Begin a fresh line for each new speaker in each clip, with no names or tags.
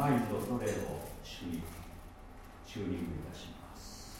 マインドと霊を主にチューニングいたします。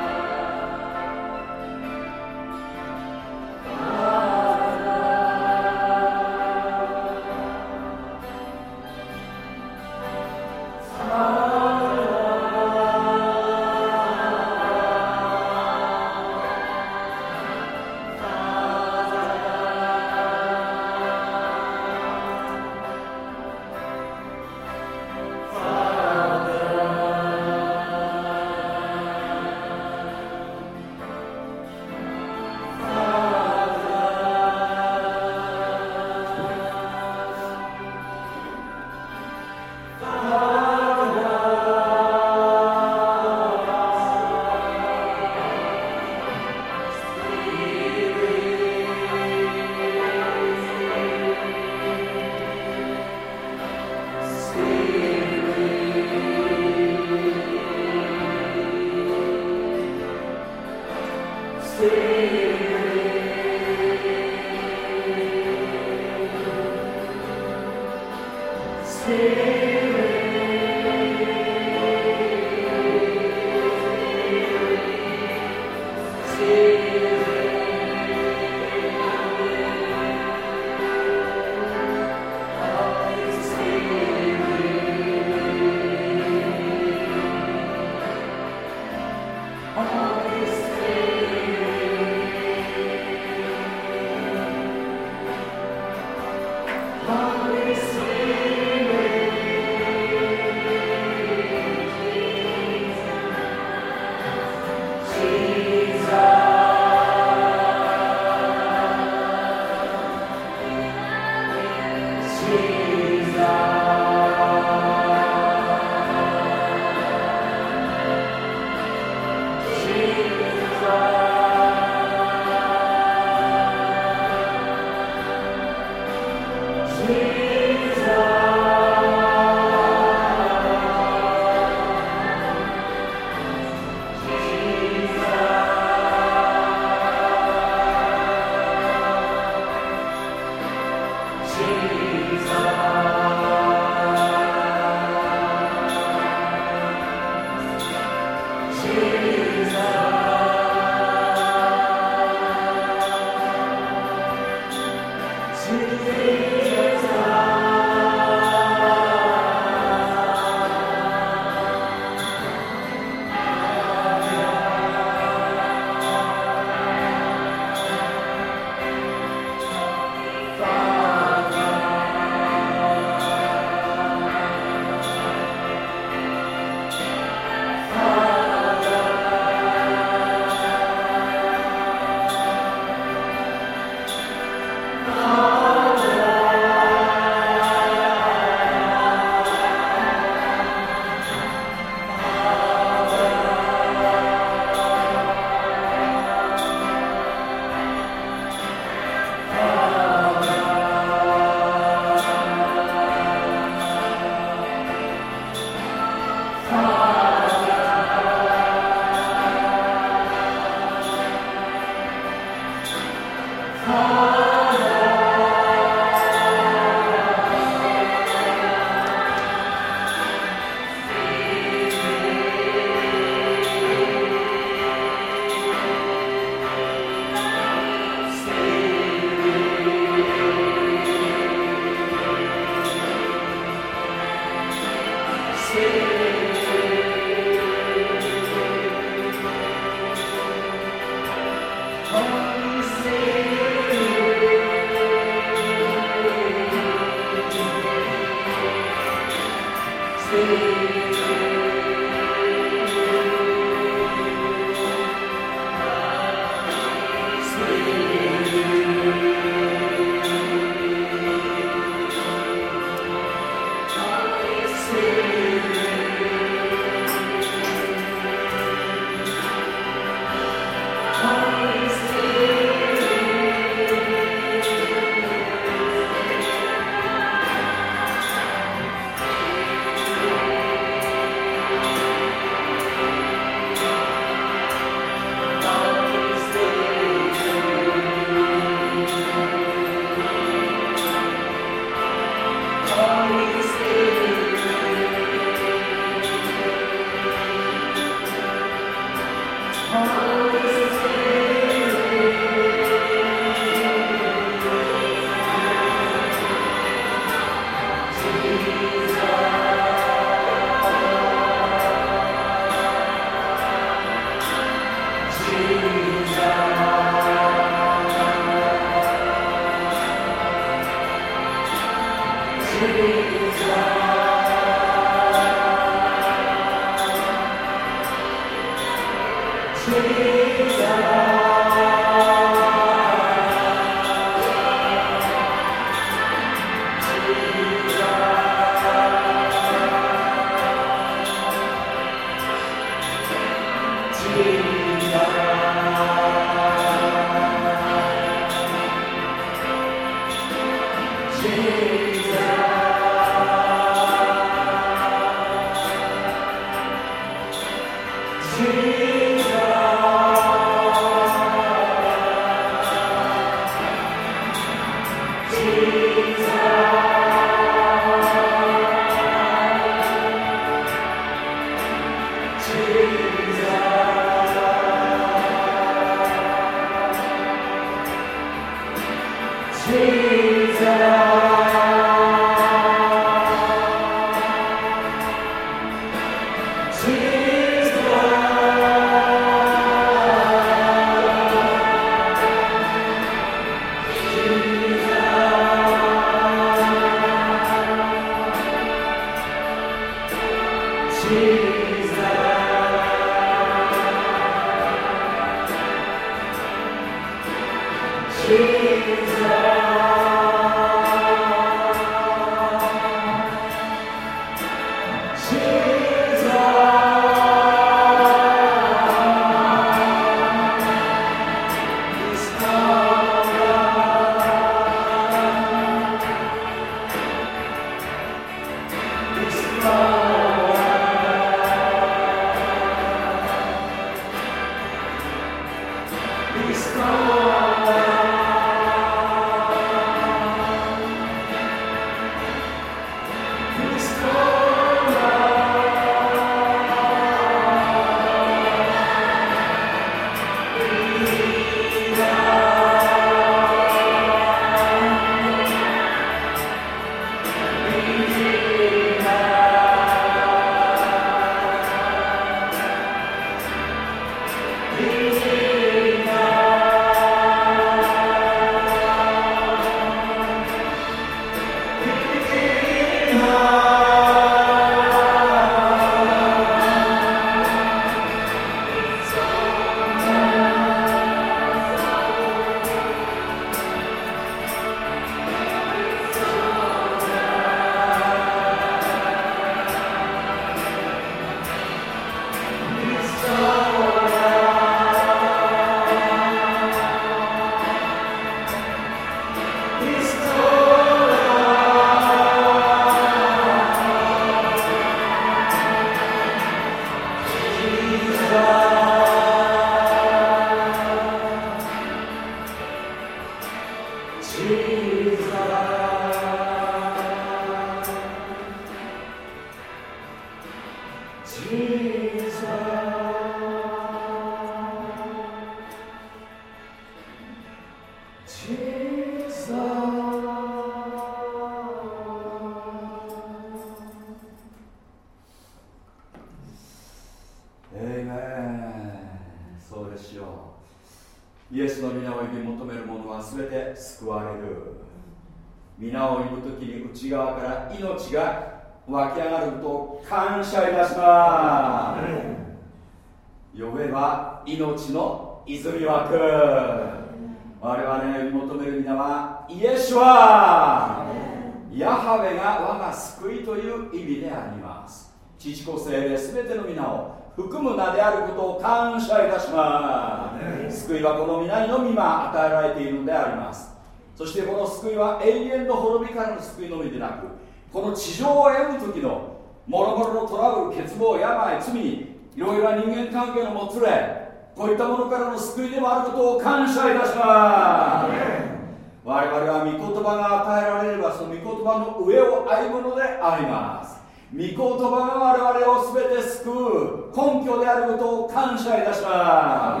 はこの皆にのみ今与えられているのであります。そしてこの救いは永遠の滅びからの救いのみでなくこの地上を歩む時の諸々のトラブル欠乏病罪いろいろな人間関係のもつれこういったものからの救いでもあることを感謝いたします。我々は御言葉が与えられればその御言葉の上を歩むのであります。御言葉が我々を全て救う根拠であることを感謝いたしま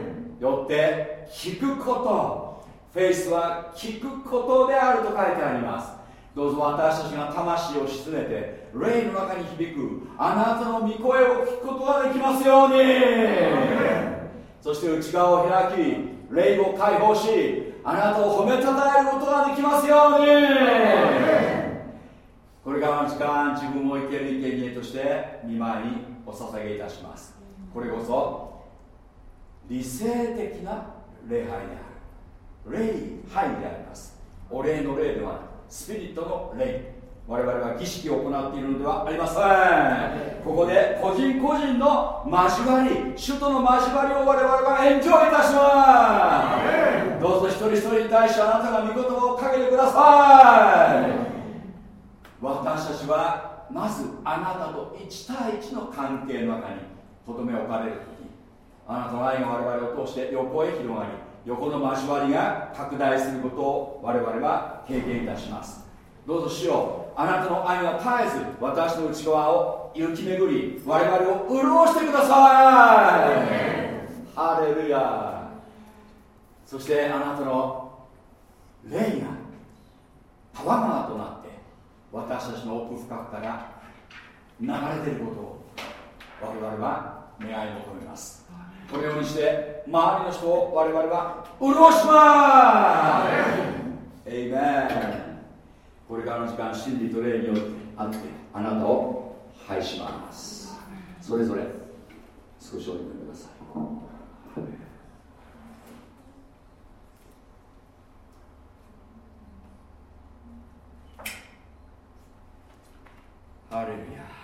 す。よって聞くこと。フェイスは聞くことであると書いてあります。どうぞ私たちが魂を沈めて霊の中に響くあなたの御声を聞くことができますように。そして内側を開き霊を解放しあなたを褒めたたえることができますように。これからの時間自分を生ける生贄として見舞いにお捧げいたします。これこそ理性的な礼拝である。礼拝であります。お礼の礼ではスピリットの礼。我々は儀式を行っているのではありません。ここで個人個人の交わり首都の交わりを我々はエンジョイいたします。どうぞ一人一人に対してあなたが御言葉をかけてください。私たちはまずあなたと1対1の関係の中にとどめ置かれるあなたの愛が我々を通して横へ広がり横の交わりが拡大することを我々は経験いたします。どうぞ主よあなたの愛は絶えず私の内側を行き巡り我々を潤してください。ハレルヤ。そしてあなたの霊がパワー川となって私たちの奥深くから流れていることを我々は願い求めます。このようにして周りの人を我々は潤します。エイメン。これからの時間真理と霊によってあってあなたを拝します。それぞれ少しお祈りください。ハレルヤ。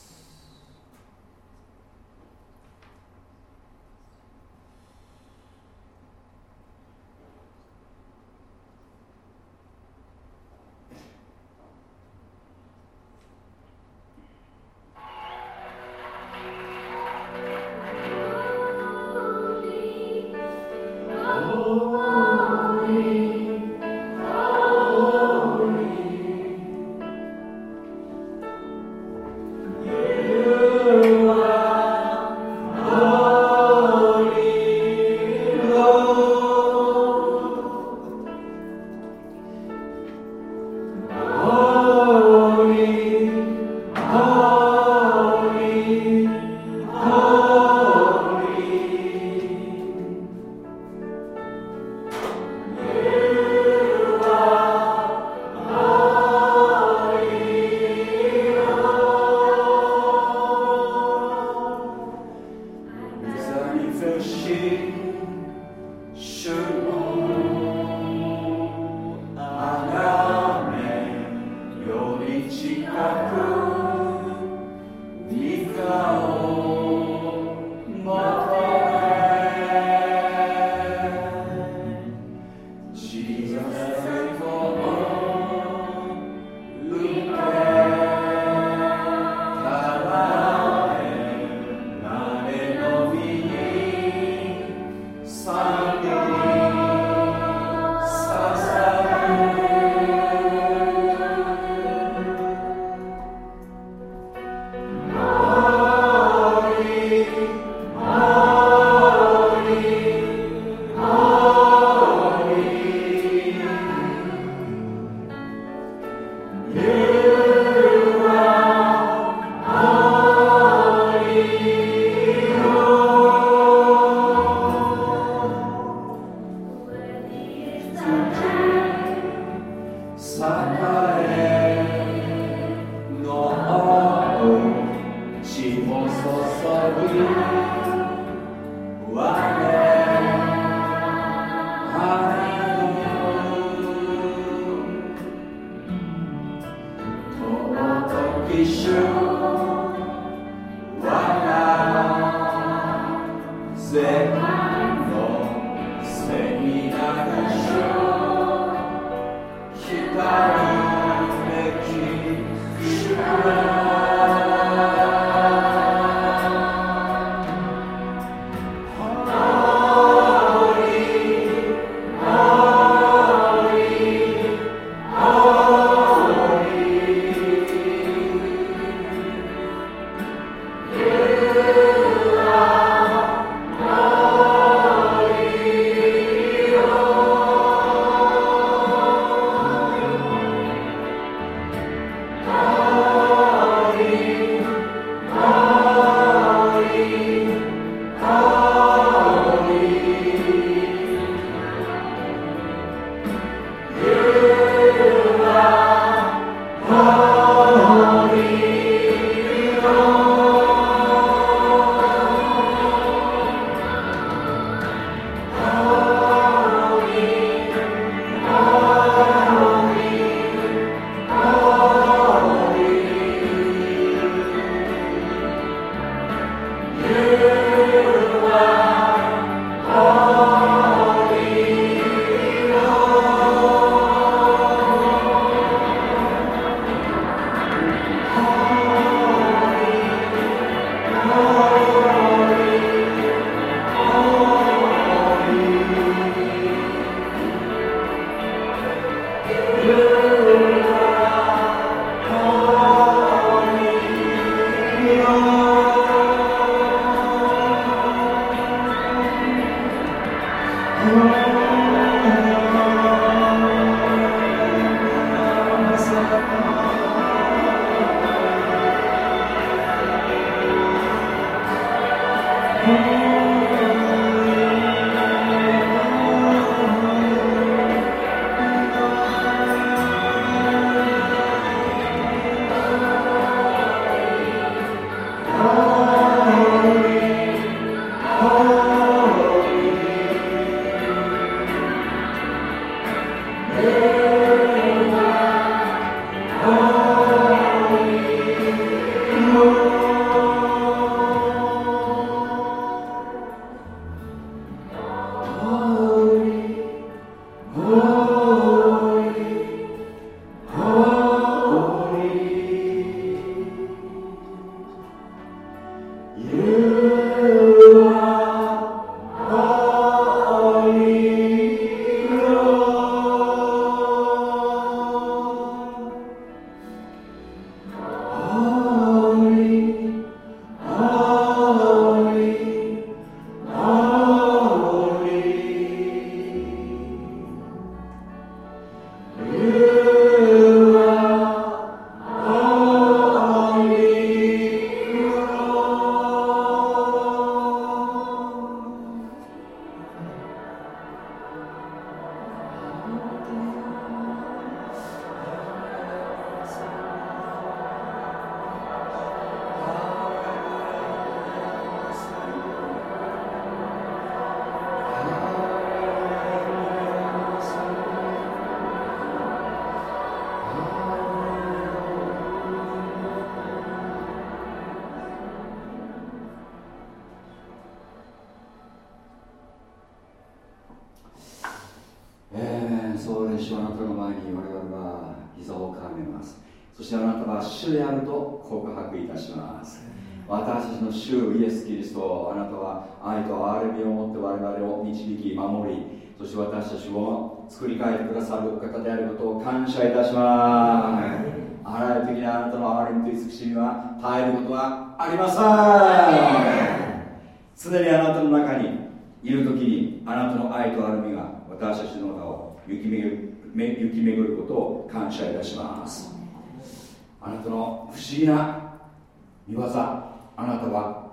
御業あなたは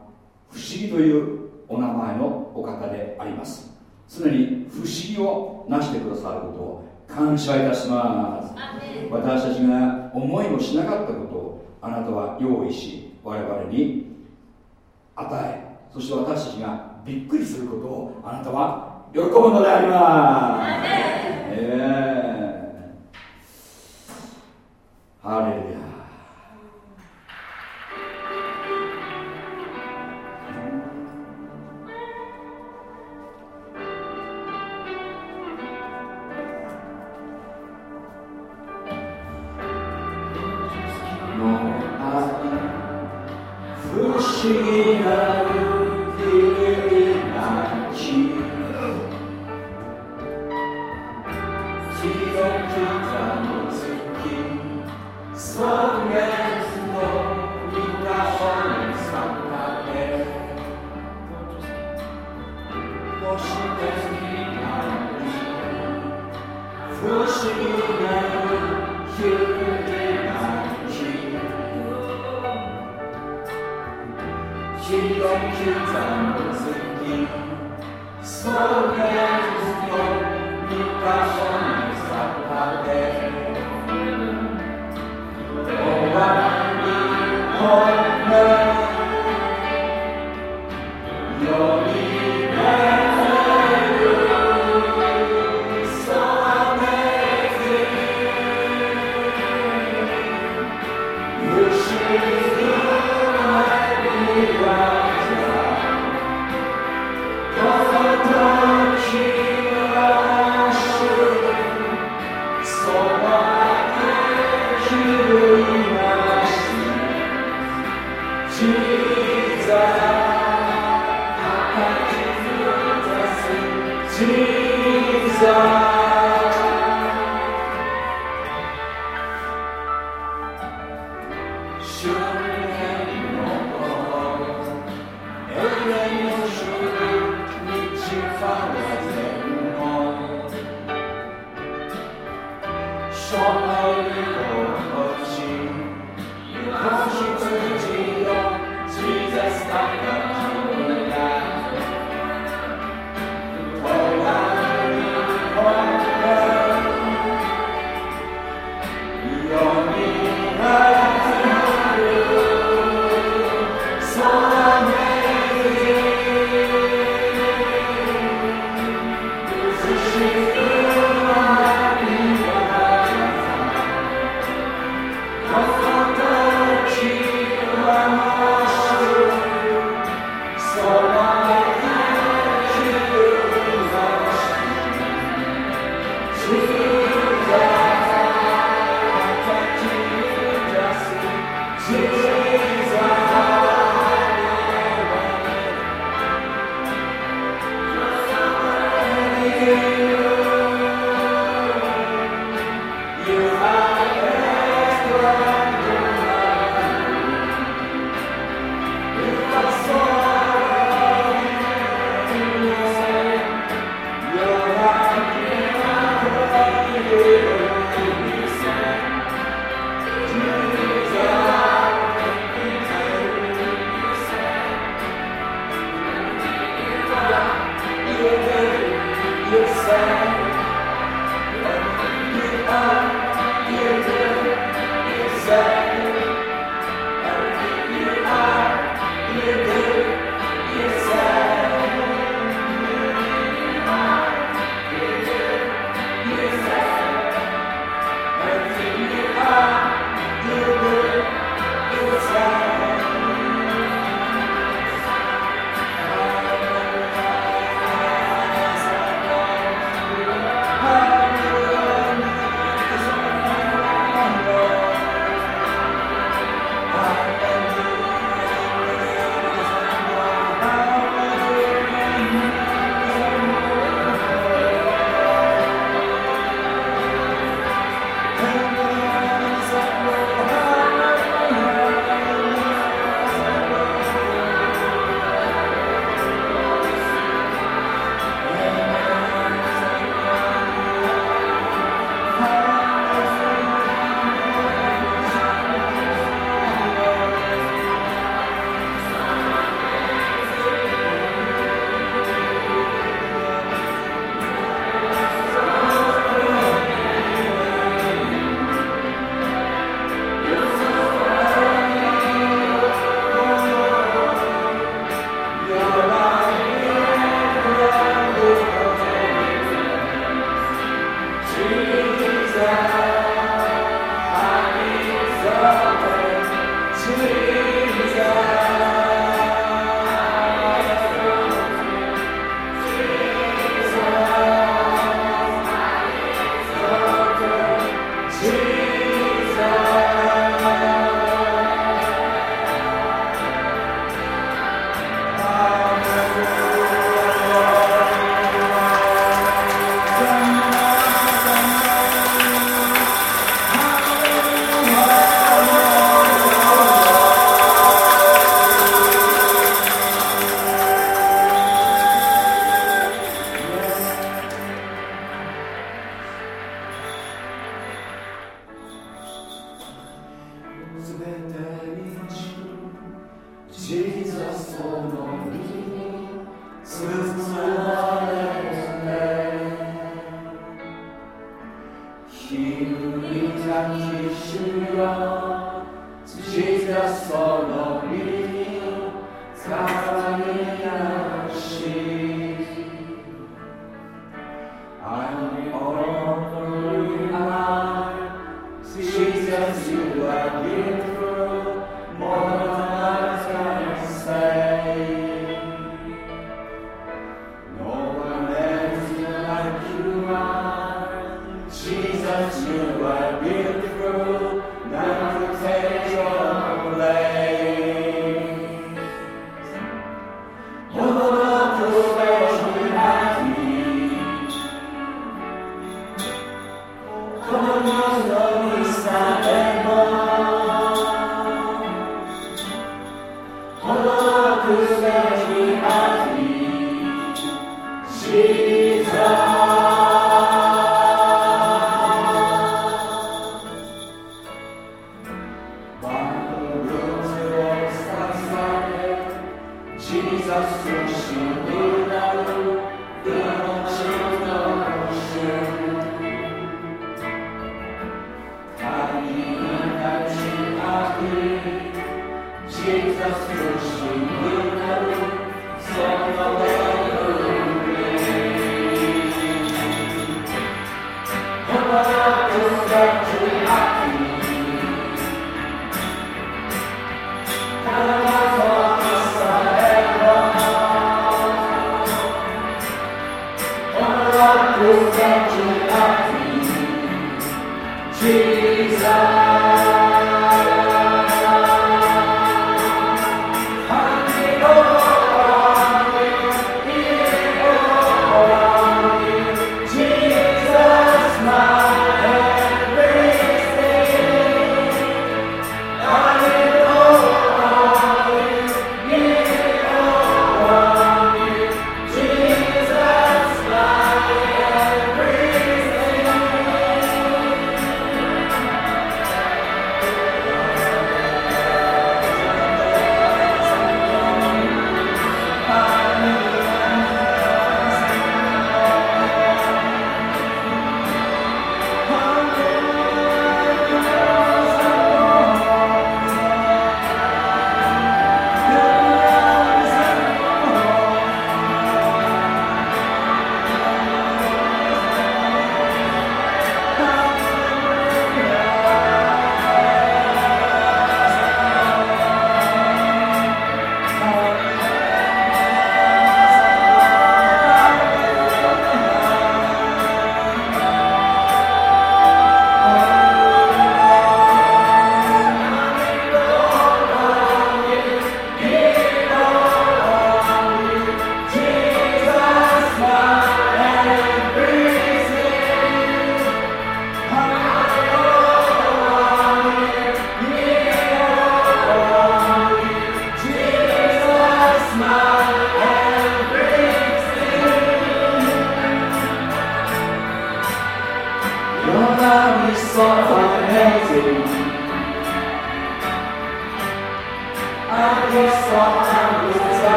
不思議というお名前のお方であります。常に不思議をなしてくださることを感謝いたします。私たちが思いもしなかったことをあなたは用意し我々に与えそして私たちがびっくりすることをあなたは喜ぶのであります。ええー、ハレルヤ。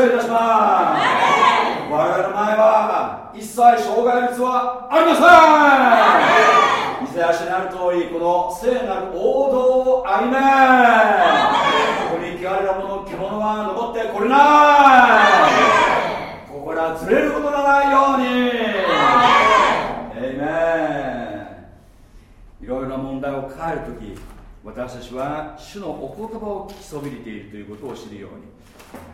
しくいたします。主のお言葉を聞きそびれているということを知るように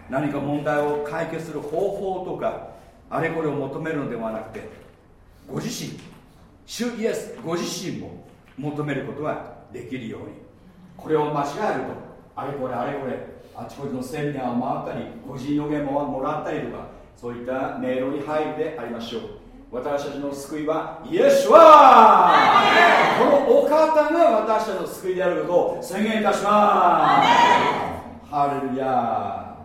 何か問題を解決する方法とかあれこれを求めるのではなくてご自身主イエスご自身も求めることができるようにこれを間違えるとあれこれあれこれあちこちのセミナーを回ったり個人予言ももらったりとかそういった迷路に入っでありましょう。私たちの救いはイエスはこのお方が私たちの救いであることを宣言いたします。ハレルヤ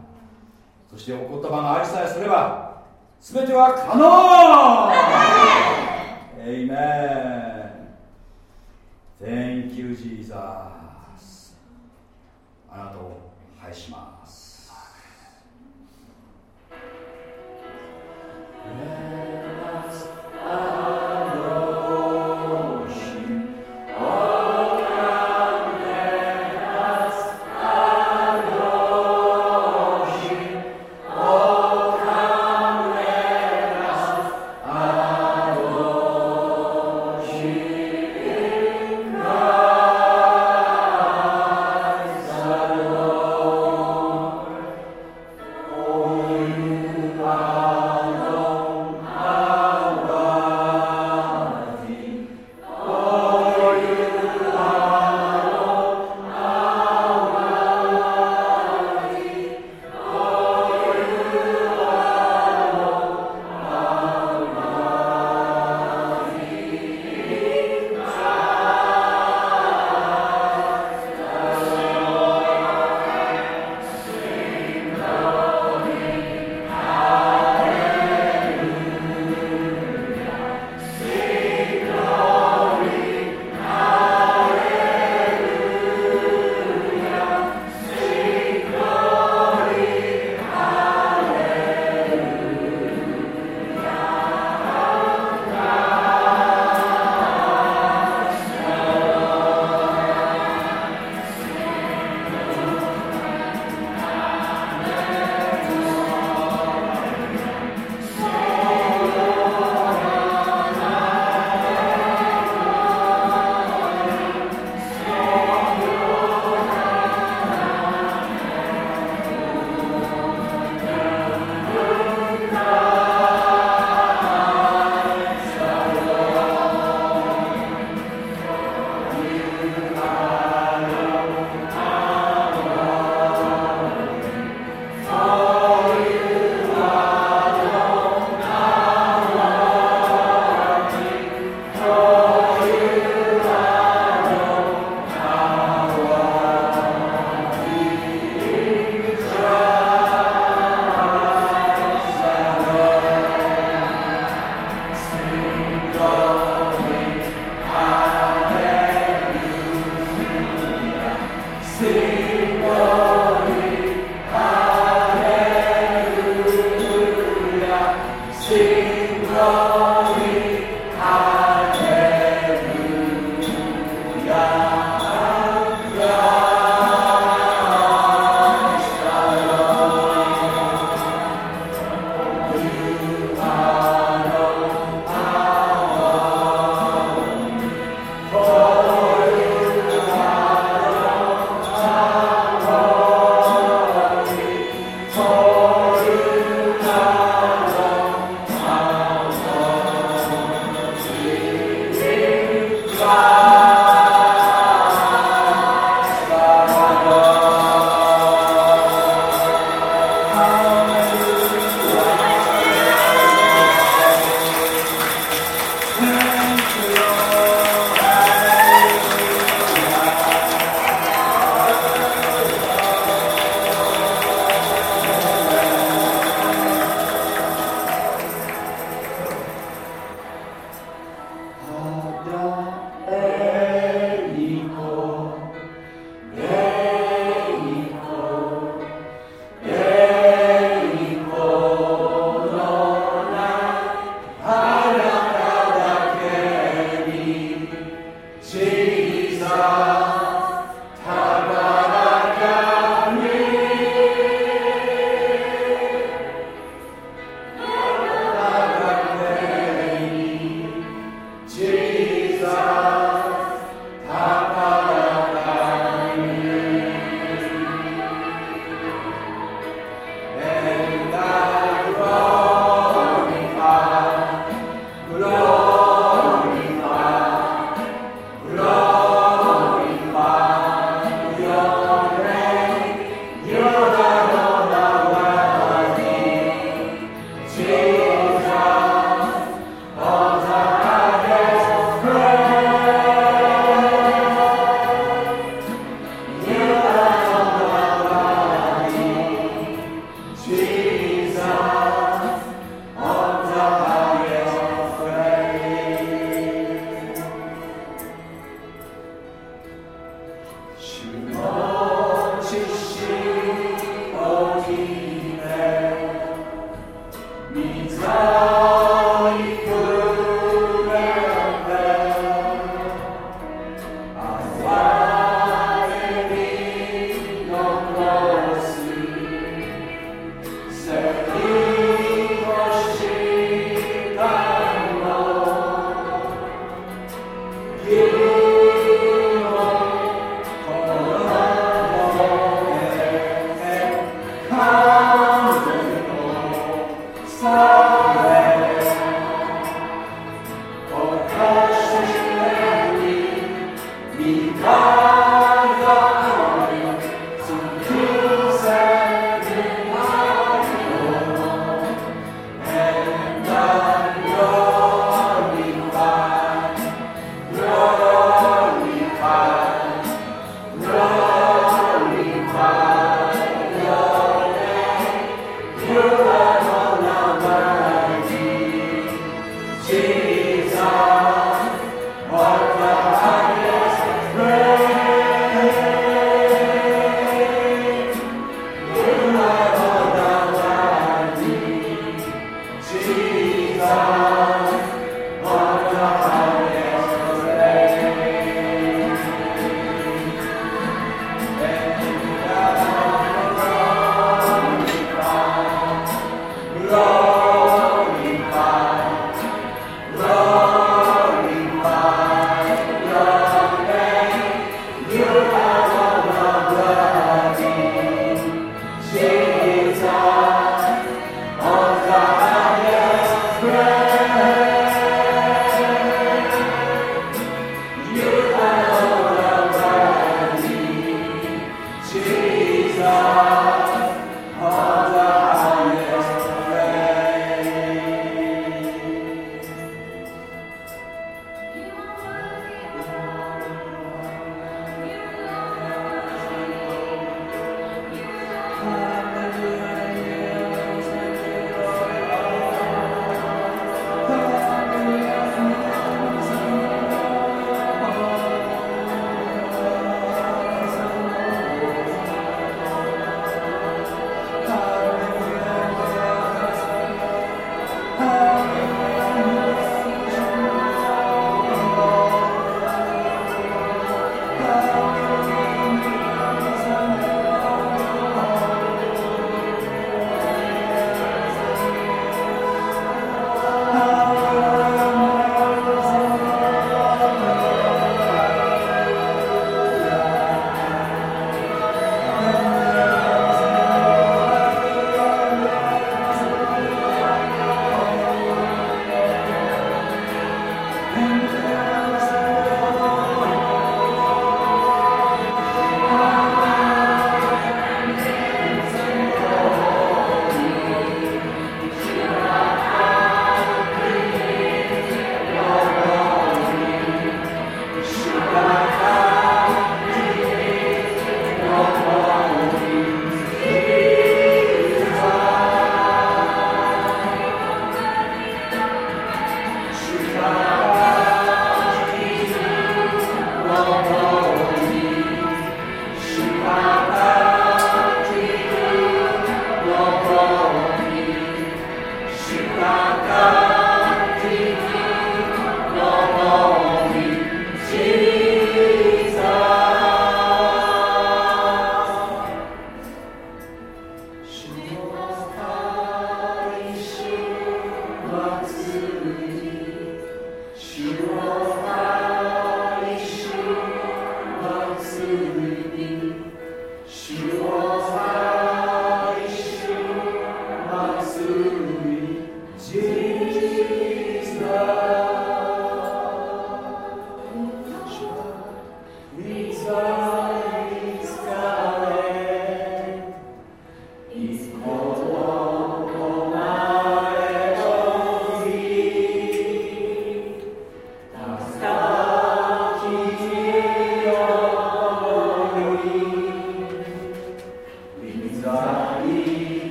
そしてお言葉がありさえすれば全ては可能。エイメン。Thank you, Jesus. あなたを拝します。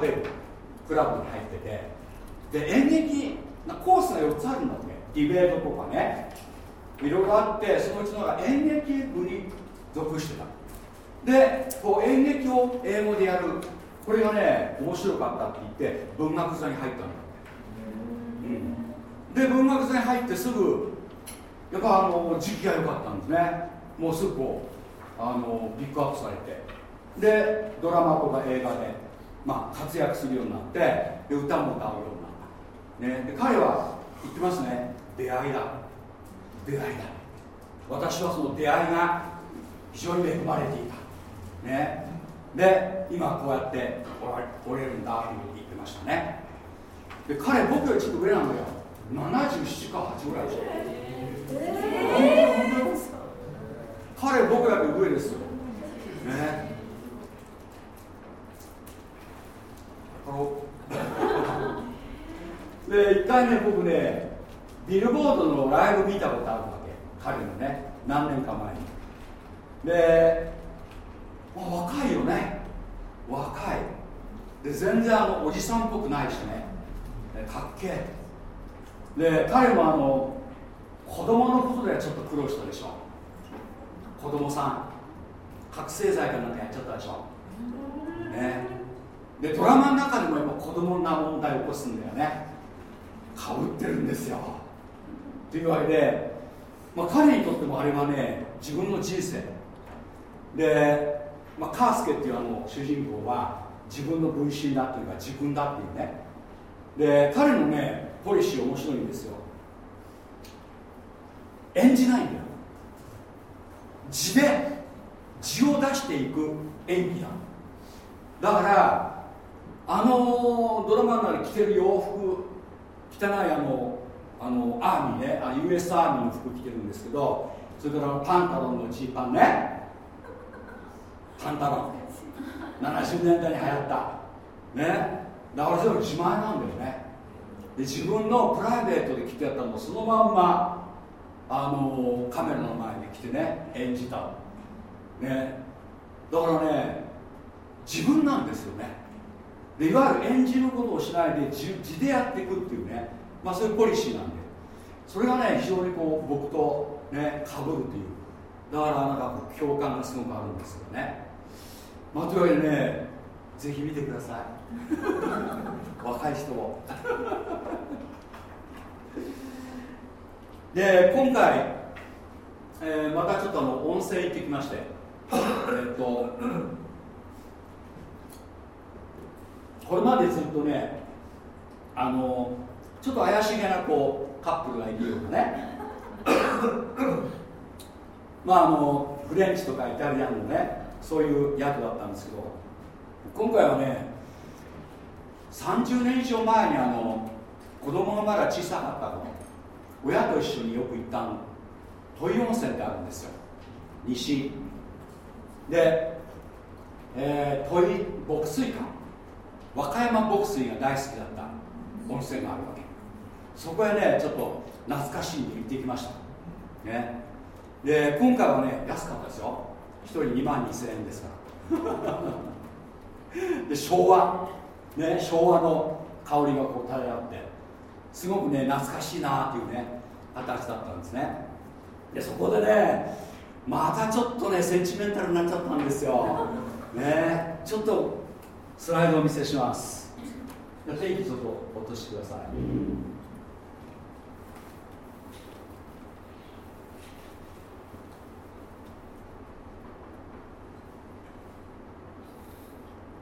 う英語しゃべるクラブに入ってて。で演劇コースが4つあるんだって。ディベートとかね。いろいろあってそのうちのが演劇部に属してた。でこう演劇を英語でやる。これがね面白かったって言って文学座に入ったんだうん、で文学座に入ってすぐやっぱあの時期が良かったんですね。もうすぐこうあのピックアップされて。でドラマとか映画で、まあ、活躍するようになってで歌も歌うようになった、ね、で彼は言ってますね。出会いだ。出会いだ。私はその出会いが非常に恵まれていた。ね。で今こうやっておれるんだと言ってましたね。で彼僕よりちょっと上なんだよ77か8ぐらいでしょ、えー、彼僕より上ですよ。ねで1回ね僕ねビルボードのライブ見たことあるわけ。彼のね何年か前に。で、まあ、若いよね。若い。で全然あのおじさんっぽくないしね。かっけえ。で彼もあの子供のことでちょっと苦労したでしょ。子供さん。覚醒剤かなんかやっちゃったでしょ。ね。でドラマの中でもやっぱ子供な問題を起こすんだよね。かぶってるんですよ。というわけで、まあ、彼にとってもあれはね自分の人生。で、まあ、カースケっていうあの主人公は自分の分身だっていうか自分だっていうね。で彼のねポリシー面白いんですよ。演じないんだよ。字で字を出していく演技なのだからあのドラマの中で着てる洋服汚いあのあのアーミーねあ US アーミーの服着てるんですけどそれからパンタロンのジーパンね。パンタロン。70年代に流行った。ね。だからそれ自前なんだよね。で自分のプライベートで着てやったのをそのまんまあのカメラの前に来てね演じたね。だからね自分なんですよね。でいわゆる演じることをしないで字でやっていくっていうね。まあそういうポリシーなんで。それがね非常にこう僕とねかぶるという。だからなんか共感がすごくあるんですよね。まあというわけでねぜひ見てください。若い人を。で今回、えー、またちょっとあの温泉行ってきまして。えっとこれまでずっとねあのちょっと怪しげなこうカップルがいるようなね。まああのフレンチとかイタリアンのねそういう役だったんですけど今回はね30年以上前にあの子供がまだ小さかった頃親と一緒によく行ったの土井温泉ってあるんですよ。西。で、えー、土井牧水館和歌山牧水が大好きだった温泉があるわけ。そこへねちょっと懐かしいんで行ってきました。ね。で今回はね安かったですよ。1人2万2000円ですから。で昭和。ね、昭和の香りがこう漂って。すごくね懐かしいなっていうね形だったんですね。でそこでねまたちょっとねセンチメンタルになっちゃったんですよ。ね。ちょっとスライドをお見せします。天気ちょっと落としてください、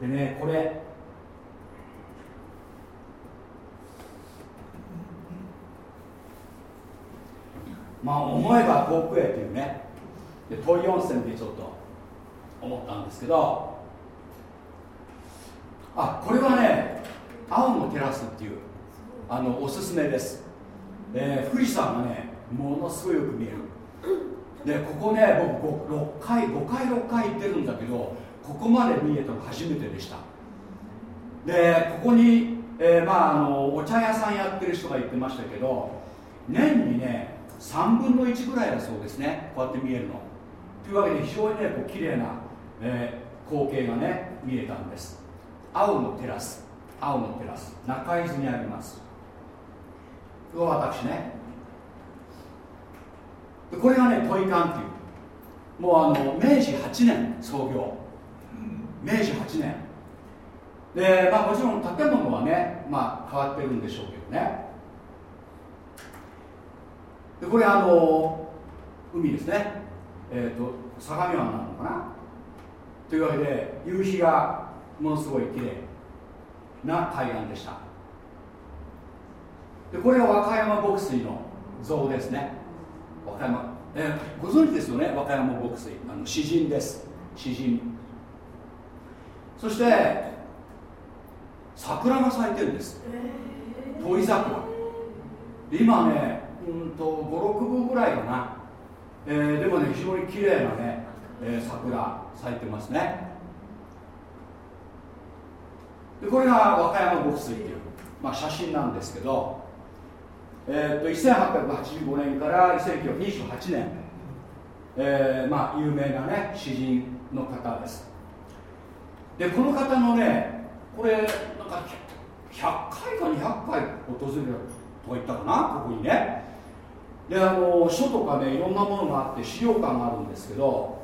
でねこれ。まあ思えば遠くへというね。で遠い温泉でちょっと思ったんですけど。あこれはね青のテラスっていうあのおすすめです、えー、富士山がねものすごいよく見える。でここね僕6回5回6回行ってるんだけどここまで見えたの初めてでした。でここに、えー、まああのお茶屋さんやってる人が言ってましたけど年にね3分の1ぐらいだそうですねこうやって見えるの。というわけで非常にねこう綺麗な、えー、光景がね見えたんです。青のテラス。青のテラス。中伊豆にあります。これは私ね。これがねトイカンっていう。もうあの明治8年創業。明治8年。で、まあ、もちろん建物はね、まあ、変わってるんでしょうけどね。でこれあの海ですね。えっ、ー、と相模湾なのかな。というわけで夕日がものすごい綺麗な海岸でした。でこれは和歌山牧水の像ですね。和歌山、えー、ご存知ですよね？和歌山牧水。あの詩人です。詩人。そして桜が咲いてるんです。鳥桜。今ねうんと56分ぐらいかな、えー、でもね非常に綺麗なね、えー、桜咲いてますね。でこれが和歌山牧水っていう、まあ、写真なんですけど、えー、と1885年から1928年、えー、まあ有名なね詩人の方です。でこの方のねこれなんか100回か200回訪れるとか言ったかな？ここにね。であの書とかねいろんなものがあって資料館があるんですけど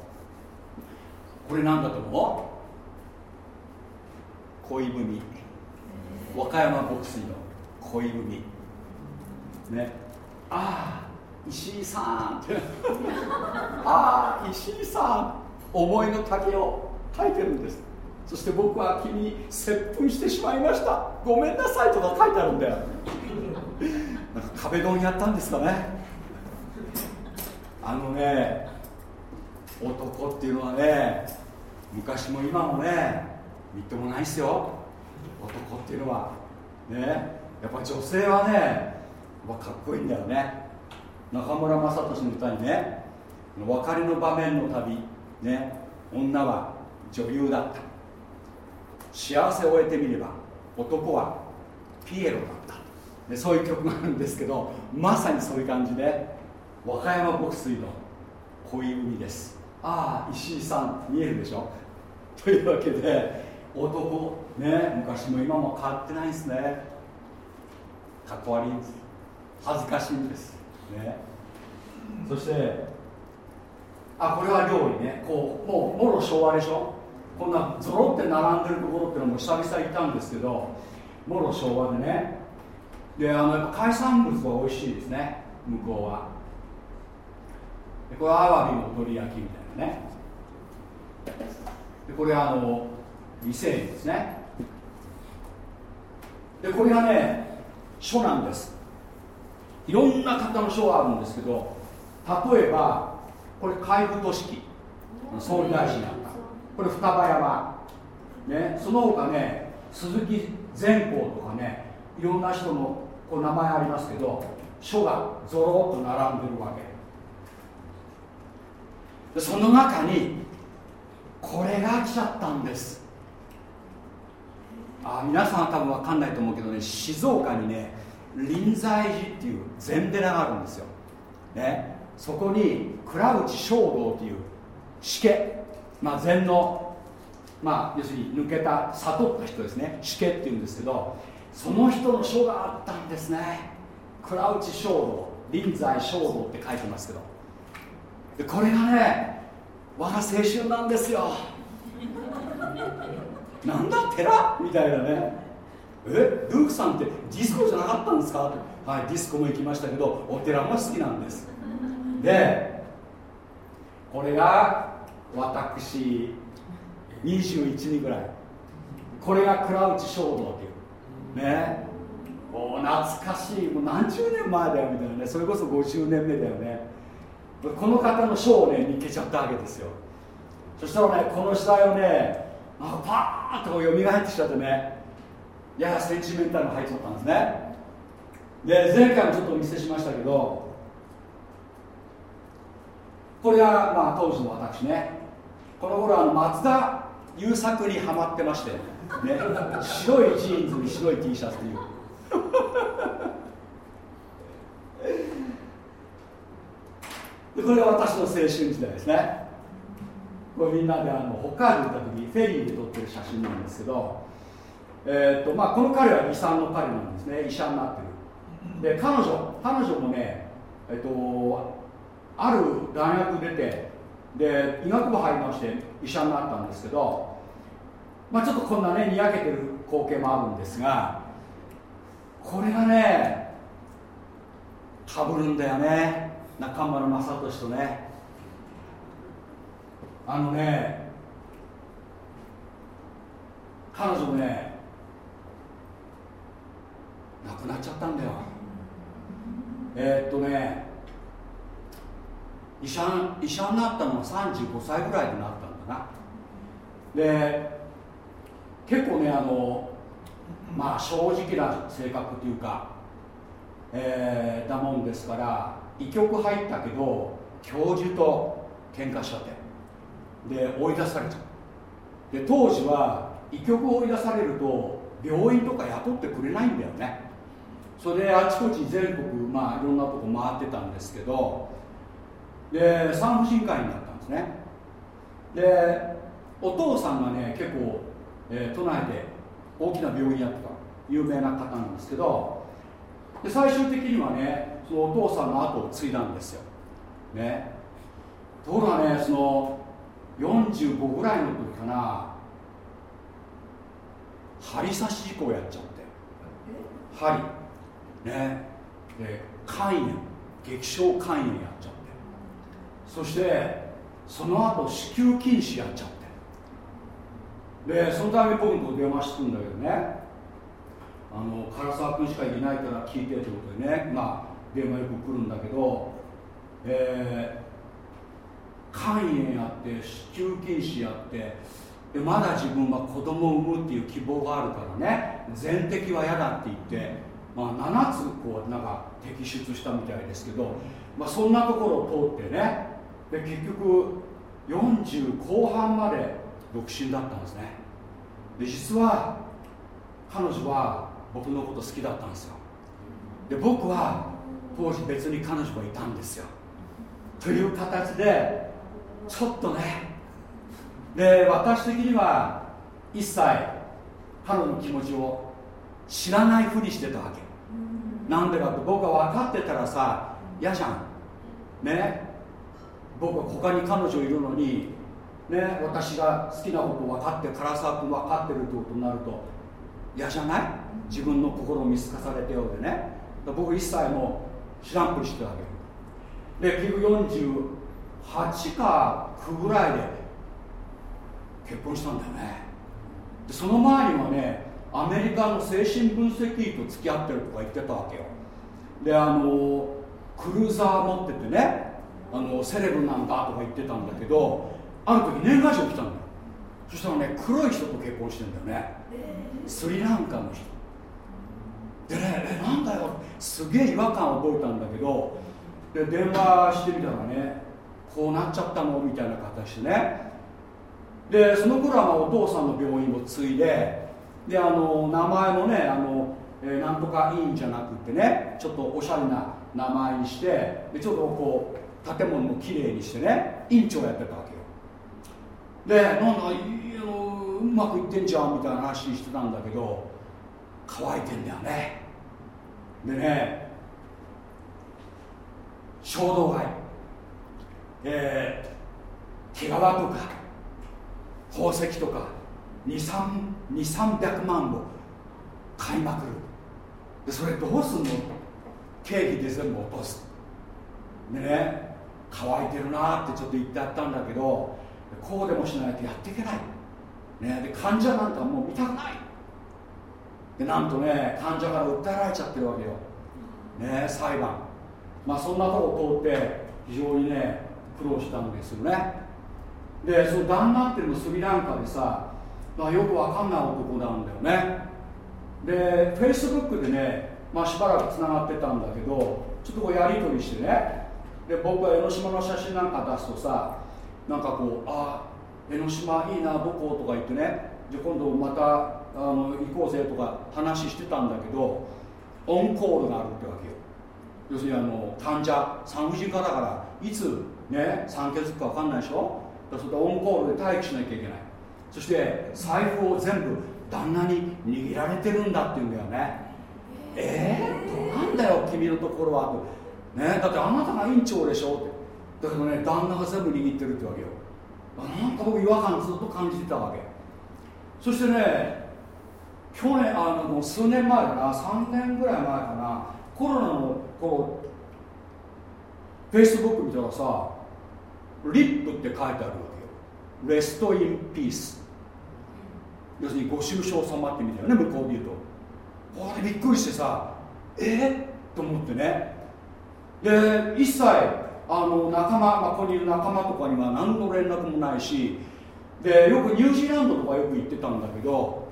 これ何だと思う？恋文。和歌山牧水の恋文。ね。ああ石井さん。っ てああ石井さん。思いの丈を書いてるんです。そして僕は君に接吻してしまいました。ごめんなさいとか書いてあるんだよ。なんか壁ドンやったんですかね。あのね男っていうのはね昔も今もねみっともないっすよ。男っていうのは。ね。やっぱ女性はねかっこいいんだよね。中村雅俊の歌にね別れの場面の旅。ね。女は女優だった。幸せを終えてみれば男はピエロだった。でそういう曲があるんですけどまさにそういう感じで和歌山牧水の恋海です。ああ石井さん見えるでしょ？というわけで男。ね昔も今も変わってないんですね。かっこ悪いんです。恥ずかしいんです。ね。そしてあこれは料理ね。こうもうもろ昭和でしょ？こんなゾロって並んでるところっていうのも久々行ったんですけどもろ昭和でね。であのやっぱ海産物は美味しいですね。向こうは。でこれはアワビの鶏焼きみたいなね。でこれあの伊勢海ですね。でこれがね書なんです。いろんな方の書があるんですけど例えばこれ海部俊樹総理大臣だったこれ双葉山。ねその他ね鈴木善光とかねいろんな人のこう名前ありますけど書がぞろっと並んでるわけ。でその中にこれが来ちゃったんです。あ皆さんは多分分かんないと思うけどね静岡にね臨済寺っていう禅寺があるんですよ、ね、そこに倉内正道っていう死家、まあ、禅のまあ要するに抜けた悟った人ですね。死刑っていうんですけどその人の書があったんですね。倉内衝動臨済衝動って書いてますけど。でこれがね我が青春なんですよ。なんだ寺？みたいなね。え？ルークさんってディスコじゃなかったんですか？はいディスコも行きましたけどお寺も好きなんです。でこれが私21人ぐらい。これがクウチ衝動っていう。ね。お懐かしい。もう何十年前だよみたいなね。それこそ50年目だよね。この方の書をね見っけちゃったわけですよ。そしたらねこの時代をねなんかパーッとよみがえってきちゃってね。ややセンチメンタルが入っちゃったんですね。で前回もちょっとお見せしましたけどこれがまあ当時の私ね。この頃あの松田優作にはまってまして、ね、白いジーンズに白い T シャツという。でこれが私の青春時代ですね。これみんなであの北海道行った時フェリーで撮ってる写真なんですけど、えーとまあ、この彼は遺産の彼なんですね。医者になってる。で彼女彼女もねえっ、ー、とある大学出てで医学部入りまして医者になったんですけど、まあ、ちょっとこんなねにやけてる光景もあるんですがこれがねかぶるんだよね。中村雅俊とね。あのね彼女ね亡くなっちゃったんだよ。えー、っとね医者医者になったのは35歳ぐらいになったんだな。で結構ねあのまあ正直な性格というか、えー、だもんですから医局入ったけど教授と喧嘩しちゃって。で追い出されちゃうで当時は医局を追い出されると病院とか雇ってくれないんだよね。それであちこち全国まあいろんなとこ回ってたんですけどで産婦人科医になったんですね。でお父さんがね結構、えー、都内で大きな病院やってた有名な方なんですけどで最終的にはねそのお父さんの後を継いだんですよ。ね。ところがねその45ぐらいの時かな。針刺し事故やっちゃって。針。ね。で肝炎激小肝炎やっちゃって。そしてその後子宮筋腫やっちゃって。でそのため僕の電話してくんだけどね。あの唐沢君しかいないから聞いてということでね。まあ電話よく来るんだけど、えー、肝炎やって子宮筋腫やってでまだ自分は子供を産むっていう希望があるからね全摘は嫌だって言って、まあ、7つこうなんか摘出したみたいですけど、まあ、そんなところを通ってねで結局40後半まで独身だったんですね。で実は彼女は僕のこと好きだったんですよ。で僕は当時別に彼女がいたんですよ。という形でちょっとね。で私的には一切彼女の気持ちを知らないふりしてたわけ。なんでかって僕は分かってたらさ嫌じゃん。ね。僕は他に彼女いるのに、ね、私が好きなこと分かって唐沢君分かってるってことになると嫌じゃない？自分の心を見透かされてようでね。僕一切もう知らんぷりしてたわけ。で結局8か9ぐらいで結婚したんだよね。でその前にはねアメリカの精神分析医と付き合ってるとか言ってたわけよ。であのクルーザー持っててねあのセレブなんだとか言ってたんだけどある時年賀状来たんだよ。そしたらね黒い人と結婚してんだよね。スリランカの人。でねえなんだよ。すげえ違和感覚えたんだけどで電話してみたらねこうなっちゃったの？みたいな形でね。でその頃はお父さんの病院を継いでであの名前もねあの、えー、なんとかいいんじゃなくてねちょっとおしゃれな名前にしてでちょっとこう建物もきれいにしてね院長やってたわけよ。でなんだあのうまくいってんじゃんみたいな話してたんだけど乾いてんだよね。でね衝動買い。えー、毛皮とか宝石とか2300万を買いまくる。でそれどうすんの？経費で全部落とす。でね乾いてるなってちょっと言ってあったんだけどこうでもしないとやっていけない、ね、で患者なんかもう見たくない。でなんとね患者から訴えられちゃってるわけよ、ね、裁判。まあそんなとこ通って非常にね苦労したんですよね。でその旦那っていうのもスリランカでさまあよくわかんない男なんだよね。でフェイスブックでね、まあ、しばらくつながってたんだけどちょっとこうやり取りしてねで僕は江ノ島の写真なんか出すとさなんかこうあ江ノ島いいなどこ？とか言ってねじゃ今度またあの行こうぜとか話してたんだけどオンコールがあるってわけよ。要するにあの患者産婦人科だからいつね産気づくか分かんないでしょ？だそれオンコールで待機しなきゃいけない。そして財布を全部旦那に握られてるんだって言うんだよね。えー、なんだよ君のところはねだってあなたが院長でしょって。だけどね旦那が全部握ってるってわけよ。なんか僕違和感ずっと感じてたわけ。そしてね去年あのもう数年前かな3年ぐらい前かなコロナのこうフェイスブック見たらさリップって書いてあるわけよ。レストインピース要するにご愁傷様って意味だよね向こうで言うと。これびっくりしてさえ？ー、と思ってね。で一切あの仲間、まあ、ここにいる仲間とかには何の連絡もないしでよくニュージーランドとかよく行ってたんだけど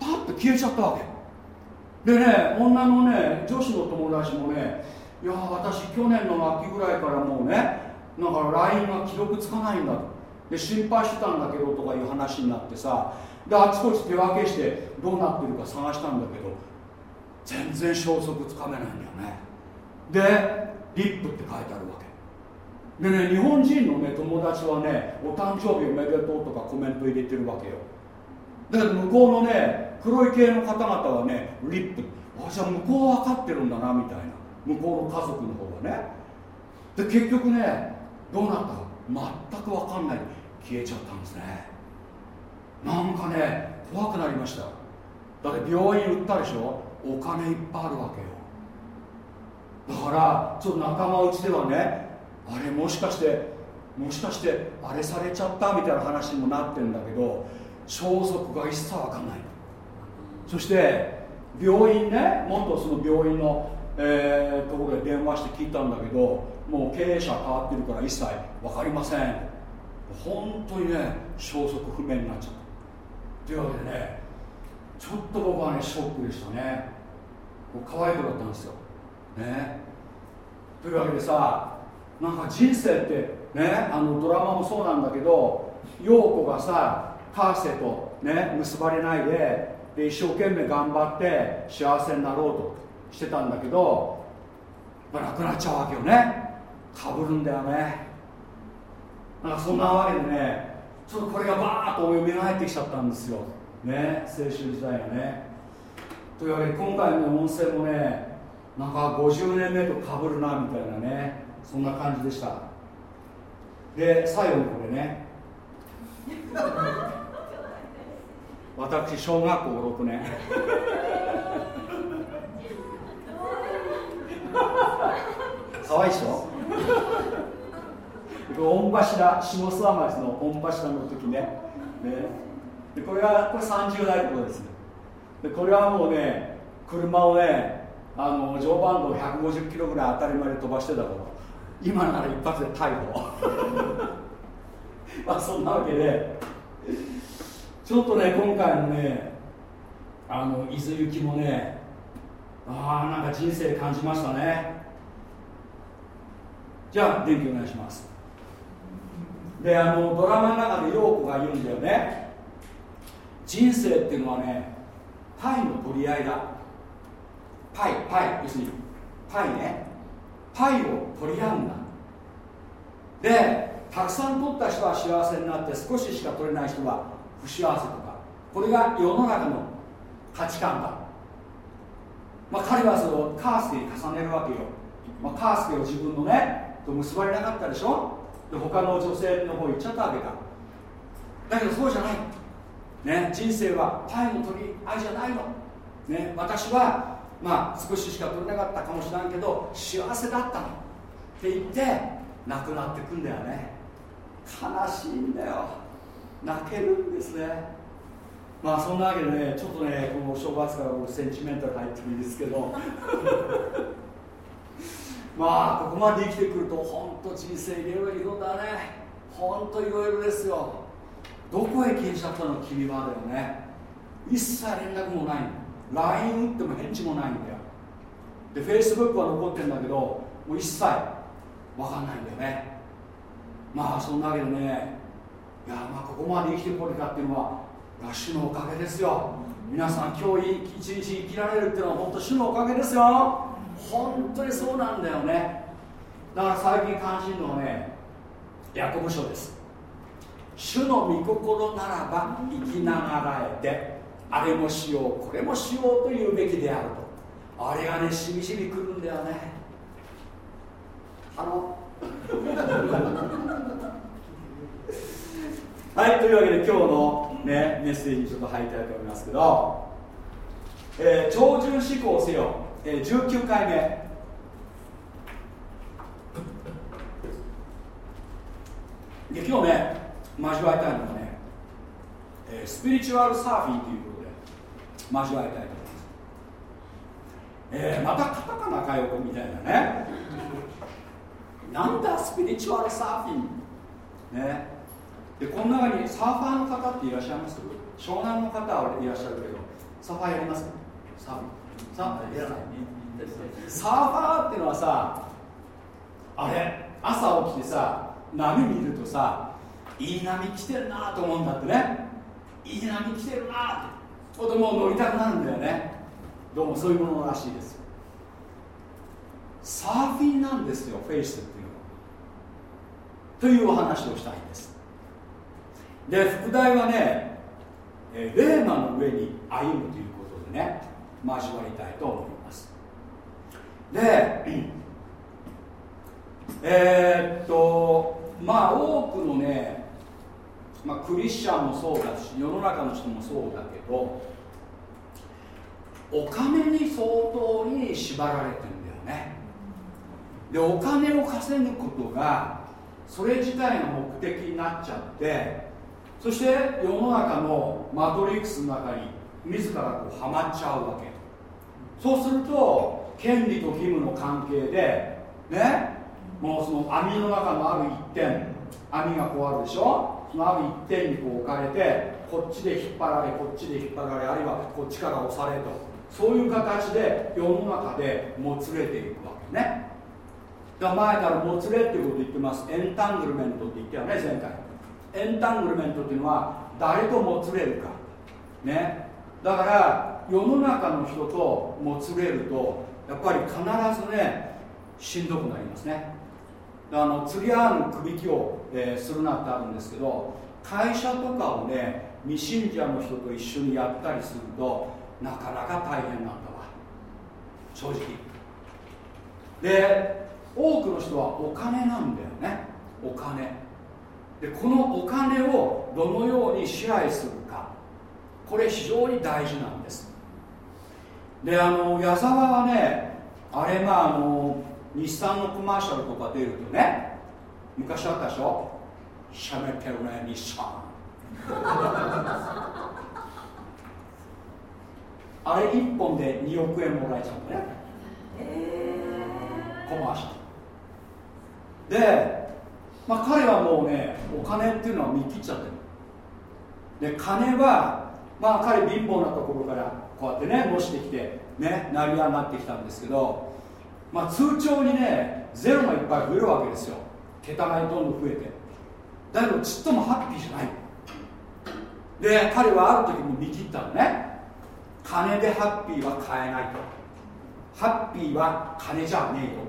パッと消えちゃったわけ。でね女のね女子の友達もねいや私去年の秋ぐらいからもうねなんか LINE が既読つかないんだと。で心配してたんだけどとかいう話になってさであちこち手分けしてどうなってるか探したんだけど全然消息つかめないんだよね。でリップって書いてあるわけ。でね日本人のね友達はねお誕生日おめでとうとかコメント入れてるわけよ。だけど向こうのね黒い系の方々はねリップ。あじゃあ向こうは分かってるんだなみたいな。向こうの家族の方はね。で結局ねどうなったか全く分かんない。消えちゃったんですね。なんかね怖くなりました。だって病院売ったでしょ？お金いっぱいあるわけよ。だからちょっと仲間内ではねあれもしかしてもしかしてあれされちゃった？みたいな話にもなってんだけど消息が一切わかんない。そして病院ねもっとその病院の、えー、ところで電話して聞いたんだけどもう経営者変わってるから一切分かりません。本当にね消息不明になっちゃった。というわけでねちょっと僕はねショックでしたね。可愛い子だったんですよ。ね。というわけでさなんか人生ってねあのドラマもそうなんだけど陽子がさカーセとね結ばれないでで一生懸命頑張って幸せになろうとしてたんだけど、まあ、亡くなっちゃうわけよね。かぶるんだよね。なんかそんなわけでねちょっとこれがバーッと蘇ってきちゃったんですよ。ね青春時代がね。というわけで今回の温泉もねなんか50年目とかぶるなみたいなねそんな感じでした。で最後にこれね私小学校6年。かわいいでしょ？御柱下諏訪町の御柱の時ね。ね。でこれはこれ30代のことです。でこれはもうね車をねあの常磐道150キロぐらい当たり前で飛ばしてた頃。今なら一発で逮捕。まあそんなわけで。ちょっとね今回のねあの伊豆行きもねああなんか人生感じましたね。じゃあ電気お願いします。であのドラマの中で陽子が言うんだよね。人生っていうのはねパイの取り合いだ。パイパイ要するにパイね。パイを取り合うんだ。でたくさん取った人は幸せになって少ししか取れない人は不幸せとかこれが世の中の価値観だ、まあ、彼はそのカースケに重ねるわけよ、まあ、カースケを自分のねと結ばれなかったでしょ？で他の女性の方行っちゃったわけだだけどそうじゃない、ね、人生はパイの取り合いじゃないの、ね、私はまあ少ししか取れなかったかもしれないけど幸せだったの。って言って亡くなってくんだよね。悲しいんだよ。泣けるんですね。まあそんなわけでねちょっとねこの正月から僕センチメンタル入ってるんですけど。まあここまで生きてくると本当人生いろいろだね。本当いろいろですよ。どこへ消えちゃったの君はだよね。一切連絡もない。LINE 打っても返事もないんだよ。で Facebook は残ってるんだけどもう一切わかんないんだよね。まあそんなわけでねいやまあここまで生きてこれたっていうのは主のおかげですよ。皆さん今日一日生きられるっていうのは本当主のおかげですよ。本当にそうなんだよね。だから最近関心のはねヤコブ書です。主の御心ならば生きながらえてあれもしようこれもしようと言うべきであると。あれがねしみしみくるんだよね。あの はいというわけで今日の、ね、メッセージにちょっと入りたいと思いますけど、えー、超重思考せよ、えー、19回目。で今日ね交わりたいのはね、えー、スピリチュアルサーフィンということで交わりたいと思います、えー、またカタカナかよみたいなね。なんだスピリチュアルサーフィン。ね。でこの中にサーファーの方っていらっしゃいます？湘南の方はいらっしゃるけどサーファーやります？サーフィン。サーファーやらないサーファーっていうのはさあれ朝起きてさ波見るとさいい波来てるなと思うんだってね。いい波来てるなって子供を乗りたくなるんだよね。どうもそういうものらしいですサーフィンなんですよフェイスっていうのは。というお話をしたいんです。で副題はね、えー、レーマの上に歩むということでね。交わりたいと思います。で えー、っとまあ多くのね、まあ、クリスチャンもそうだし世の中の人もそうだけどお金に相当に縛られてるんだよね。でお金を稼ぐことがそれ自体の目的になっちゃってそして世の中のマトリックスの中に自らこうはまっちゃうわけ。そうすると権利と義務の関係でねもうその網の中のある一点網がこうあるでしょ？そのある一点にこう置かれてこっちで引っ張られこっちで引っ張られあるいはこっちから押されと。そういう形で世の中でもつれていくわけね。だから前からもつれっていうこと言ってます。エンタングルメントって言ったよね前回。エンタングルメントっていうのは誰ともつれるか。ね？だから世の中の人ともつれるとやっぱり必ずねしんどくなりますね。あの釣り合うくびきを、えー、するなってあるんですけど会社とかをね未信者の人と一緒にやったりするとなかなか大変なんだわ。正直。で多くの人はお金なんだよね。お金。でこのお金をどのように支配するこれ非常に大事なんです。であの矢沢はねあれまああの日産のコマーシャルとか出るとね昔あったでしょ？しゃべってるね日産。あれ1本で2億円もらえちゃうのね、えー、コマーシャル。でまあ、彼はもうねお金っていうのは見切っちゃってる。で金はまあ彼貧乏なところからこうやってね模してきてね成り上がってきたんですけどまあ通帳にねゼロがいっぱい増えるわけですよ。桁がどんどん増えて。だけどちっともハッピーじゃない。で彼はある時に見切ったのね。金でハッピーは買えないと。ハッピーは金じゃねえよ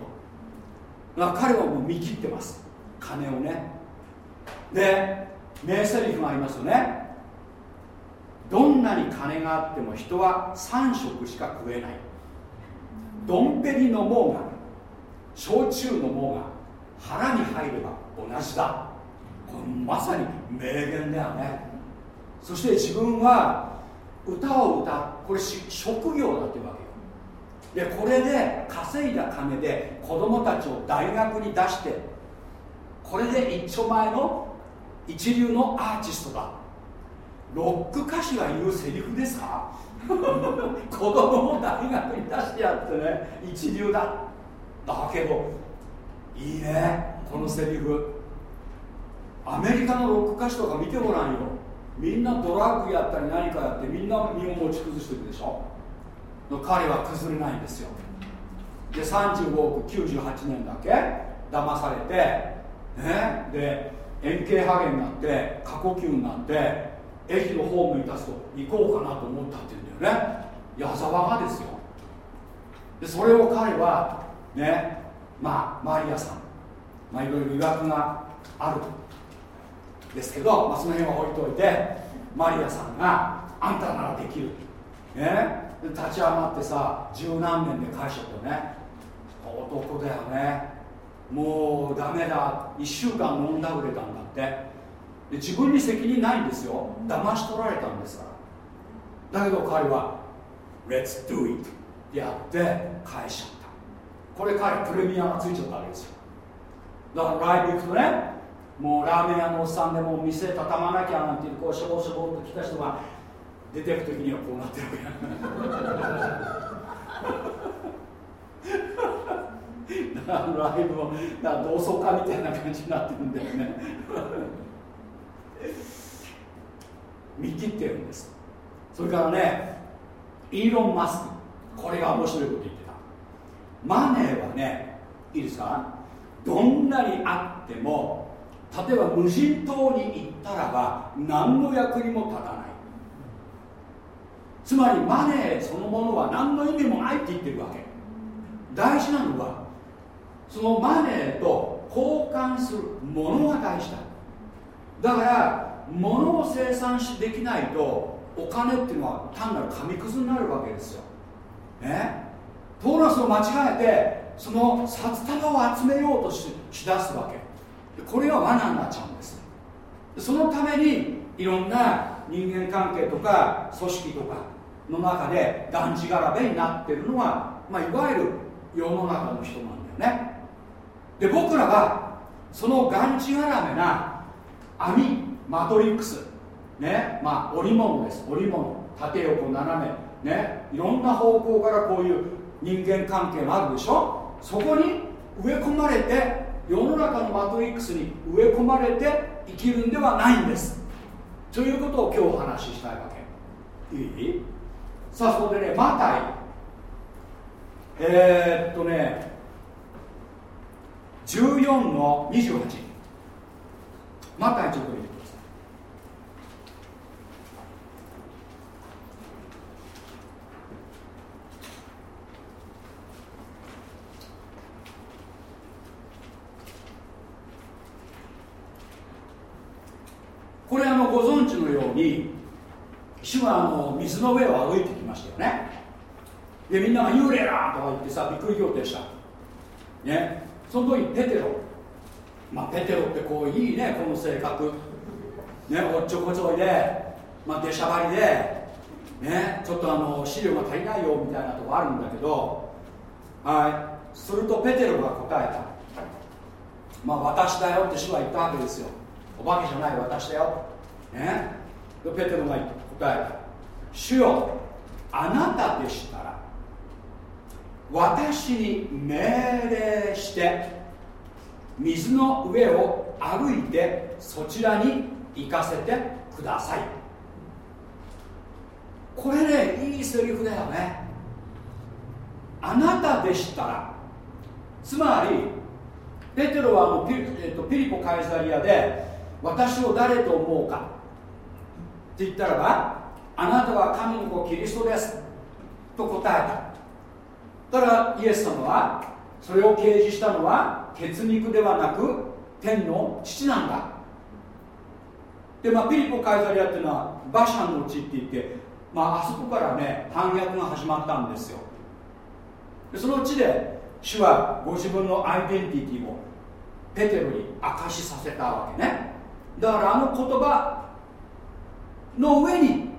と。だから彼はもう見切ってます。金をね。で名セリフがありますよね。どんなに金があっても人は3食しか食えない。ドンペリのもうが焼酎のもうが腹に入れば同じだ。これまさに名言だよね。そして自分は歌を歌うこれ職業だってわけよ。でこれで稼いだ金で子供たちを大学に出してこれで一丁前の一流のアーティストだ。ロック歌手が言うセリフですか？子供を大学に出してやってね一流だ。だけどいいねこのセリフ。アメリカのロック歌手とか見てごらんよ。みんなドラッグやったり何かやってみんな身を持ち崩してるでしょ？彼は崩れないんですよ。で35億98年だけ騙されてねで円形ハゲになって過呼吸になって駅のホームに立つと行こうかなと思ったって言うんだよね。矢沢がですよ。でそれを彼はねまあマリアさん。まあいろいろ疑惑があるですけど、まあ、その辺は置いといてマリアさんがあんたならできる。ね。立ち上がってさ十何年で返しちゃったね。男だよね。もうダメだ。1週間飲んだくれたんだって。で自分に責任ないんですよ。騙し取られたんですから。だけど彼は Let's do it. ってやって返しちゃった。これ彼プレミアがついちゃったわけですよ。だからライブ行くとねもうラーメン屋のおっさんでもう店畳まなきゃなんていうこうしょぼしょぼっと来た人が出てく時にはこうなってるわけ。だからライブもだから同窓会みたいな感じになってるんだよね。見切ってるんです。それからねイーロン・マスクこれが面白いこと言ってた。マネーはねいいですか？どんなにあっても例えば無人島に行ったらば何の役にも立たない。つまりマネーそのものは何の意味もないって言ってるわけ。大事なのはそのマネーと交換するものが大事だ。だから物を生産しできないとお金っていうのは単なる紙くずになるわけですよ。ね？トーラスを間違えてその札束を集めようとししだすわけ。これが罠になっちゃうんです。そのためにいろんな人間関係とか組織とかの中でがんじがらめになってるのは、まあ、いわゆる世の中の人なんだよね。で僕らはそのがんじがらめな網マトリックス。ね。まあ織物です。織物。縦横斜め。ね。いろんな方向からこういう人間関係があるでしょ？そこに植え込まれて世の中のマトリックスに植え込まれて生きるんではないんです。ということを今日お話ししたいわけ。いい？さあそこでねマタイ。えー、っとね14の28マタイちょっと見て。くださいこれあのご存知のように主はあの水の上を歩いてきましたよね。でみんなが幽霊だとか言ってさびっくり仰天した。ね。その時ペテロまあペテロってこういいねこの性格。ねおっちょこちょいでまあ出しゃばりでねちょっとあの資料が足りないよみたいなとこあるんだけどはい。するとペテロが答えた。まあ私だよって主は言ったわけですよ。お化けじゃない私だよ、ね、でペテロが答えた。主よあなたでしたら私に命令して水の上を歩いてそちらに行かせてください。これねいいセリフだよね。あなたでしたら。つまりペテロはあのピ,、えー、とピリポカイザリアで私を誰と思うか。って言ったらばあなたは神の子キリストです。と答えた。ただイエス様はそれを掲示したのは血肉ではなく天の父なんだ。でまあピリポ・カイザリアっていうのは馬車の地って言ってまああそこからね反逆が始まったんですよ。でその地で主はご自分のアイデンティティをペテロに明かしさせたわけね。だからあの言葉の上に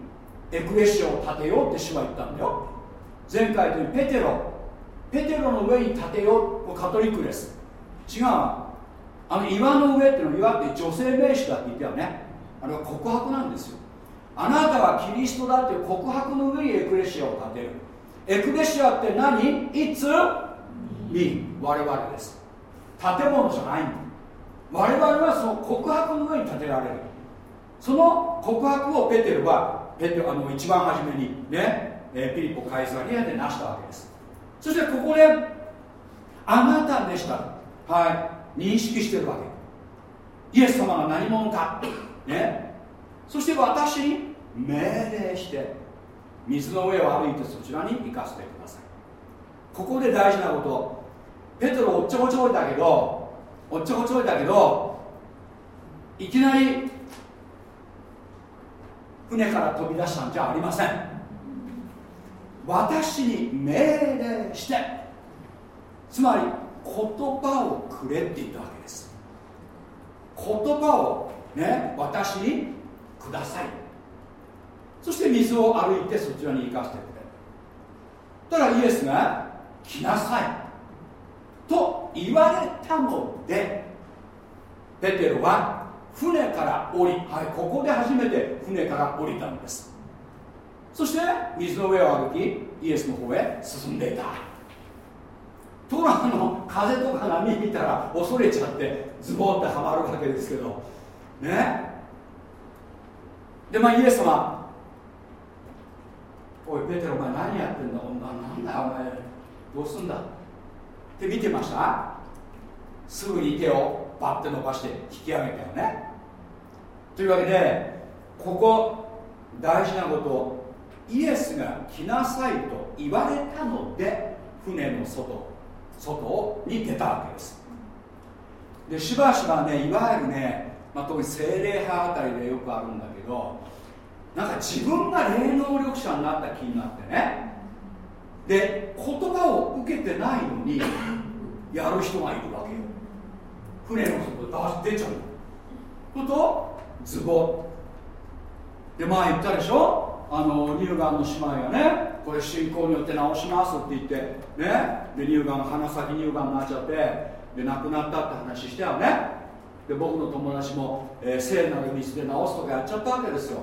エクレシアを建てようって主は言ったんだよ。前回というペテロペテロの上に建てようカトリックです。違う。あの岩の上っていうのは岩って女性名詞だって言ったよね。あれは告白なんですよ。あなたはキリストだっていう告白の上にエクレシアを建てる。エクレシアって何？いつ？に我々です。建物じゃないんだ。我々はその告白の上に建てられる。その告白をペテルはペテルあの一番初めにね、えー、ピリポ・カイザリアで成したわけですそしてここであなたでした。はい。認識してるわけ。イエス様が何者か。ね。そして私に命令して水の上を歩いてそちらに行かせてください。ここで大事なこと。ペトロおっちょこちょいだけどおっちょこちょいだけどいきなり船から飛び出したんじゃありません。私に命令して。つまり言葉をくれって言ったわけです。言葉をね私にください。そして水を歩いてそちらに行かせてくれ。たらイエスが来なさい。と言われたのでペテロは船から降り、はい、ここで初めて船から降りたんです。そして水の上を歩きイエスの方へ進んでいた。ところがあの風とか波見たら恐れちゃってズボンってはまるわけですけど。ね。でまあイエス様おいペテロお前何やってんだ？お前なんだよお前どうすんだ？って見てました？すぐに手をバッて伸ばして引き上げたよね。というわけでここ大事なことイエスが来なさいと言われたので船の外外に出たわけです。でしばしばねいわゆるね、まあ、特に精霊派あたりでよくあるんだけどなんか自分が霊能力者になった気になってねで言葉を受けてないのにやる人がいるわけよ。船の外出ちゃうすとズボでまあ言ったでしょ？あの乳がんの姉妹がねこれ信仰によって治しますって言ってねで乳がん鼻先乳がんになっちゃってで亡くなったって話したよね。で僕の友達も、えー、聖なる水で治すとかやっちゃったわけですよ。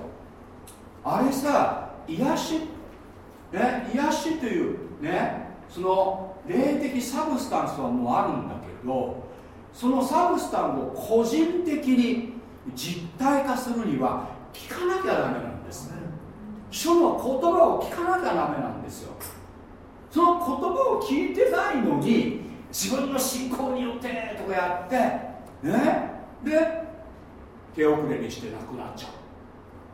あれさ癒しね癒しというねその霊的サブスタンスはもうあるんだけどそのサブスタンスを個人的に実体化するには聞かなきゃダメなんですね。書の言葉を聞かなきゃダメなんですよ。その言葉を聞いてないのに自分の信仰によってとかやってね？で手遅れにしてなくなっちゃう。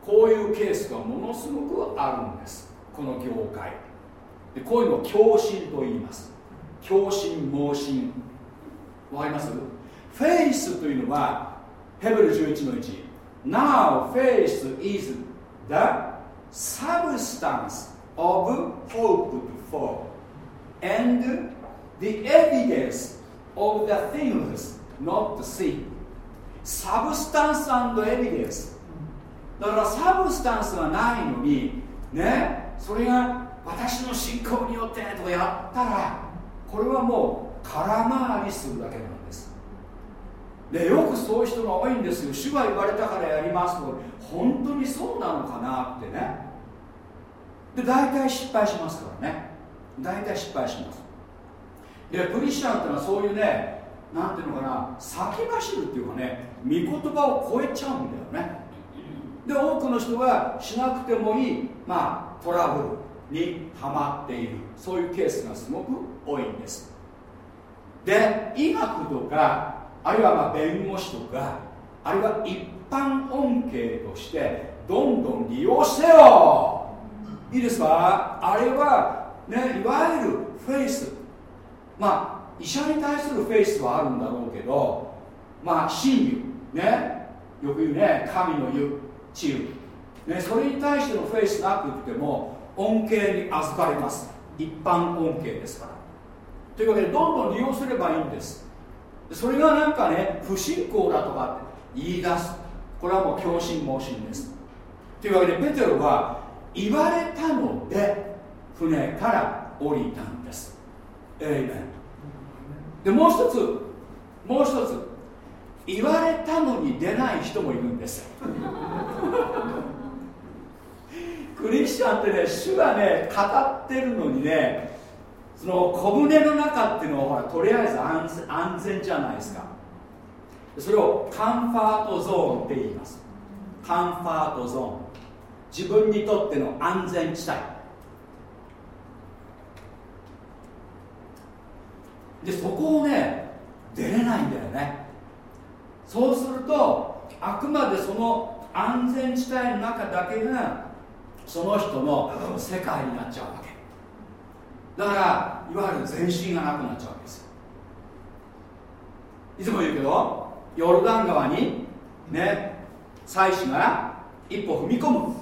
こういうケースがものすごくあるんです。この業界。でこういうのを共振と言います。狂信盲信。わかります？フェイスというのはヘブル11の1 Now faith is the substance of hope for and the evidence of the things not seen. substance evidence だから substance がないのにねそれが私の信仰によってとかやったらこれはもう空回りするだけなんでよくそういう人が多いんですよ。主が言われたからやりますと本当にそうなのかなってね。で大体失敗しますからね。大体失敗します。でクリスチャンっていうのはそういうねなんていうのかな先走るっていうかね御言葉を超えちゃうんだよね。で多くの人がしなくてもいい、まあ、トラブルにはまっている。そういうケースがすごく多いんです。で医学とかあるいはまあ弁護士とかあるいは一般恩恵としてどんどん利用してよ。いいですか？あれはねいわゆるフェイス。まあ医者に対するフェイスはあるんだろうけどまあ真理。ね？よく言うね神の言う治癒。ね、それに対してのフェイスなくっても恩恵に預かります。一般恩恵ですから。というわけでどんどん利用すればいいんです。それがなんかね不信仰だとか言い出す。これはもう強心猛進です。というわけでペテロは言われたので船から降りたんです。えいめでもう一つもう一つ。言われたのに出ない人もいるんです。クリスチャンってね主がね語ってるのにねその小舟の中っていうのはとりあえず安安全じゃないですか。それをカンファートゾーンって言います。カンファートゾーン。自分にとっての安全地帯。でそこをね出れないんだよね。そうするとあくまでその安全地帯の中だけがその人の世界になっちゃうわけ。だからいわゆる全身がなくなっちゃうわけですよ。いつも言うけどヨルダン川にね妻子が一歩踏み込む。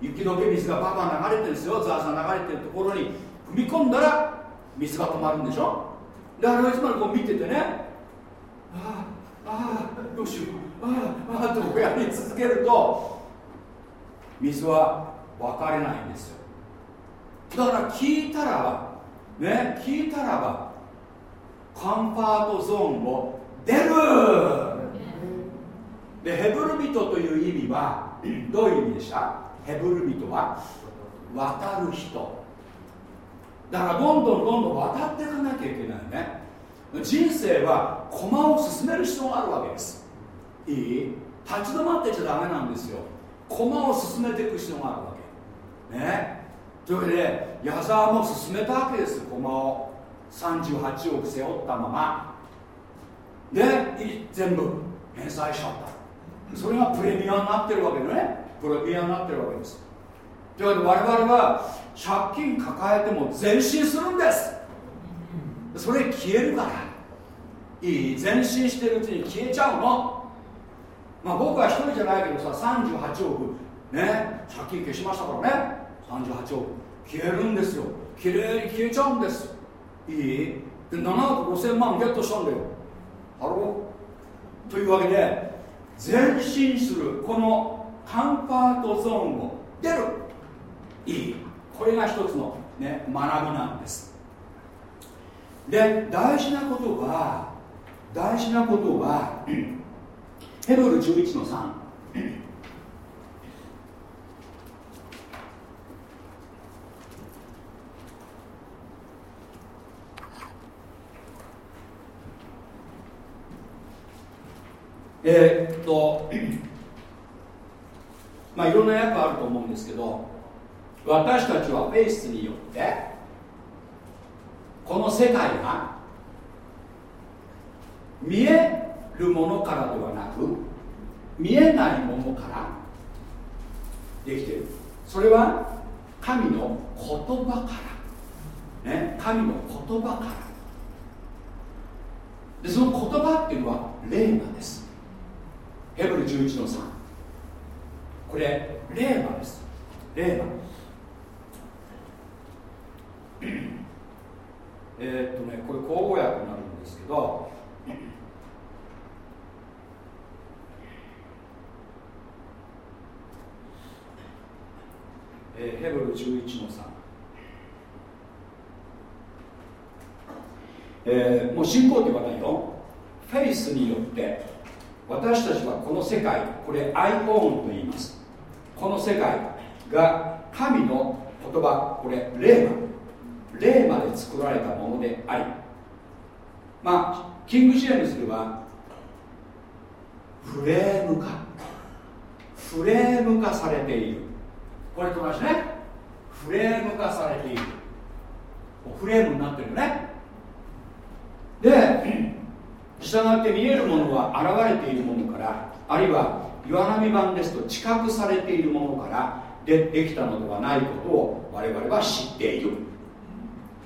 雪解け水がバンバン流れてるんですよ。ザーザー流れてるところに。踏み込んだら水が止まるんでしょ。だからいつまでこう見ててねああああどうしようああああとやり続けると水は分かれないんですよ。だから聞いたらね聞いたらばカンファートゾーンを出る!でヘブル人という意味はどういう意味でした？ヘブル人は渡る人。だからどんどんどんどん渡っていかなきゃいけないね。人生は駒を進める必要があるわけです。いい？立ち止まってちゃダメなんですよ。駒を進めていく必要があるわけ。ねというわけで矢沢も進めたわけです駒を38億背負ったまま。で全部返済しちゃった。それがプレミアになってるわけね。プレミアになってるわけです。というわけで我々は借金抱えても前進するんです。それ消えるから。いい前進してるうちに消えちゃうの。まあ僕は一人じゃないけどさ38億ね借金消しましたからね。38億消えるんですよ。きれいに消えちゃうんですいい。で7億5000万ゲットしたんだよ。ハローというわけで前進するこの comfort zone を出る。いい。これが一つの、ね、学びなんです。で大事なことは大事なことは ヘブル11の3えー、っと まあいろんな訳あると思うんですけど私たちはフェイスによってこの世界が見えるものからではなく見えないものからできている。それは神の言葉から。ね神の言葉から。でその言葉っていうのは霊魔です。ヘブル11の3これ霊魔です。霊魔え、っとねこれ口語訳になるんですけどえー、ヘブル11の3、えー、もう信仰って言わないよ。フェイスによって。私たちはこの世界これアイオーンと言います。この世界が神の言葉これ霊魔霊まで作られたものであり。まあキング・ジェームズではフレーム化。フレーム化されている。これと同じね。フレーム化されている。フレームになってるよね。で従って見えるものは現れているものからあるいは岩波版ですと知覚されているものからでできたのではないことを我々は知っている。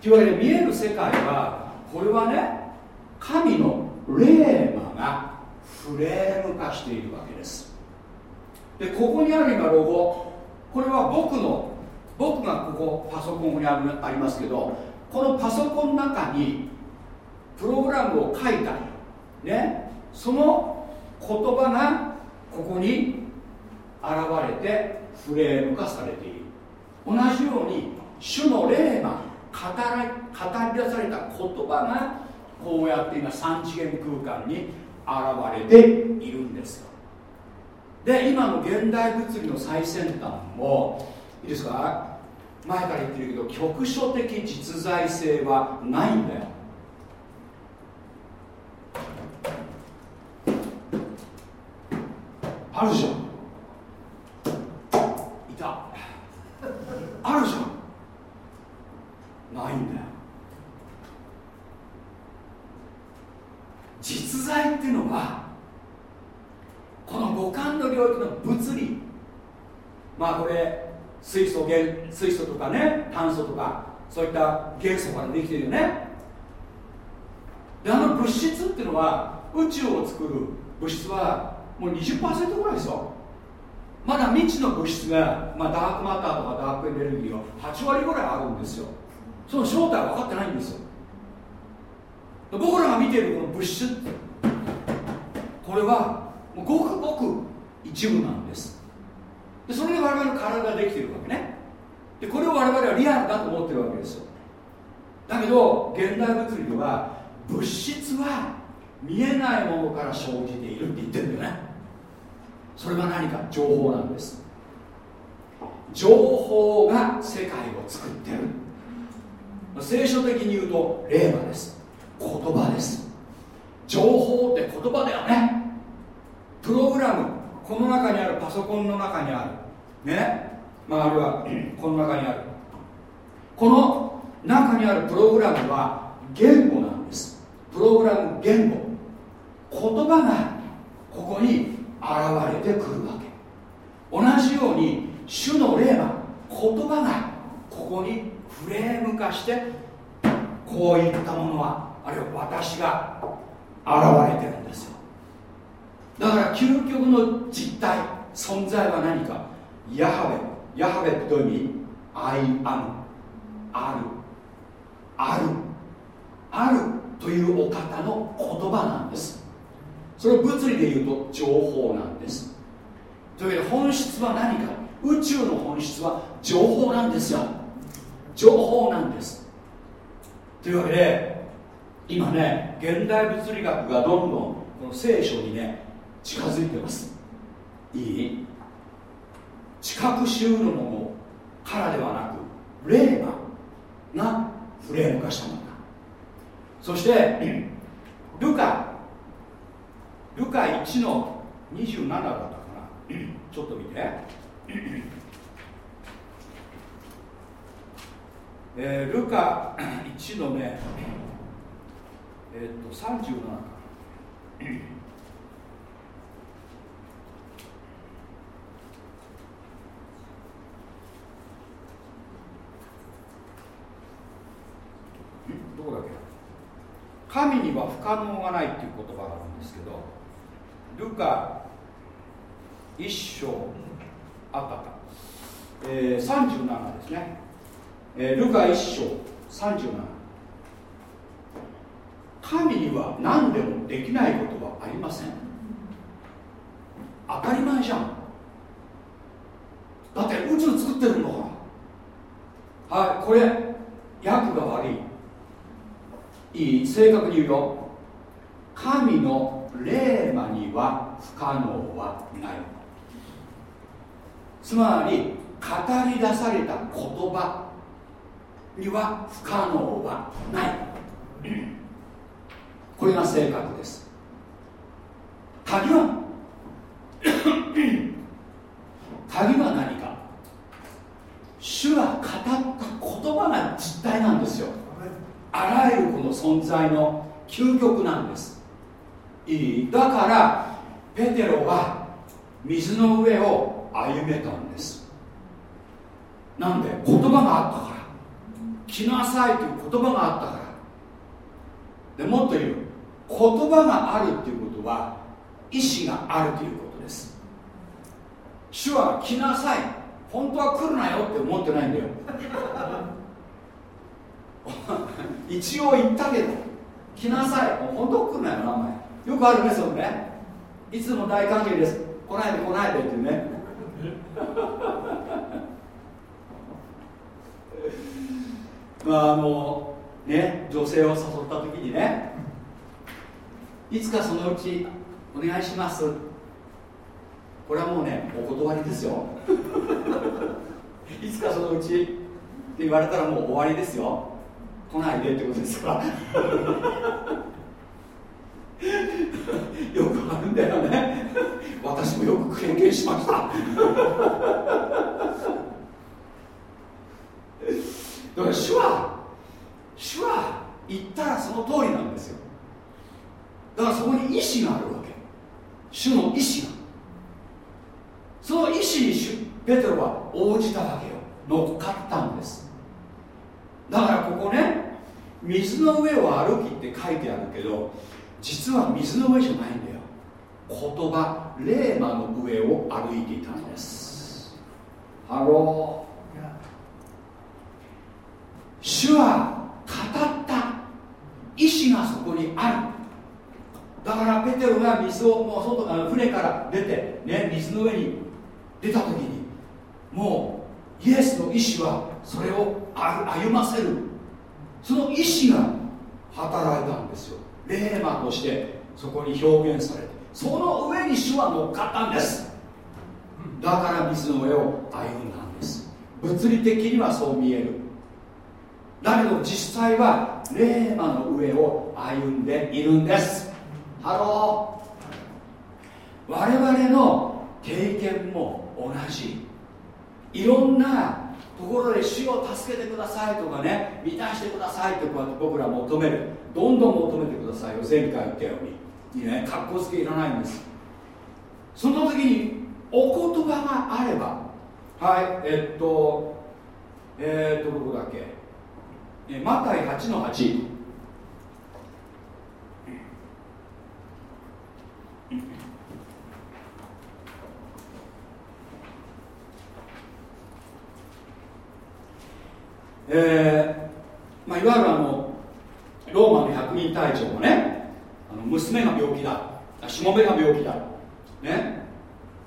というわけで見える世界はこれはね神の霊魔がフレーム化しているわけです。でここにある今ロゴこれは僕の僕がここパソコンにありますけどこのパソコンの中にプログラムを書いた。ねその言葉がここに現れてフレーム化されている。同じように主の霊が語り出された言葉がこうやって今3次元空間に現れているんですよ。で今の現代物理の最先端もいいですか？前から言ってるけど局所的実在性はないんだよ。あるじゃん。いた。あるじゃん。ないんだよ実在っていうのはこの五感の領域の物理。まあこれ水素原水素とかね炭素とかそういった元素からできてるよね。であの物質っていうのは宇宙を作る物質はもう20%ぐらいですよ。まだ未知の物質が、まあ、ダークマターとかダークエネルギーは8割ぐらいあるんですよ。その正体は分かってないんですよ。僕らが見ているこの物質これはもうごくごく一部なんです。でそれで我々の体ができてるわけね。でこれを我々はリアルだと思ってるわけですよ。だけど現代物理では物質は見えないものから生じているって言ってるんだよね。それは何か情報なんです。情報が世界を作ってる。聖書的に言うと霊馬です。言葉です。情報って言葉だよね。プログラム。この中にある。パソコンの中にある。ね。まああるいは この中にある。この中にある。プログラムは言語なんです。プログラム言語。言葉がここに現れてくるわけ。同じように主の霊は言葉がここにフレーム化してこういったものはあるいは私が現れてるんですよ。だから究極の実体存在は何か。ヤハベヤハベってどういう意味？I am ある。ある。あるというお方の言葉なんです。それを物理で言うと情報なんです。というわけで本質は何か。宇宙の本質は情報なんですよ。情報なんです。というわけで今ね現代物理学がどんどんこの聖書にね近づいてます。いい？知覚衆のものからではなく霊馬がフレーム化したものだ。そして ルカルカ1の27だったかな。ちょっと見て。えー、ルカ1のねえー、っと37か。どこだっけ？神には不可能がないっていう言葉があるんですけど。ルカ一章あったか、えー、37ですね、えー、ルカ一章37神には何でもできないことはありません。当たり前じゃん。だって宇宙作ってるんだか。らはいこれ訳が悪い。いい？正確に言うよ。神の霊魔には不可能はない。つまり語り出された言葉には不可能はない。これが正確です。鍵は 鍵は何か。主が語った言葉が実体なんですよ。あらゆるこの存在の究極なんですいい。だからペテロは水の上を歩めたんです。なんで言葉があったから。来なさいという言葉があったから。でもっと言う言葉があるっていうことは意志があるということです。主は来なさい。本当は来るなよって思ってないんだよ。一応言ったけど来なさい。本当は来るなよ名前。よくあるねそのね。いつも大歓迎です。来ないで来ないでっていうね。まああのね女性を誘った時にね。いつかそのうちお願いします。これはもうねお断りですよ。いつかそのうちって言われたらもう終わりですよ。来ないでってことですから。よくあるんだよね。私もよく経験しました。だから主は主は言ったらその通りなんですよ。だからそこに意志があるわけ。主の意志が。その意志に主ペテロは応じたわけよ。乗っかったんです。だからここね水の上を歩きって書いてあるけど実は水の上じゃないんだよ。言葉霊魔の上を歩いていたんです。Hello。主は語った意志がそこにある。だからペテロが水をもう外から船から出て、ね、水の上に出た時にもうイエスの意志はそれを歩ませる。その意志が働いたんですよレーマとしてそこに表現されてその上に主は乗っかったんです。だから水の上を歩んだんです。物理的にはそう見える。だけど実際はレーマの上を歩んでいるんです。 Hello。我々の経験も同じ。いろんなところで死を助けてくださいとかね満たしてくださいとか僕ら求める。どんどん求めてくださいよ前回言ったようにいいね。格好つけいらないんです。その時にお言葉があれば。はいえっとえー、っとどこだっけ。えマタイ8の8えーまあ、いわゆるあのローマの百人隊長もねあの娘が病気だしもべが病気だね。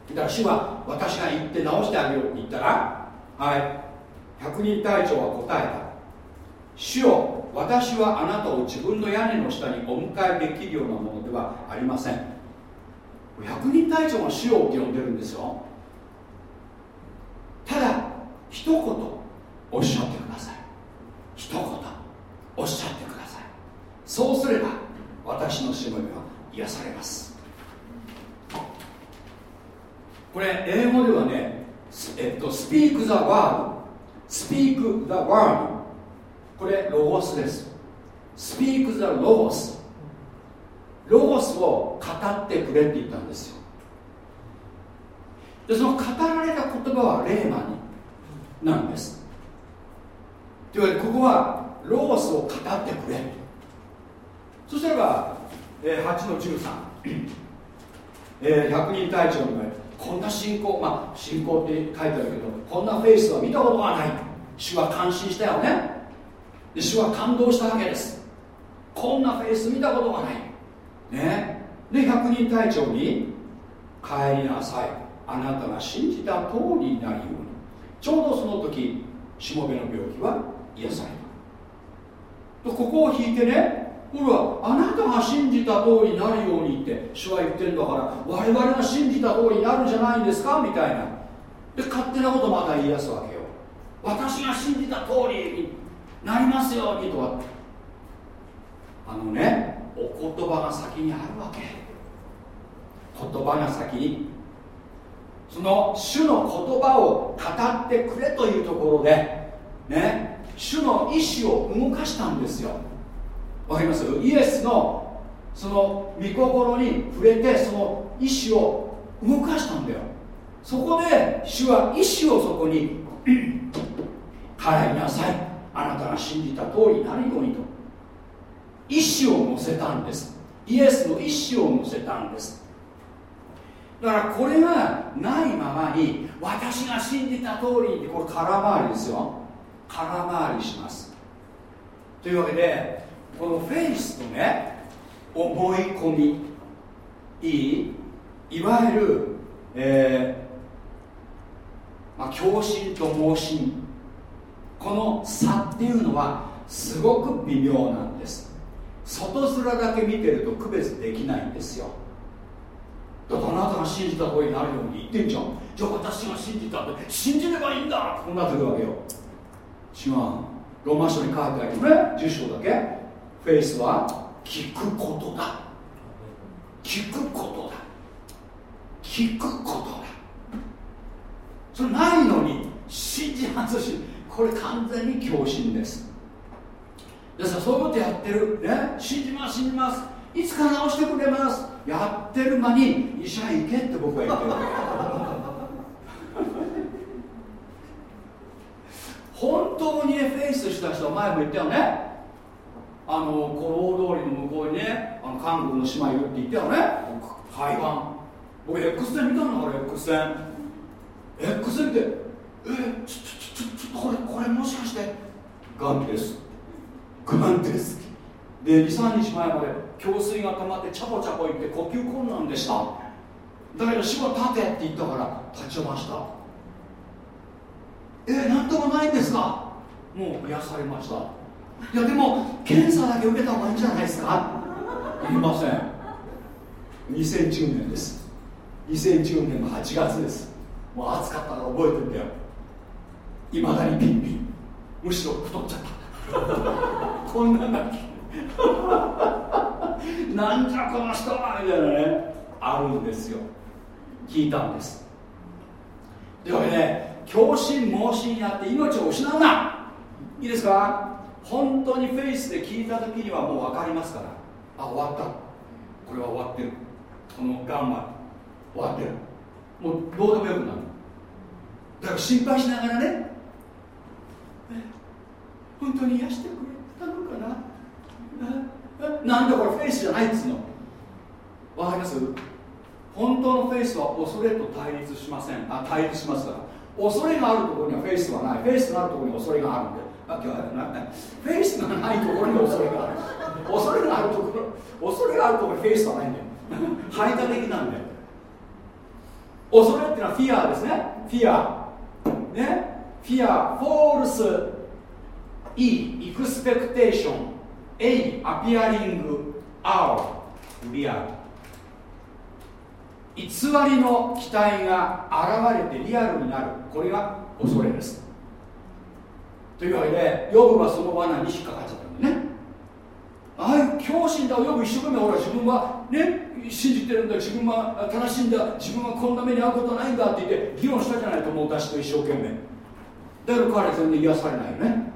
だから主は私が行って治してあげようって言ったらはい。百人隊長は答えた。主よ私はあなたを自分の屋根の下にお迎えできるようなものではありません。百人隊長が主よって呼んでるんですよ。ただ一言。おっしゃってください。一言おっしゃってください。そうすれば私のしもべは癒されます。これ英語ではねえっと Speak the word Speak the word これロゴスです。Speak the logos ロゴスを語ってくれって言ったんですよ。でその語られた言葉はレーマになんです。というわけでここはロゴスを語ってくれ。そしたらえ、8の13、えー、百人隊長のこんな信仰まあ信仰って書いてあるけどこんなフェイスは見たことがない。主は感心したよね。で主は感動したわけです。こんなフェイス見たことがない。ね。で百人隊長に帰りなさい。あなたが信じた通りになるように。ちょうどその時しもべの病気は癒さ。れたとここを引いてねほらあなたが信じた通りになるようにって主は言ってるんだから我々が信じた通りになるんじゃないんですか？みたいな。で勝手なことまた言い出すわけよ。私が信じた通りになりますようにとは。あのねお言葉が先にあるわけ。言葉が先に。その主の言葉を語ってくれというところでね主の意志を動かしたんですよ。わかります？イエスのその御心に触れてその意志を動かしたんだよ。そこで主は意志をそこに 帰りなさい。あなたが信じた通りになるようにと。意志を乗せたんです。イエスの意志を乗せたんです。だからこれがないままに私が信じた通りにこれ空回りですよ。空回りします。というわけでこのフェイスとね思い込みいいいわゆる、えーまあ、共振と盲信。この差っていうのはすごく微妙なんです。外面だけ見てると区別できないんですよ。だってあなたが信じた方になるように言ってんじゃん。じゃあ私が信じたって信じればいいんだってこうなってくるわけよ。違うローマ書に書いてあるよね。10章だけ。フェイスは聞くことだ。聞くことだ。聞くことだ。それないのに信じ外しこれ完全に狂信です。ですからそういうことやってる。ね。信じます信じます。いつか直してくれます。やってる間に医者行けって僕は言ってる。本当にねフェイスした人は前も言ったよね。あのこの大通りの向こうにねあの韓国の姉妹いるって言ったよね。海岸僕 X 線見たんだから X 線。X 線ってえちょちょちょちょこれこれもしかしてがんです。がんです。で23日前まで胸水が溜まってチャポチャポいって呼吸困難でした。だけど死後立てって言ったから立ちましたえー、なんともないんですか？もう癒されました。いやでも検査だけ受けた方がいいんじゃないですか？言いません。2010年です。2010年の8月です。もう暑かったから覚えてんだよ。いまだにピンピン。むしろ太っちゃった。こんなんだっけ？なんじゃこの人はみたいなね。あるんですよ。聞いたんです。というわけで狂信盲信やって命を失うな。いいですか？本当にフェイスで聞いた時にはもう分かりますから。あ終わった。これは終わってる。このガンマ終わってる。もうどうでもよくなる。だから心配しながらね。本当に癒してくれたのかな？なんでこれフェイスじゃないっつうの。わかります？本当のフェイスは恐れと対立しません。あ対立しますから。恐れがあるところにはフェイスはない。フェイスがあるところに恐れがあるんでフェイスがないところに恐れがある。恐れがあるところ恐れがあるところにフェイスはないんだよ。排他的なんだよ。恐れっていうのはフィアですね。フィア。ね。フィア。フォールス。E エクスペクテーション。A アピアリング。R リアル偽りの期待が現れてリアルになる。これが恐れです。というわけでヨブはその罠に引っかかっちゃったんだね。ああいう狂信だ。ヨブ一生懸命ほら自分はね信じてるんだ自分は正しいんだ。自分はこんな目に遭うことないんだって言って議論したじゃないと思う私と一生懸命。だけど彼は全然癒されないよね。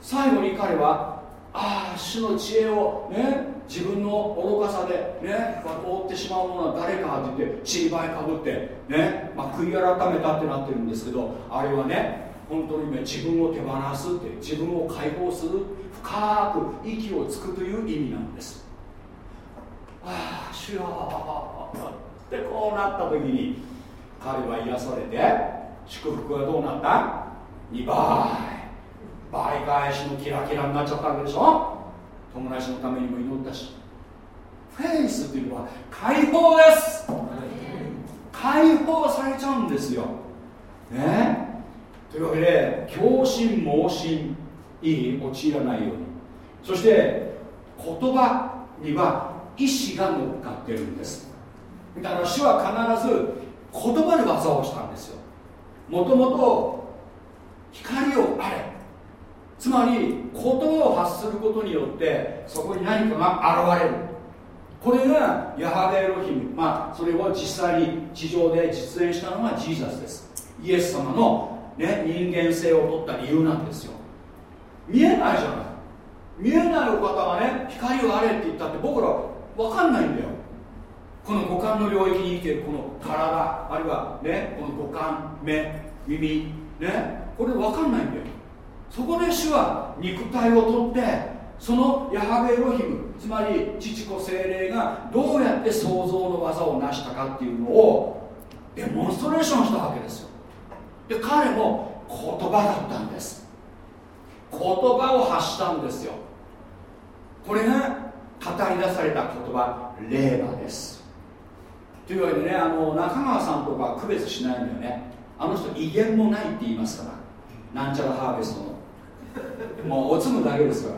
最後に彼はああ主の知恵をね自分の愚かさでね覆ってしまうものは誰かって言ってちりばいかぶってね、まあ、悔い改めたってなってるんですけどあれはね本当にね自分を手放すって自分を解放する深く息をつくという意味なんです。ああ主よってこうなった時に彼は癒されて祝福はどうなった？2倍。倍返しのキラキラになっちゃったわけでしょ？友達のためにも祈ったしフェイスっていうのは解放です。解放されちゃうんですよ。ね。というわけで狂信盲信いい陥らないように。そして言葉には意志が乗っかってるんです。だから主は必ず言葉で技をしたんですよ。もともと光をあれ。つまり言葉を発することによってそこに何かが現れる。これがヤハベエロヒム。まあそれを実際に地上で実演したのがジーザスです。イエス様の、ね、人間性を取った理由なんですよ。見えないじゃない。見えないお方がね光をあれって言ったって僕ら分かんないんだよ。この五感の領域に生きているこの体あるいはねこの五感目耳ね。これ分かんないんだよ。そこで主は肉体を取ってそのヤハベエロヒムつまり父子精霊がどうやって創造の技を成したかっていうのをデモンストレーションしたわけですよ。で彼も言葉だったんです。言葉を発したんですよ。これが語り出された言葉霊馬です。というわけでねあの中川さんとか区別しないんだよね。あの人威厳もないって言いますから。なんちゃらハーベストのもうおつむだけですか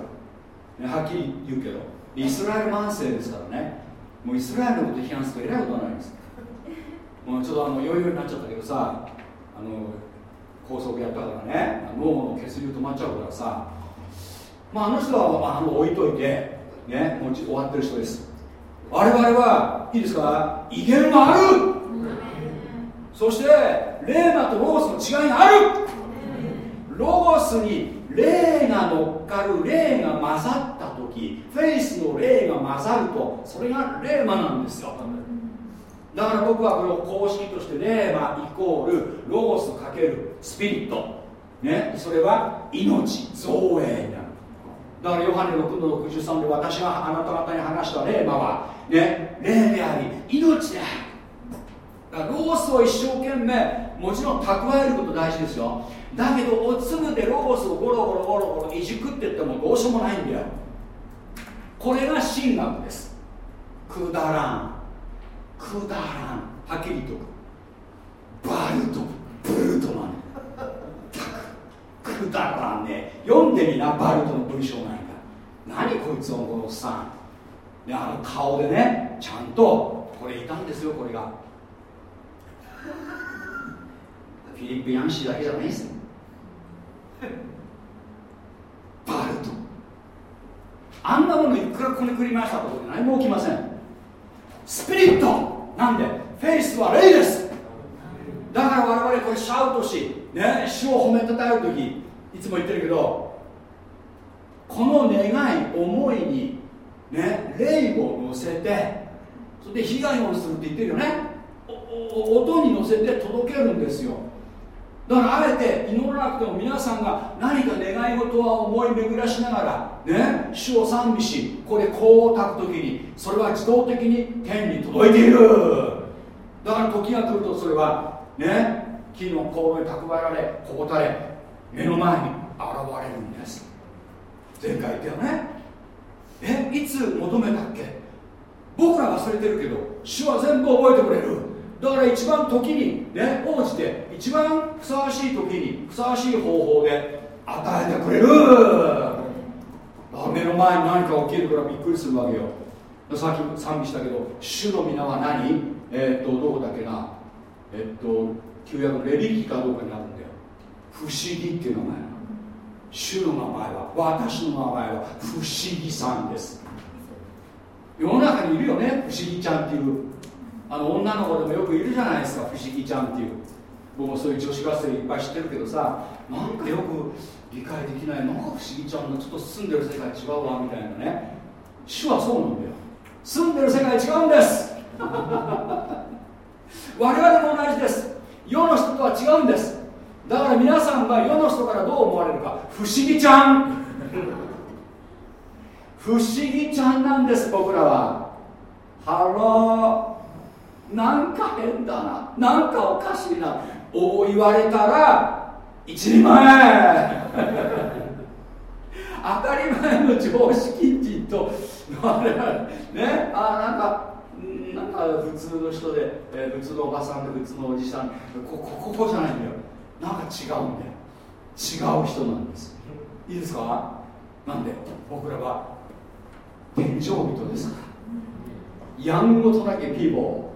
ら。はっきり言うけど。イスラエル万世ですからね。もうイスラエルのこと批判するとえらいことないんです。もうちょっとあの余裕になっちゃったけどさあの高速やったからね。脳の血流止まっちゃうからさ。まああの人はあの置いといてねもう終わってる人です。我々はいいですか？威厳はある。そしてレーマとロゴスの違いがある。ロゴスに霊が乗っかる霊が混ざった時フェイスの霊が混ざるとそれがレーマなんですよ。だから僕はこの公式としてレーマイコールロゴスかけるスピリット。ね。それは命造営になる。だからヨハネ6の63で私があなた方に話したレーマはね霊であり命である。だからロゴスを一生懸命もちろん蓄えること大事ですよ。だけどおつむでロゴスをゴロゴロゴロゴロいじくってってもどうしようもないんだよ。これが神学です。くだらん。くだらん。はっきり言っとく。バルト。ブルートマン。くだらんね。読んでみな。バルトの文章なんか。何こいつのこのおっさん。であの顔でね。ちゃんと。これいたんですよこれが。フィリップ・ヤンシーだけじゃないんですよ。バルト。あんなものいくらこねくり回したことで何も起きません。スピリット。なんで？フェイスは霊です。だから我々これシャウトし、ね、主を褒めたたえる時いつも言ってるけどこの願い思いにね霊を乗せてそれで被害をするって言ってるよね。音に乗せて届けるんですよ。だからあえて祈らなくても皆さんが何か願い事は思い巡らしながらね主を賛美しこれこうたく時にそれは自動的に天に届いている。だから時が来るとそれはね木の香炉に蓄えられここたれ目の前に現れるんです。前回言ったよね。えいつ求めたっけ？僕ら忘れてるけど主は全部覚えてくれる。だから一番時にね応じて一番ふさわしい時にふさわしい方法で与えてくれる。目の前に何か起きるからびっくりするわけよ。さっき賛美したけど主の皆は何？えー、っとどこだっけな？えっと旧約のレビキかどうかになるんだよ。不思議っていう名前主の名前は私の名前は不思議さんです。世の中にいるよね不思議ちゃんっていう。あの女の子でもよくいるじゃないですか不思議ちゃんっていう。僕もそういう女子学生いっぱい知ってるけどさなんかよく理解できないなんか不思議ちゃんのちょっと住んでる世界違うわみたいなね。主はそうなんだよ。住んでる世界違うんです。我々も同じです。世の人とは違うんです。だから皆さんが世の人からどう思われるか。不思議ちゃん。不思議ちゃんなんです僕らは。ハローなんか変だな。なんかおかしいな。と言われたら一人前。当たり前の常識人と我々ね？あなんかなんか普通の人で、えー、普通のおばさんで普通のおじさん。ここここじゃないんだよ。なんか違うんだよ。違う人なんです。いいですか？なんで？僕らは天井人ですから。やんごとなきピーボー。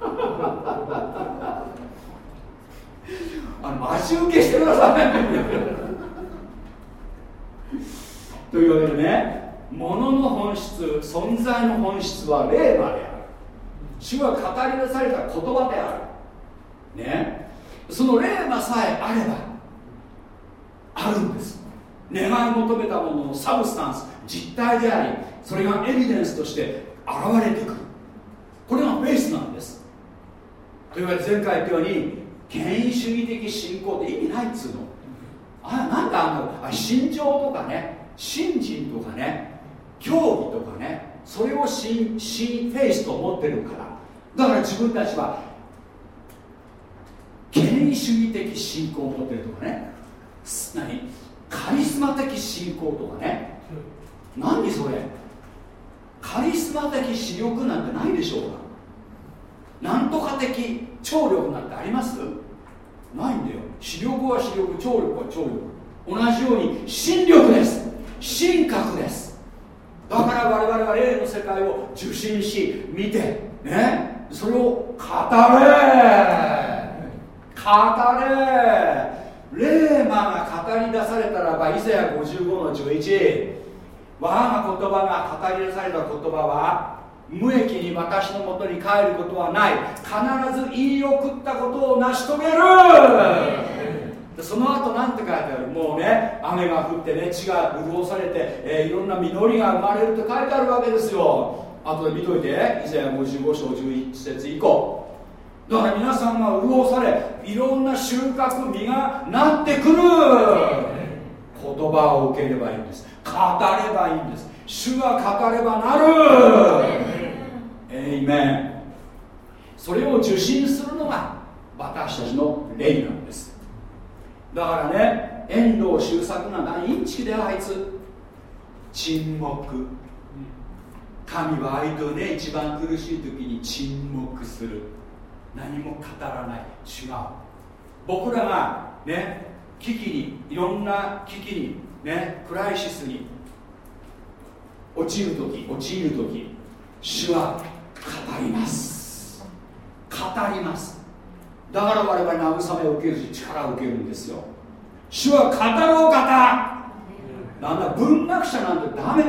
あの待ち受けしてください。というわけでね物の本質存在の本質は霊馬である。主は語り出された言葉である。ね。その霊馬さえあればあるんです。願い求めたもののサブスタンス実体でありそれがエビデンスとして現れてくる。これがフェイスなんです。というわけで前回言ったように権威主義的信仰って意味ないっつうの。あなんかあの心情とかね信心とかね教義とかねそれを新新フェイスと思ってるから。だから自分たちは権威主義的信仰を持ってるとかね何？カリスマ的信仰とかね。何それ？カリスマ的視力なんてないでしょうか？なんとか的聴力なんてあります？ないんだよ。視力は視力聴力は聴力。同じように心力です。心覚です。だから我々は霊の世界を受信し見てねそれを語れ。語れ。霊魔が語り出されたらばイザヤ55の11我が言葉が語り出された言葉は無益に私のもとに帰ることはない。必ず言い送ったことを成し遂げる。その後なんて書いてある？もうね雨が降ってね地が潤されて、えー、いろんな実りが生まれるって書いてあるわけですよ。後で見といてイザヤ55章11節以降。だから皆さんが潤されいろんな収穫実がなってくる。言葉を受ければいいんです。語ればいいんです。主が語ればなる。エイメンそれを受信するのが私たちの霊なんです。だからね遠藤周作が何インチキだよあいつ沈黙。神は愛とね一番苦しい時に沈黙する。何も語らない。違う。僕らがね危機にいろんな危機にねクライシスに陥る時陥る時主は語ります。語ります。だから我々慰めを受けるし力を受けるんですよ。主は語ろう方。なんだ文学者なんてダメ。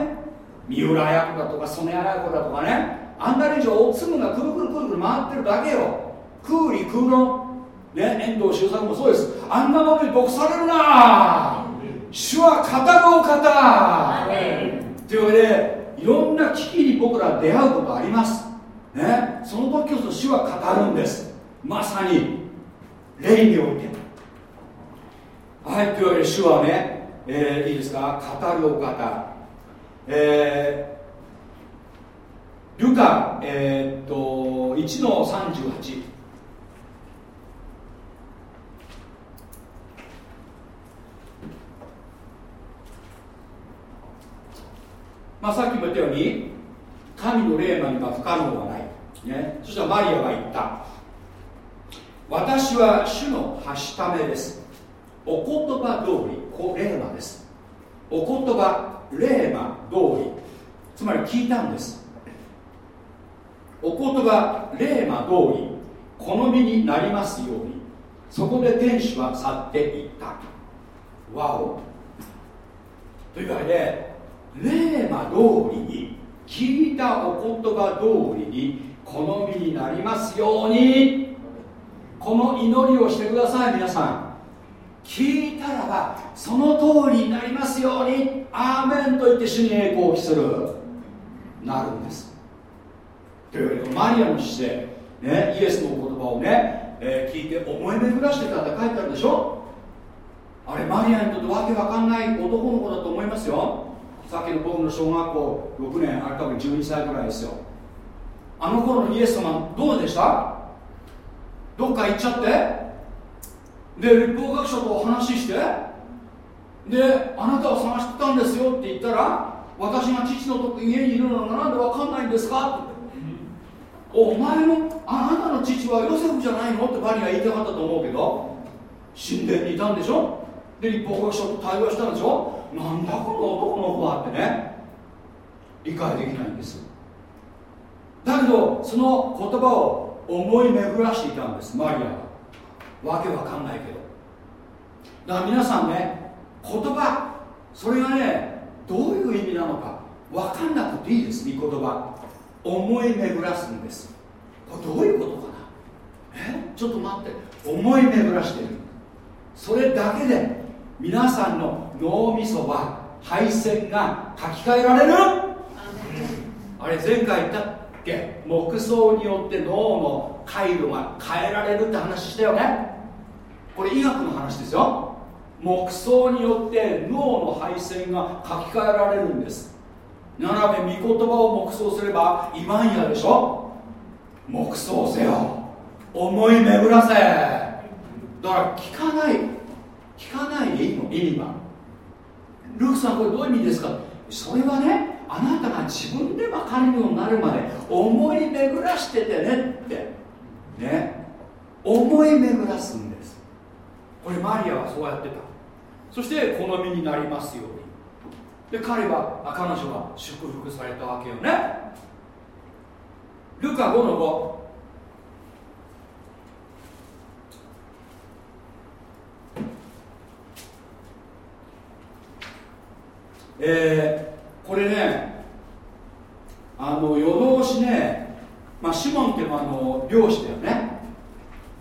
三浦綾子だとか曽根綾子だとかね。あんな以上粒がくるくるくるくる回ってるだけよ。空理空論ね遠藤周作もそうです。あんなものに毒されるな。主は語ろう方。というわけでいろんな危機に僕ら出会うことありますねその時こそ主は語るんです。まさに霊において。はいというわけで主はね、えー、いいですか？語るお方。えー、ルカ、えー、っと1の38まあ、さっきも言ったように神の霊魔には不可能はない、ね、そしたらマリアが言った。私は主のはしためです。お言葉通りこ霊魔です。お言葉霊魔通り。つまり聞いたんです。お言葉霊魔通り。好みになりますように。そこで天使は去っていった。わおというわけで霊魔通りに聞いたお言葉通りに好みになりますように。この祈りをしてください皆さん。聞いたらばその通りになりますように。アーメンと言って主に栄光を期する。なるんです。というわけでマリアの姿勢、ね、イエスの言葉をね、えー、聞いて思い巡らしてたって書いてあるでしょ。あれマリアにとってわけわかんない男の子だと思いますよ。さっきの僕の小学校6年あれ多分12歳ぐらいですよ。あの頃のイエス様どうでした？どっか行っちゃって？で立法学者とお話しして？であなたを探してたんですよって言ったら私が父のと家にいるのがなんでわかんないんですか？って。お前のあなたの父はヨセフじゃないの？ってバリが言いたかったと思うけど神殿にいたんでしょ？で立法学者と対話したんでしょ？なんだこの男の子はってね。理解できないんです。だけどその言葉を思い巡らしていたんですマリアは。わけわかんないけど。だから皆さんね言葉それがねどういう意味なのか分かんなくていいです御言葉。思い巡らすんです。これどういうことかな。え？ちょっと待って。思い巡らしてる。それだけで皆さんの脳みそは配線が書き換えられる？あれ前回言ったっけ？木葬によって脳の回路が変えられるって話したよね？これ医学の話ですよ。木葬によって脳の配線が書き換えられるんです。斜め御言葉を黙想すればイマンヤでしょ？黙想せよ。思い巡らせ。だから聞かない。聞かないでいいの？意味はルークさんこれどういう意味ですか？それはねあなたが自分で分かるようになるまで思い巡らしててねって。ね。思い巡らすんです。これマリアはそうやってた。そして好みになりますように。で彼は彼女は祝福されたわけよね。ルカ5の5えー、これねあの夜通しね、まあ、シモンっていうのはあの漁師だよね。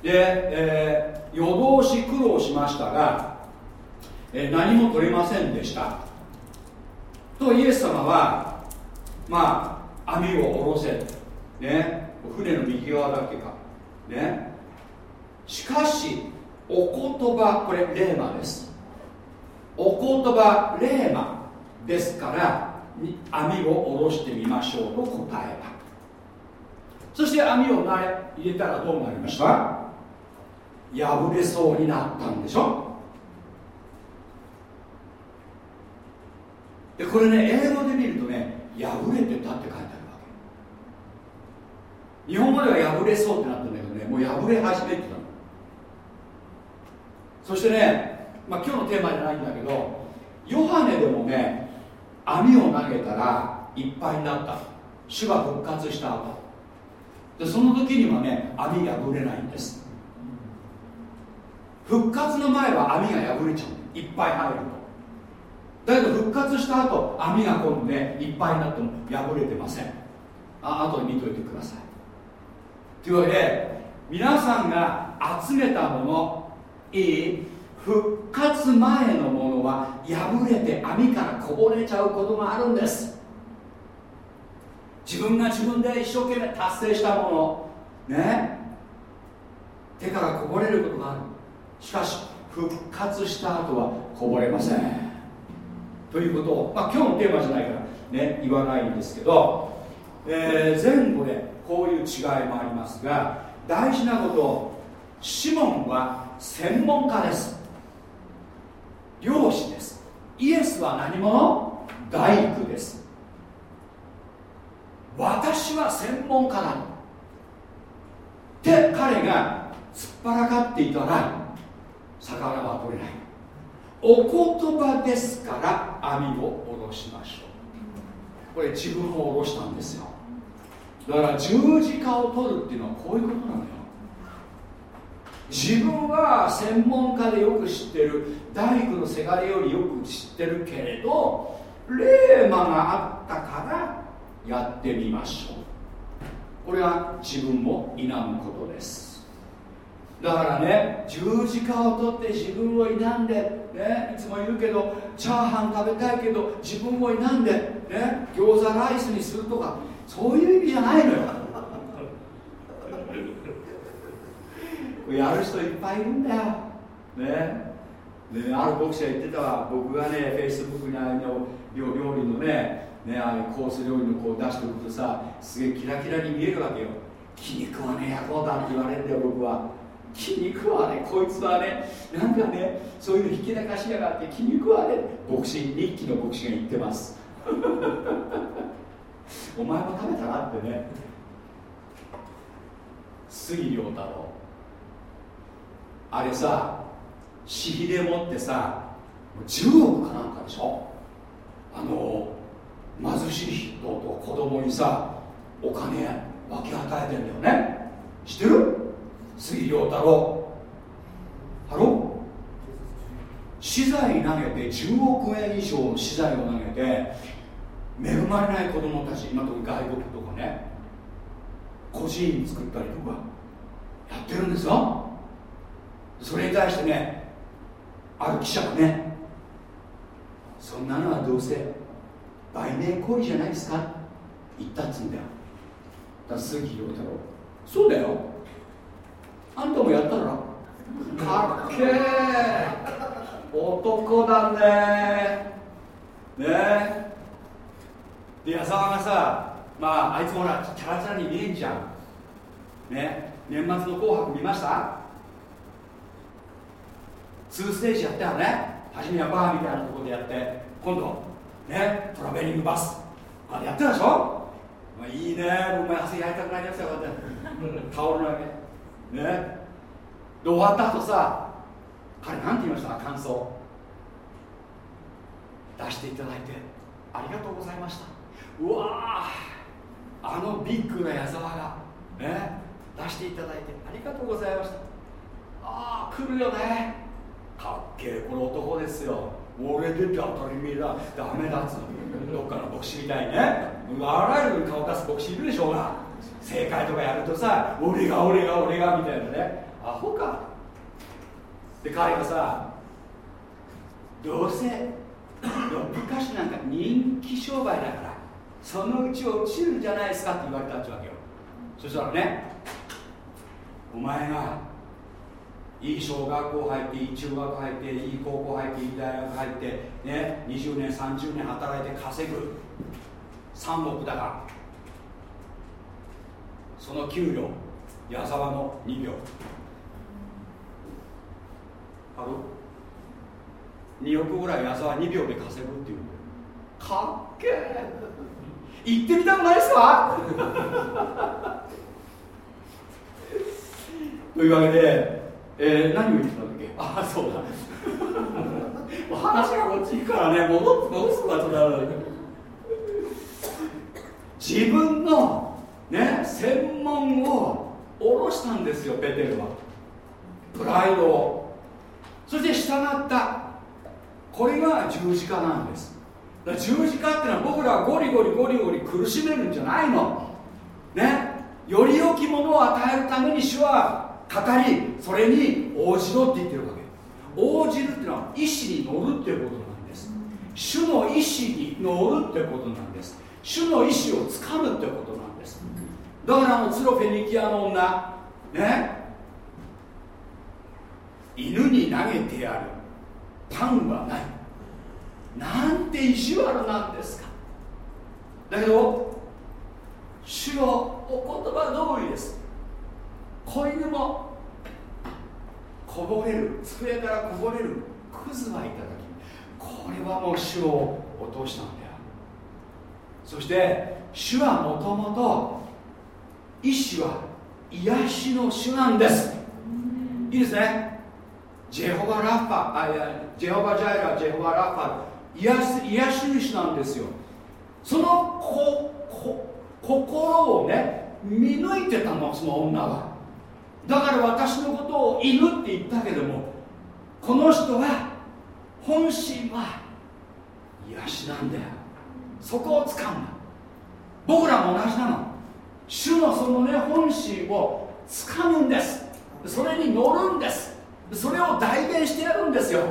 で、えー、夜通し苦労しましたが、えー、何も取れませんでした。とイエス様はまあ網を下ろせね船の右側だけかね。しかしお言葉これレーマです。お言葉レーマ。ですから網を下ろしてみましょうと答えた。そして網を入れたらどうなりました？破れそうになったんでしょ？でこれね英語で見るとね破れてたって書いてあるわけ。日本語では破れそうってなったんだけどねもう破れ始めてたの。そしてね、まあ、今日のテーマじゃないんだけどヨハネでもね網を投げたらいっぱいになった。主が復活した後。でその時にはね網破れないんです。復活の前は網が破れちゃう。いっぱい入ると。だけど復活した後網が今度ねいっぱいになっても破れてません。あ後で見といてください。というわけで皆さんが集めたものいい？復活前のものは破れて網からこぼれちゃうことがあるんです。自分が自分で一生懸命達成したものね手からこぼれることがある。しかし復活した後はこぼれません。ということを、まあ、今日のテーマじゃないからね言わないんですけど、えー、前後でこういう違いもありますが大事なことシモンは専門家です。漁師です。イエスは何者？大工です。私は専門家だ。って彼が突っ張らかっていたら魚は取れない。お言葉ですから網を下ろしましょう。これ自分を下ろしたんですよ。だから十字架を取るっていうのはこういうことなのよ。自分は専門家でよく知ってる大工のせがれよりよく知ってるけれどレーマがあったからやってみましょう。これは自分も否むことです。だからね十字架を取って自分を否んで、ね、いつも言うけどチャーハン食べたいけど自分を否んで、ね、餃子ライスにするとかそういう意味じゃないのよ。やる人いっぱいいるんだよ。ね。ねある牧師が言ってたわ。僕がねフェイスブックにあの料理のねねあれコース料理のこう出しておくとさすげえキラキラに見えるわけよ気肉はね焼こうだって言われるんだよ僕は気肉はねこいつはねなんかねそういうの引き出かしやがって気肉はね牧師日記の牧師が言ってます。お前も食べたら？ってね。杉良太郎。あれさ私費でもってさ10億かなんかでしょ？あの貧しい人と子供にさお金分け与えてんだよね。知ってる？杉良太郎。ハロ資材投げて10億円以上の資材を投げて恵まれない子供たち今と外国とかね個人作ったりとかやってるんですよ。それに対してねある記者がねそんなのはどうせ売名行為じゃないですか言ったっつうんだよ。だ鈴木亮太郎。そうだよ。あんたもやったらか？っけー男だね。ねで矢沢がさまああいつもほらチャラチャラに見えんじゃん。ね年末の「紅白」見ました？2ステージやったよね？初めはバーみたいなところでやって。今度ねトラベリングバス。あれやってたでしょ、まあ、いいね。僕も汗やりたくなりましたよこうやって。タオル投げ。ね。で終わった後さ彼なんて言いました？感想。出していただいてありがとうございました。うわあのビッグな矢沢がね出していただいてありがとうございました。ああ来るよねかっけえこの男ですよ。俺出て当たり前だ。ダメだっつどっかの牧師みたいにね。あらゆる顔出す牧師いるでしょうが。正解とかやるとさ俺が俺が俺がみたいなね。アホか。で彼がさどうせ昔なんか人気商売だからそのうち落ちるんじゃないですかって言われたってわけよ。そしたらねお前がいい小学校入っていい中学入っていい高校入っていい大学入ってね20年30年働いて稼ぐ。3億だがその給料矢沢の2秒。ハロ2億ぐらい矢沢2秒で稼ぐっていう。かっけえ。行ってみたくないですか？というわけで、えー、何を言ってたんだっけ？あそうだ。話がこっち行くからね。戻って戻すことになる自分のね専門を下ろしたんですよペテルは。プライドを。そして従った。これが十字架なんです。十字架っていうのは僕らはゴリゴリゴリゴリ苦しめるんじゃないの。ね。より良きものを与えるために主は語りそれに応じろって言ってるわけ。応じるっていうのは意志に乗るっていうことなんです。主の意志に乗るってことなんです。主の意志をつかむってことなんです。だからあのツロフェニキアの女ね犬に投げてやる。パンはない。なんて意地悪なんですか。だけど主のお言葉通りです。子犬もこぼれる机からこぼれるクズはいただきこれはもう主を落としたんだよ。そして主はもともと意志は癒しの主なんです。いいですね。ジェホバ・ラッファあいやジェホバ・ジャイラジェホバ・ラッファ癒し癒し主なんですよ。そのここ心をね見抜いてたのその女はだから私のことを犬って言ったけどもこの人は本心は癒しなんだよ。そこをつかんだ。僕らも同じなの。主のそのね本心をつかむんです。それに乗るんです。それを代弁してやるんですよ。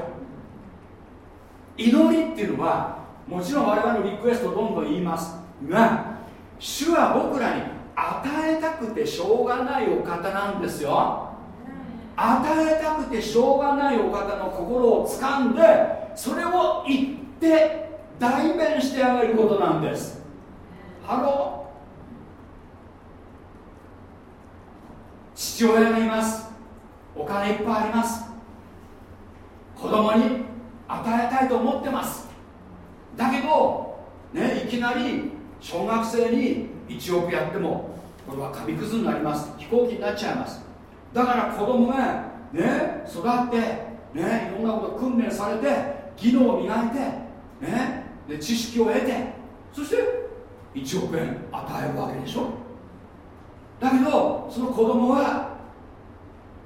祈りっていうのはもちろん我々のリクエストをどんどん言いますが主は僕らに与えたくてしょうがないお方なんですよ。与えたくてしょうがないお方の心を掴んでそれを言って代弁してあげることなんです。 Hello。父親がいます。お金いっぱいあります。子供に与えたいと思ってます。だけどねいきなり小学生に1億やってもこれは紙くずになります。飛行機になっちゃいます。だから子供がね育ってねいろんなこと訓練されて技能を磨いてねで知識を得てそして1億円与えるわけでしょ。だけどその子供は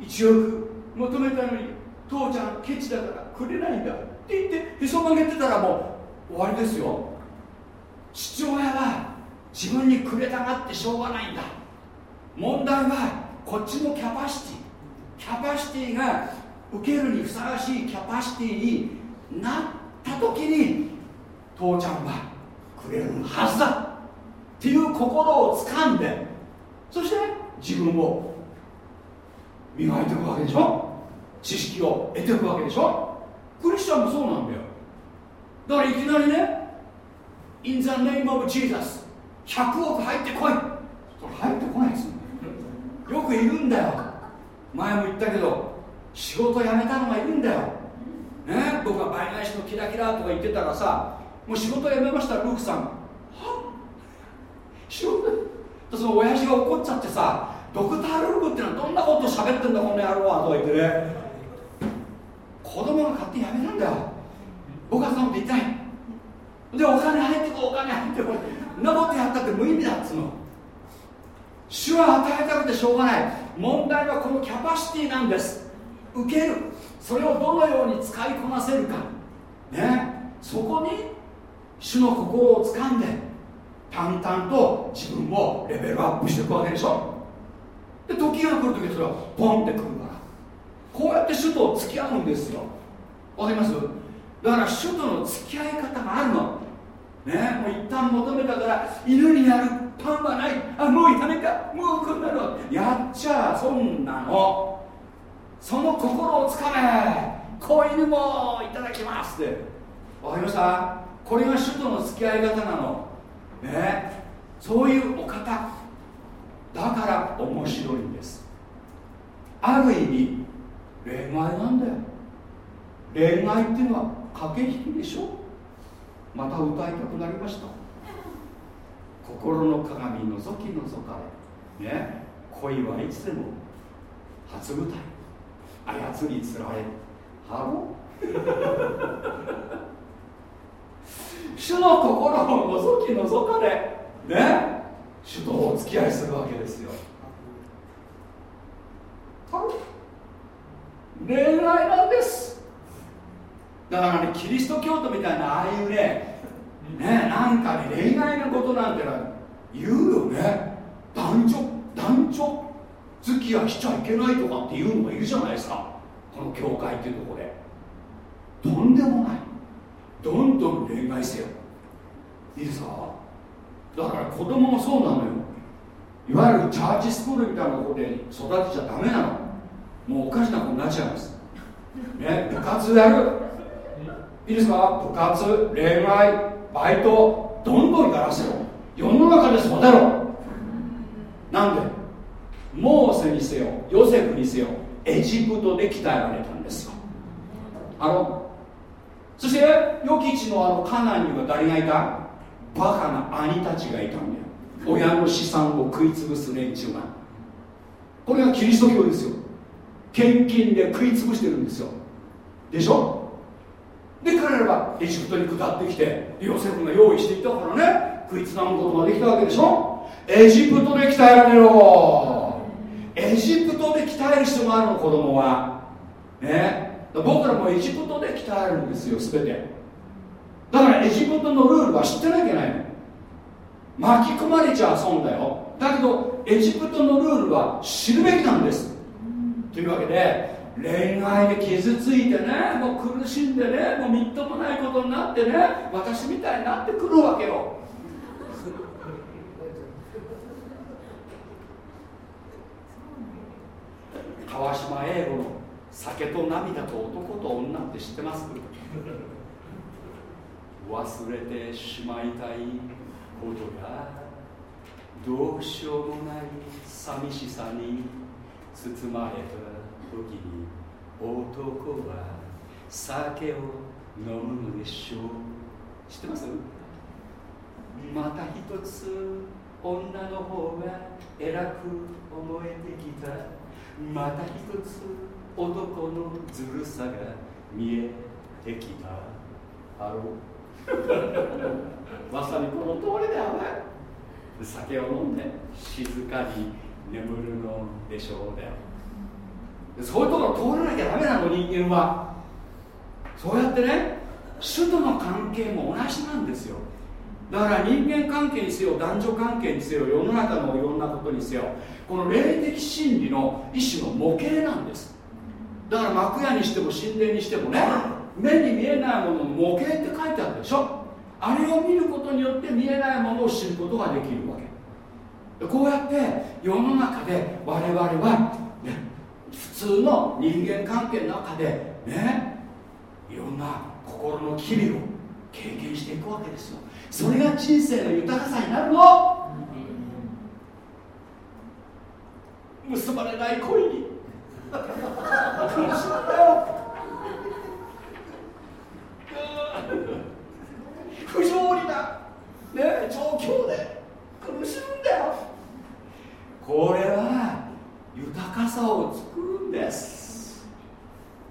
1億求めたのに父ちゃんケチだからくれないんだって言ってへそ曲げてたらもう終わりですよ。父親は自分にくれたがってしょうがないんだ。問題はこっちのキャパシティ。キャパシティが受けるにふさわしいキャパシティになった時に父ちゃんはくれるはずだっていう心を掴んでそして自分を磨いていくわけでしょ？知識を得ていくわけでしょ？クリスチャーもそうなんだよ。だからいきなりね In the name of Jesus 100億入ってこい。入ってこないですよくいるんだよ。前も言ったけど仕事辞めたのがいるんだよ。ね？僕が倍返しのキラキラとか言ってたらさもう仕事辞めましたルークさん。は？仕事？その親父が怒っちゃってさドクター・ルークってのはどんなこと喋ってんだこの野郎はとか言ってね。子供が勝手に辞めるんだよ。僕はそのこと言ってない。でお金入ってこお金入ってこんなことやったって無意味だっつうの。主は与えたくてしょうがない。問題はこのキャパシティなんです。受ける。それをどのように使いこなせるか。ね。そこに主の心をつかんで淡々と自分をレベルアップしていくわけでしょ。で時が来る時それはポンってくるから。こうやって主と付き合うんですよ。わかります？だから主との付き合い方があるの。ねもう一旦求めたから犬にやるパンはない。あもうやめかもうこんなの。やっちゃそんなの。その心をつかめ。子犬もいただきますって。わかりました？これが主との付き合い方なの。ねそういうお方。だから面白いんです。ある意味恋愛なんだよ。恋愛っていうのは駆け引きでしょ？また歌いたくなりました。心の鏡覗き覗かれ。ね。恋はいつでも。初舞台。操りつられ。ハロ 主の心を覗き覗かれ。ね。主とお付き合いするわけですよ。恋愛なんです。だからねキリスト教徒みたいなああいうねねなんかね恋愛のことなんてのは言うよね。男女男女付き合いしちゃいけないとかっていうのがいるじゃないですか。この教会っていうところで。とんでもない。どんどん恋愛せよ。いいですか？だから子供もそうなのよ。いわゆるチャーチスクールみたいなところで育てちゃダメなの。もうおかしな子になっちゃいます。ね部活やる。いいですか？部活恋愛バイトどんどんやらせろ。世の中で育てろ。なんで？モーセにせよヨセフにせよエジプトで鍛えられたんですよ。あのそして良き地のあのカナンには誰がいた？バカな兄たちがいたんだよ。親の資産を食い潰す連中が。これがキリスト教ですよ。献金で食い潰してるんですよ。でしょ？で彼らがエジプトに下ってきてヨセフが用意していたからね食いつなぐことができたわけでしょ？エジプトで鍛えられろ。エジプトで鍛える必要があるの子供は。ね？僕らもエジプトで鍛えるんですよ全て。だからエジプトのルールは知ってなきゃいけないの。巻き込まれちゃ損だよ。だけどエジプトのルールは知るべきなんです。というわけで恋愛で傷ついてねもう苦しんでねもうみっともないことになってね私みたいになってくるわけよ。川島英語の「酒と涙と男と女」って知ってます？忘れてしまいたいことがどうしようもない寂しさに包まれた時に男は酒を飲むのでしょう。知ってます？また一つ女の方が偉く思えてきた。また一つ男のずるさが見えてきた。ハローまさにこの通りだよね。酒を飲んで静かに眠るのでしょうだよそういうところ通らなきゃダメなの人間は。そうやってね主との関係も同じなんですよ。だから人間関係にせよ男女関係にせよ世の中のいろんなことにせよこの霊的真理の一種の模型なんです。だから幕屋にしても神殿にしてもね目に見えないものの模型って書いてあるでしょ。あれを見ることによって見えないものを知ることができるわけ。こうやって世の中で我々は、普通の人間関係の中でねいろんな心の機微を経験していくわけですよ。それが人生の豊かさになるの。結ばれない恋に苦しんだよ不条理な、ね、状況で苦しむんだよこれは豊かさを作るんです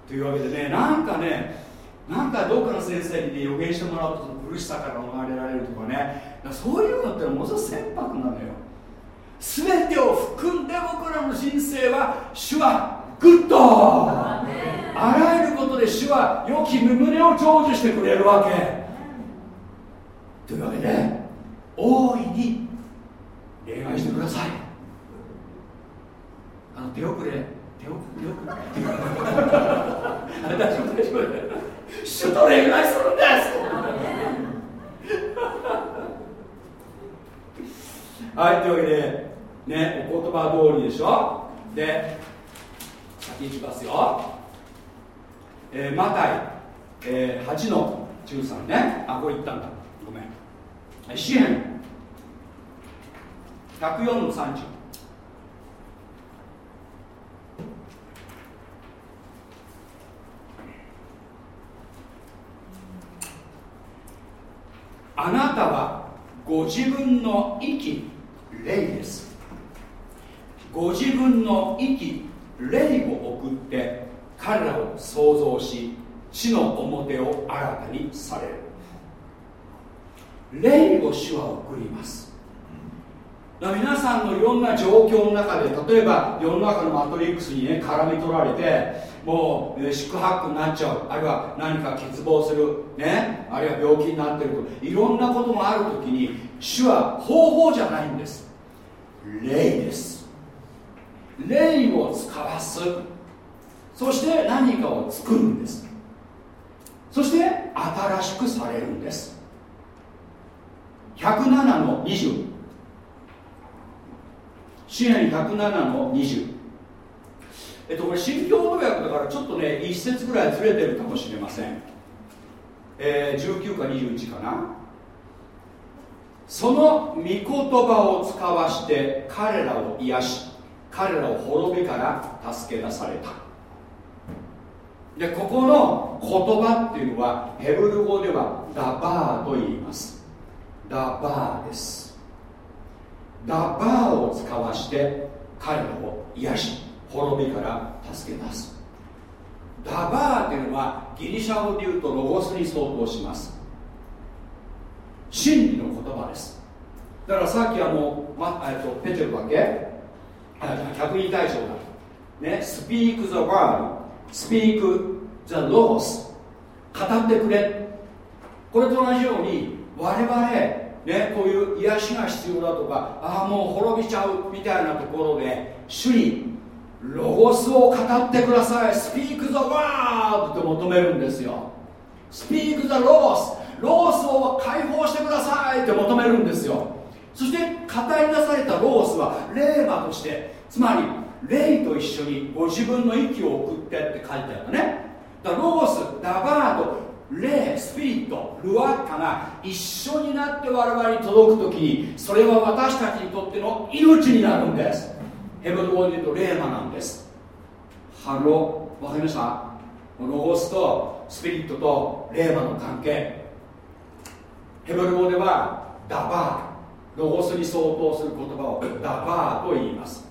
というわけでねなんかねなんかどっかの先生にね予言してもらうと苦しさから逃れられるとかねそういうのってものすごい船舶なのよ全てを含んで僕らの人生は主は good あらゆることで主は良き旨を成就してくれるわけというわけで大いに恋愛してくださいあの手遅れ手遅れ手遅れ大丈夫大丈夫主と恋愛するんですはいというわけでねお言葉通りでしょで先行きますよえー、マタイ、えー、8の13ねあこれ言ったんだごめん支援104の30あなたはご自分の息霊ですご自分の息霊を送って彼らを創造し地の表を新たにされる霊を主は送ります皆さんのいろんな状況の中で例えば世の中のマトリックスにね絡み取られてもう四苦八苦になっちゃう。あるいは何か欠乏する。ね。あるいは病気になってると。いろんなことがある時に主は方法じゃないんです。霊です。霊を使わす。そして何かを作るんです。そして新しくされるんです。107の20支援107の20えっとこれ新共同訳だからちょっとね一節ぐらいずれてるかもしれません。えー、19か21かな。その御言葉を使わして彼らを癒し彼らを滅びから助け出された。でここの言葉っていうのはヘブル語ではダバーと言います。ダバーです。ダバーを使わして彼らを癒し滅びから助け出す。ダバーというのはギリシャ語で言うとロゴスに相当します。真理の言葉です。だからさっきあの、まえっと、ペテルだけ？百人大将だ。ね speak the word speak the laws 語ってくれ。これと同じように我々ね、こういう癒しが必要だとかああもう滅びちゃうみたいなところで主にロゴスを語ってください。Speak the word って求めるんですよ。Speak the laws ロース。を解放してくださいって求めるんですよ。そして語り出されたロースは霊馬としてつまり霊と一緒にご自分の息を送ってって書いてあるのね。だからロースダバード霊スピリットルワッカが一緒になって我々に届く時にそれは私たちにとっての命になるんです。ヘブル語で言うとレーマなんです。 Hello。わかりました？ロゴスとスピリットとレーマの関係。ヘブル語ではダバー。ロゴスに相当する言葉をダバーと言います。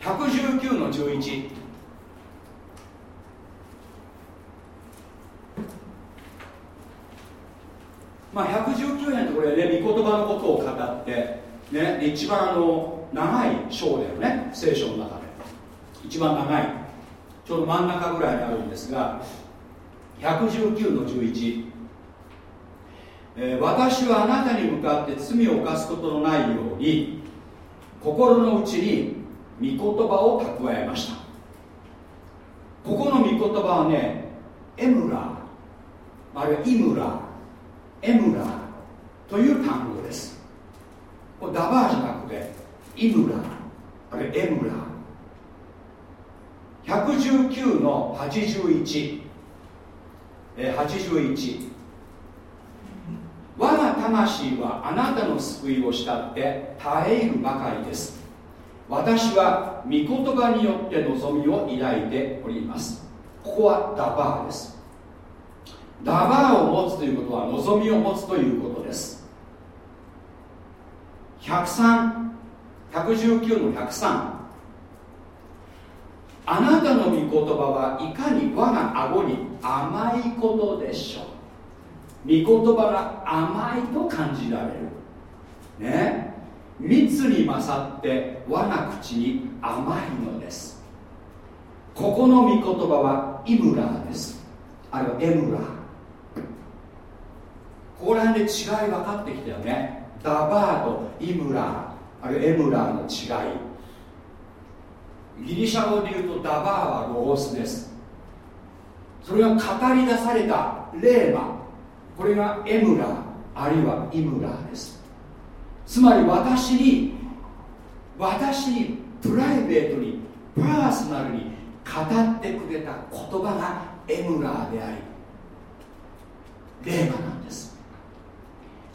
119の11まあ、119編ってこれね御言葉のことを語ってね一番あの長い章だよね聖書の中で。一番長い。ちょうど真ん中ぐらいにあるんですが119の11、えー、私はあなたに向かって罪を犯すことのないように心の内に御言葉を蓄えました。ここの御言葉はねエムラあるいはイムラエムラーという単語です。これダバーじゃなくてイムラー。あれエムラー。119の81えー、81我が魂はあなたの救いを慕って耐えるばかりです。私は御言葉によって望みを抱いております。ここはダバーです。ダバーを持つということは望みを持つということです。103 119の103あなたの御言葉はいかに我が顎に甘いことでしょう。御言葉が甘いと感じられる。ね。蜜に勝って我が口に甘いのです。ここの御言葉はイムラーです。あるいはエムラー。ここら辺で違い分かってきたよね。ダバーとイムラーあるいはエムラーの違い。ギリシャ語で言うとダバーはロゴスです。それが語り出されたレーマ。これがエムラーあるいはイムラーです。つまり私に私にプライベートにパーソナルに語ってくれた言葉がエムラーでありレーマなんです。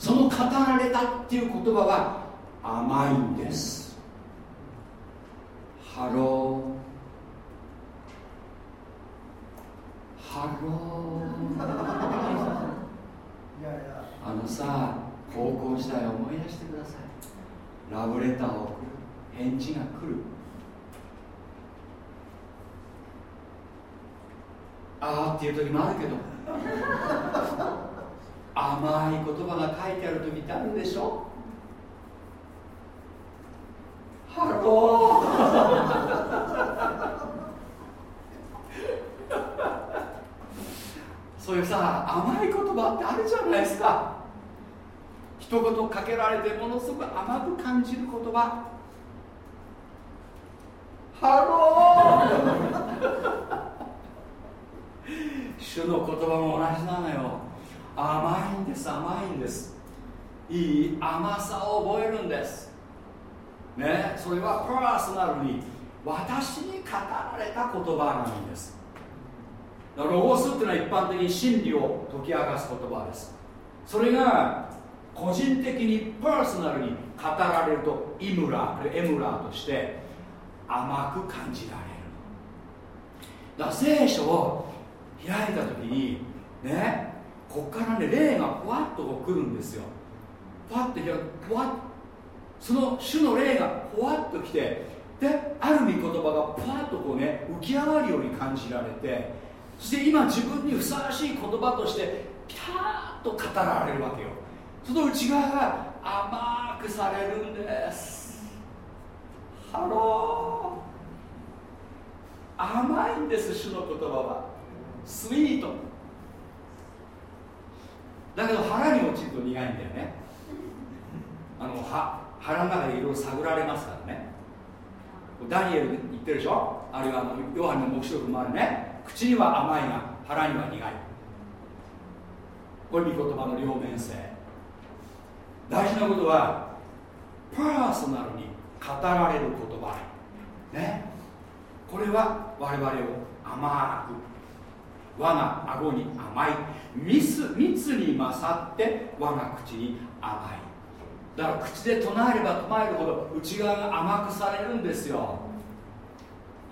その語られたっていう言葉は甘いんです。 Hello。Hello。あのさ高校時代思い出してください。ラブレターを送る。返事が来る。ああっていう時もあるけど甘い言葉が書いてある時ってあるでしょ？ハロー！そういうさ甘い言葉ってあるじゃないですか。一言かけられてものすごく甘く感じる言葉。 Hello！主の言葉も同じなのよ。甘いんです甘いんです。いい甘さを覚えるんです。ねそれはパーソナルに私に語られた言葉なんです。だからロゴスっていうのは一般的に真理を解き明かす言葉です。それが個人的にパーソナルに語られるとイムラエムラとして甘く感じられる。だ聖書を開いた時にねこっからね霊がふわっとこう来るんですよ。ふわっとふわっその主の霊がふわっと来てである御言葉がふわっとこうね浮き上がるように感じられてそして今自分にふさわしい言葉としてピタッと語られるわけよ。その内側が甘くされるんです。 Hello。甘いんです主の言葉は。 Sweet。だけど腹に落ちると苦いんだよね。あの腹の中でいろいろ探られますからね。ダニエル言ってるでしょ？あるいはあのヨハネの黙示録もあるね。口には甘いが腹には苦い。これ御言葉の両面性。大事なことはパーソナルに語られる言葉。ね。これは我々を甘く我が顎に甘い。蜜蜜にまさって我が口に甘い。だから口で唱えれば唱えるほど内側が甘くされるんですよ。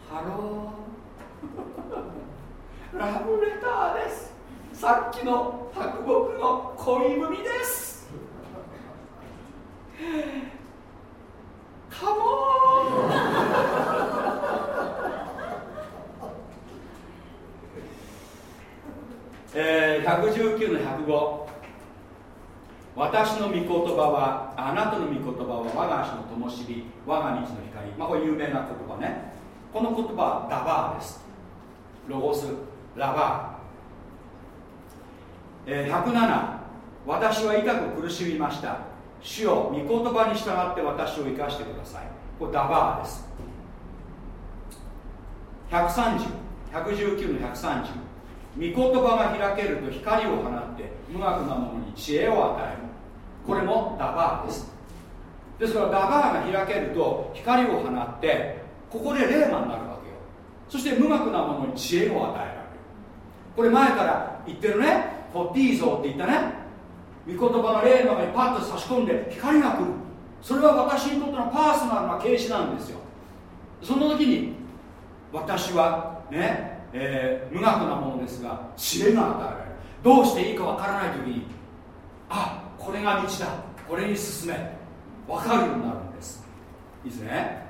Hello。ラブレターです。さっきの白木の恋文です。カモン。えー、119の105私の御言葉はあなたの御言葉は我が足の灯火我が道の光。まあこれ有名な言葉ね。この言葉はダバーです。ロゴスラバー、えー、107私は痛く苦しみました。主よ御言葉に従って私を生かしてください。これダバーです。130119の130御言葉が開けると光を放って無学なものに知恵を与える。これもダバーです。ですからダバーが開けると光を放ってここで霊魔になるわけよ。そして無学なものに知恵を与えられるこれ前から言ってるね。フォティーゾーって言ったね。御言葉の霊の中にパッと差し込んで光が来る。それは私にとってのパーソナルな形式なんですよ。その時に私はね、えー、無学なものですが知恵が与えられる。どうしていいかわからない時にあこれが道だ。これに進め。分かるようになるんです。いいですね。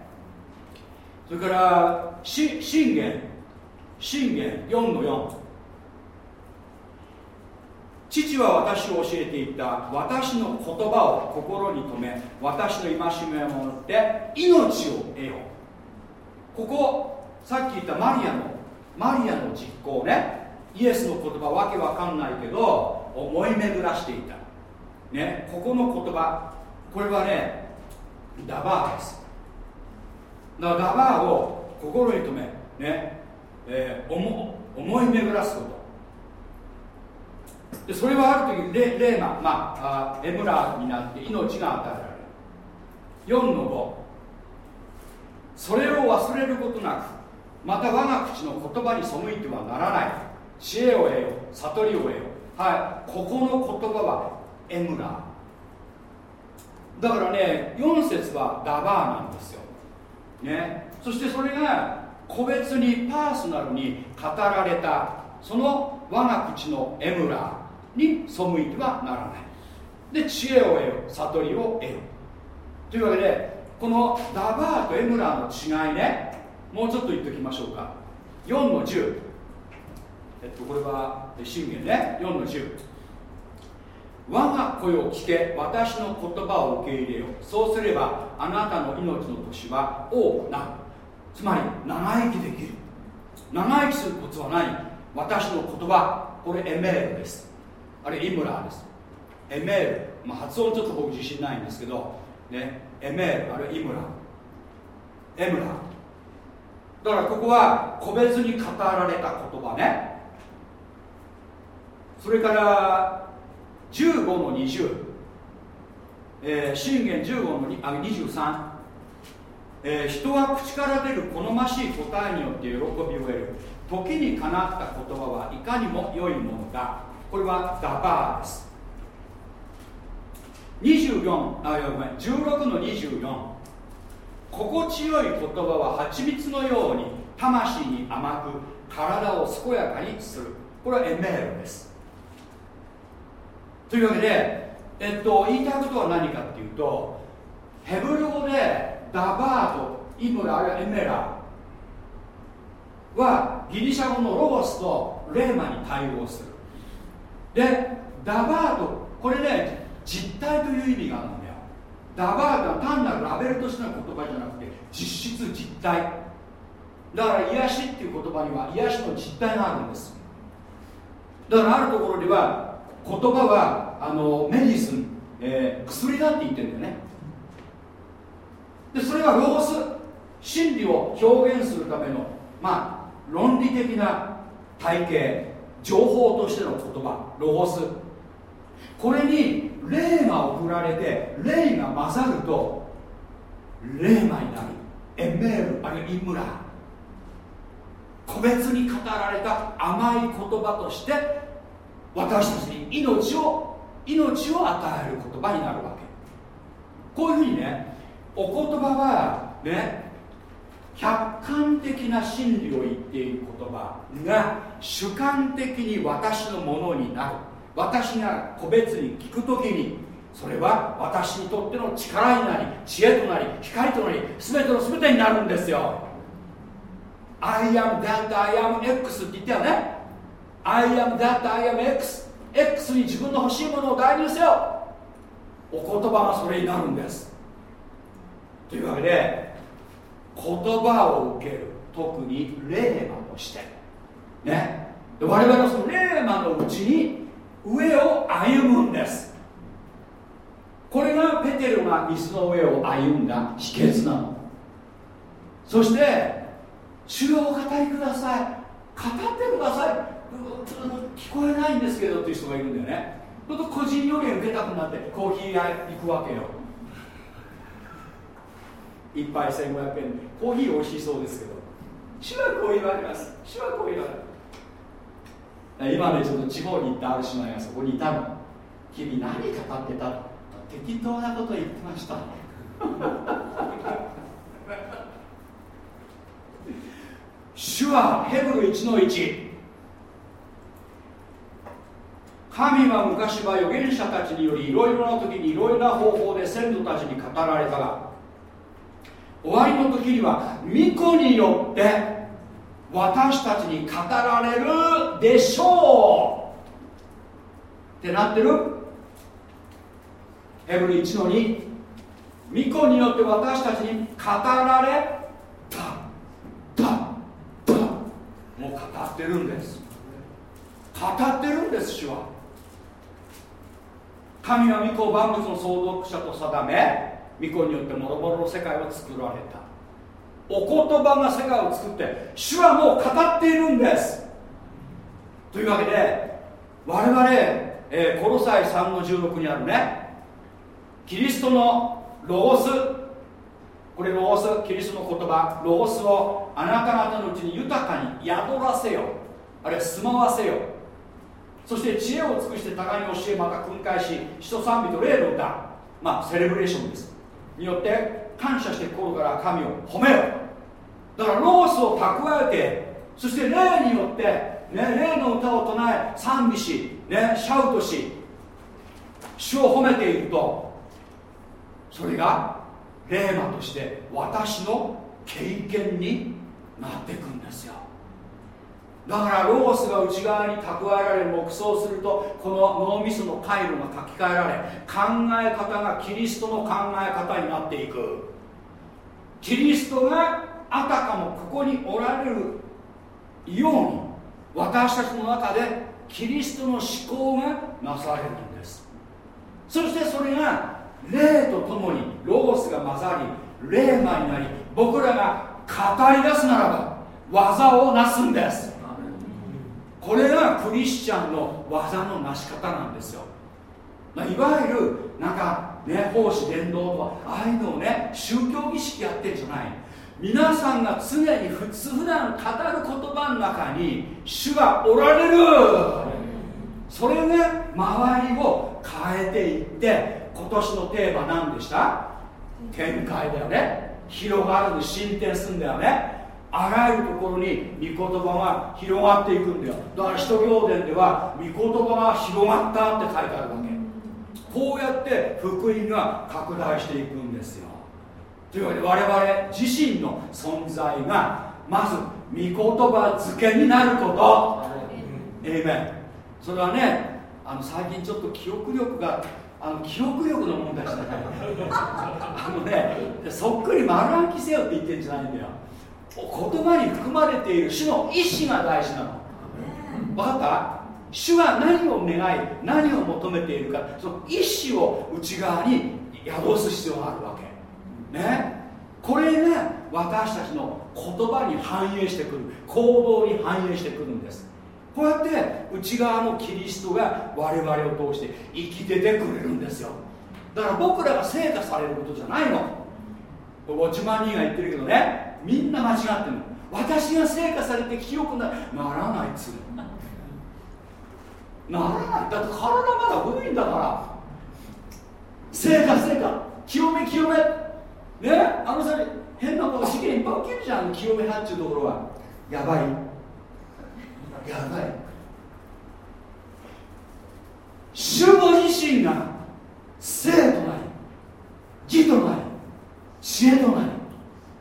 それから信玄。信玄4の4父は私を教えていた私の言葉を心に留め私の戒めを守って命を得よう。ここさっき言ったマリアのマリアの実行ね。イエスの言葉わけわかんないけど思い巡らしていた。ね。ここの言葉これはねダバーです。だからダバーを心に留めね、えー、思思い巡らすこと。でそれはある時レレーマ、まあ、あエムラーになって命が与えられる。4の5それを忘れることなく。また我が口の言葉に背いてはならない。知恵を得よ悟りを得よ。はい。ここの言葉はエムラだからね4節はダバーなんですよ、ね、そしてそれが個別にパーソナルに語られたその我が口のエムラーに背いてはならない。で知恵を得よ悟りを得よ。というわけでこのダバーとエムラーの違いね。もうちょっと言っておきましょうか。4の10えっとこれは信玄ね。4の10我が声を聞け私の言葉を受け入れよ。そうすればあなたの命の年は多くな。るつまり長生きできる。長生きするコツは何私の言葉これエメールです。あれイムラーです。エメール、まあ、発音ちょっと僕自信ないんですけど、ね、エメール。あれイムラー。エムラー。だからここは個別に語られた言葉ね。それから15の20、えー、信玄15のあ23、えー、人は口から出る好ましい答えによって喜びを得る。時にかなった言葉はいかにも良いものだ。これはダバーです。24あごめん16の24心地よい言葉は蜂蜜のように魂に甘く体を健やかにする。これはエメールです。というわけで、えっと、言いたいことは何かっていうとヘブル語でダバーとイムラあるいはエメラはギリシャ語のロゴスとレーマに対応する。でダバートこれね実体という意味があるんだよダバートは単なるラベルとしての言葉じゃなくて実質実体だから癒しっていう言葉には癒しの実体があるんです。だからあるところでは言葉はあのメディスン、えー、薬だって言ってるんだよね。でそれはロース真理を表現するためのまあ論理的な体系情報としての言葉ロゴスこれに霊が送られて霊が混ざると霊魔になる。エメールあるいはイムラ個別に語られた甘い言葉として私たちに命を命を与える言葉になるわけ。こういうふうにねお言葉はね客観的な真理を言っている言葉が主観的に私のものになる。私が個別に聞く時にそれは私にとっての力になり知恵となり光となり全ての全てになるんですよ。I am that I am X って言ったよね。I am that I am X X に自分の欲しいものを代入せよ。お言葉がそれになるんです。というわけで言葉を受ける。特に霊魔として。ね。我々はその霊魔のうちに上を歩むんです。これがペテルが水の上を歩んだ秘訣なの。そして主をお語りください。語ってください。聞こえないんですけどっていう人がいるんだよね。ちょっと個人予言受けたくなってコーヒー屋行くわけよ。一杯1500円。コーヒー美味しそうですけど。主はこう言われます。主はこう言われる今ねちょっと地方に行ったある姉妹がそこにいたの。君何語ってた適当なこと言ってました主はヘブル1の1神は昔は預言者たちによりいろいろな時にいろいろな方法で先祖たちに語られたが終わりの時には巫女によって私たちに語られるでしょう。ってなってる？ヘブル1の2巫女によって私たちに語られたたたもう語ってるんです。語ってるんです主は。神は御子を万物の創造者と定め御子によって諸々の世界を作られた。お言葉が世界を作って主はもう語っているんです。というわけで我々、えー、コロサイ3の16にあるねキリストのロゴスこれロゴスキリストの言葉ロゴスをあなた方のうちに豊かに宿らせよあるいは住まわせよ。そして知恵を尽くして互いに教えまた訓戒し人賛美と霊の歌まあセレブレーションです。によって感謝して心から神を褒めよ。だからロースを蓄えてそして霊によって、ね、霊の歌を唱え賛美し、ね、シャウトし主を褒めているとそれが霊魔として私の経験になっていくんですよ。だからロゴスが内側に蓄えられ黙想するとこの脳みその回路が書き換えられ考え方がキリストの考え方になっていく。キリストがあたかもここにおられるように私たちの中でキリストの思考がなされるんです。そしてそれが霊とともにロゴスが混ざり霊魔になり僕らが語り出すならば技をなすんです。これがクリスチャンの技のなし方なんですよ。いわゆるなんかね奉仕伝道とかああいうのをね宗教儀式やってんじゃない皆さんが常に普通普段語る言葉の中に主がおられる。それが周りを変えていって今年のテーマ何でした？展開だよね。広がるで進展するんだよね。あらゆるところに御言葉が広がっていくんだよ。だから使徒行伝では御言葉が広がったって書いてあるわけ。こうやって福音が拡大していくんですよ。というわけで我々自身の存在がまず御言葉付けになること。えい。めんそれはねあの最近ちょっと記憶力があの記憶力の問題じゃない あのねそっくり丸暗記せよって言ってるんじゃないんだよ。言葉に含まれている主の意志が大事なの。分かった？主は何を願い何を求めているかその意志を内側に宿す必要があるわけね。これが私たちの言葉に反映してくる。行動に反映してくるんです。こうやって内側のキリストが我々を通して生きててくれるんですよ。だから僕らが成果されることじゃないの。ウォッチマンニーが言ってるけどね。みんな間違ってるの。私が成果されて清くなならないっつうならない。だって体まだ古いんだから。成果成果清め清め。ねあのさ変なこと資源いっぱい起きるじゃん清め派っちゅうところは。やばい。やばい。主ご自身が生となり義となり知恵となり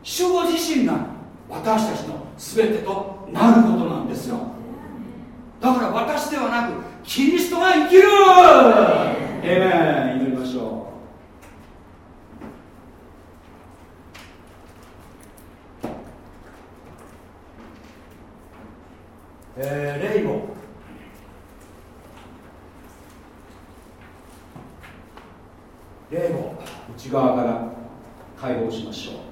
主ご自身が私たちの全てとなることなんですよ。だから私ではなくキリストが生きる。えめ祈りましょうえー、レイゴレイゴ内側から解放しましょう。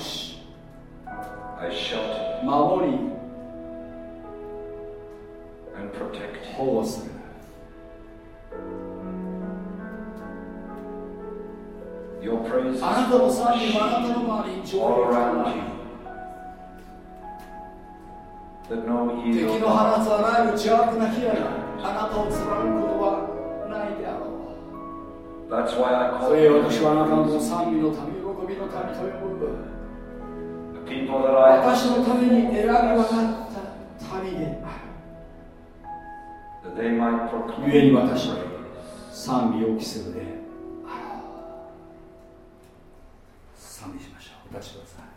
し守り保護する。
Your praise
あなたの賛美あなたの周りに敵の放つあらゆる邪悪な火があなたを貫くことはないであろう。それ私はあなたの賛美の民、喜びの民と呼ぶ。私のために選び分かった民である。故に私は賛美を期するで賛美しましょう。お立ちください。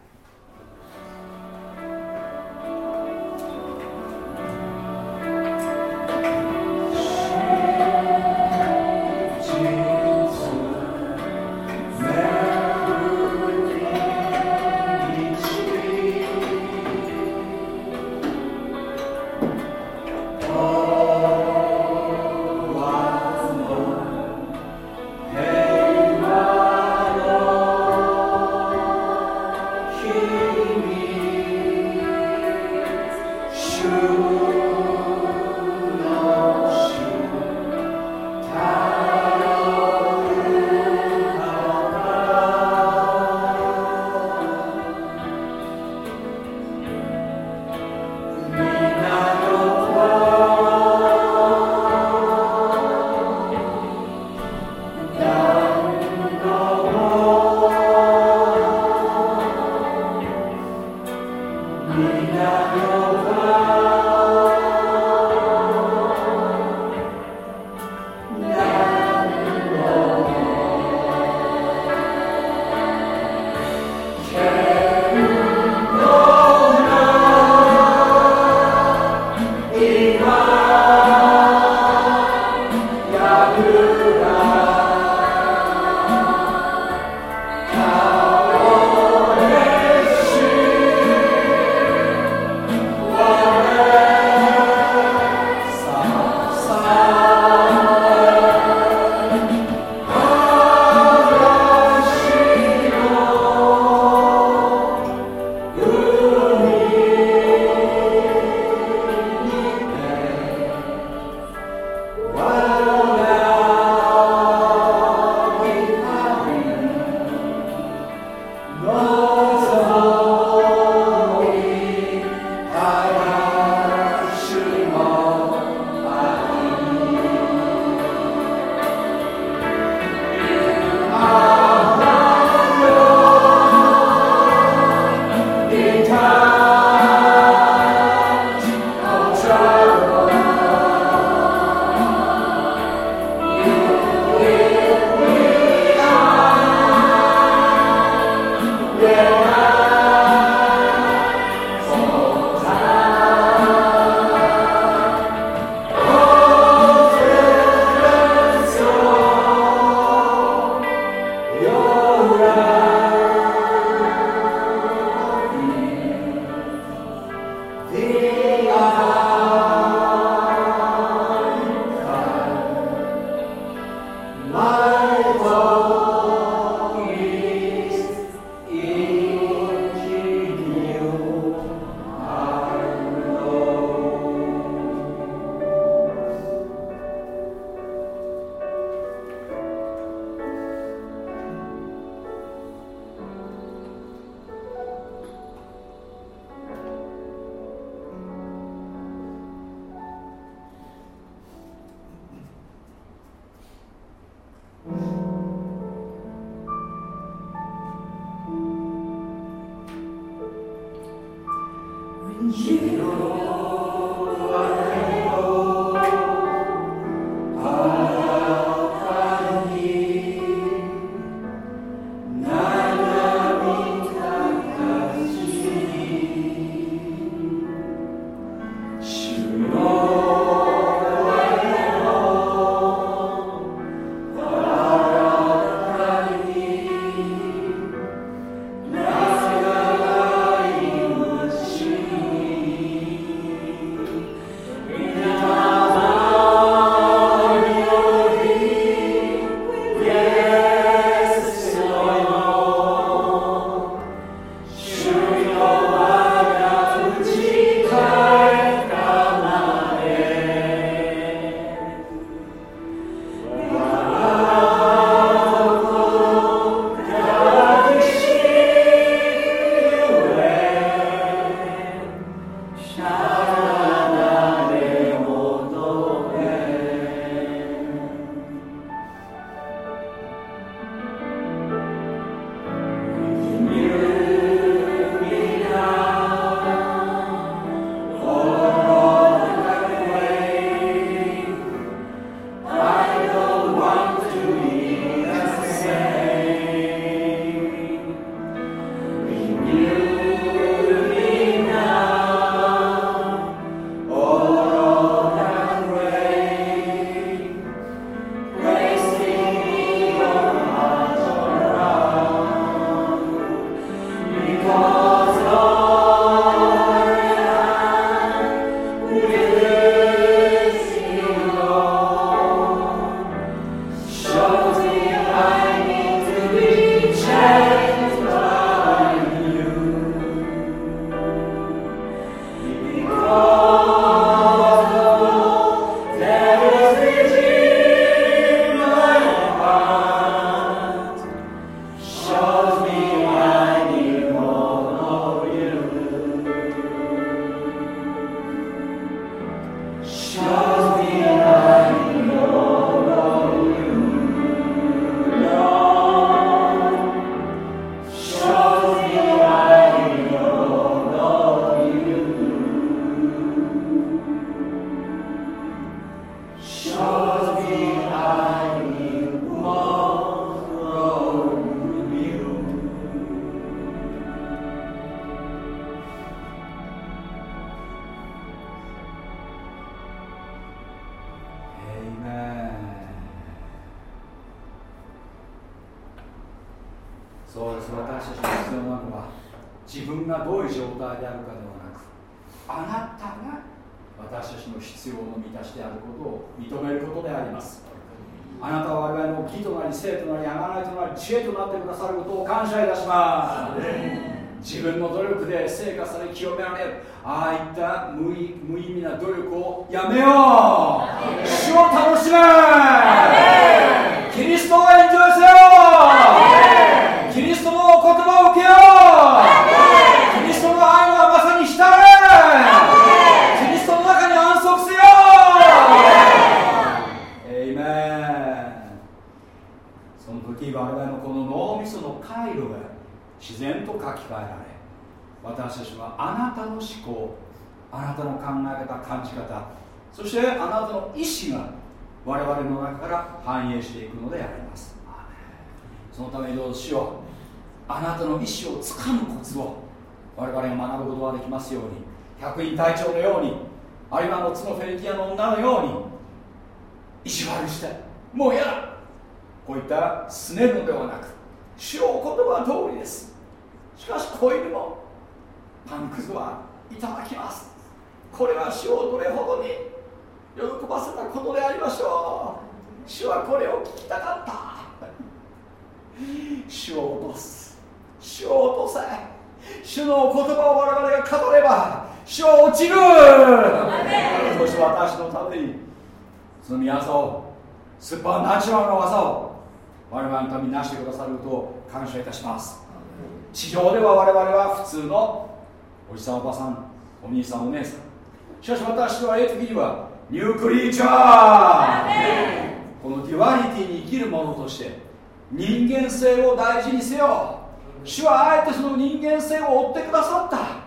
人間性を大事にせよ。主はあえてその人間性を追ってくださった。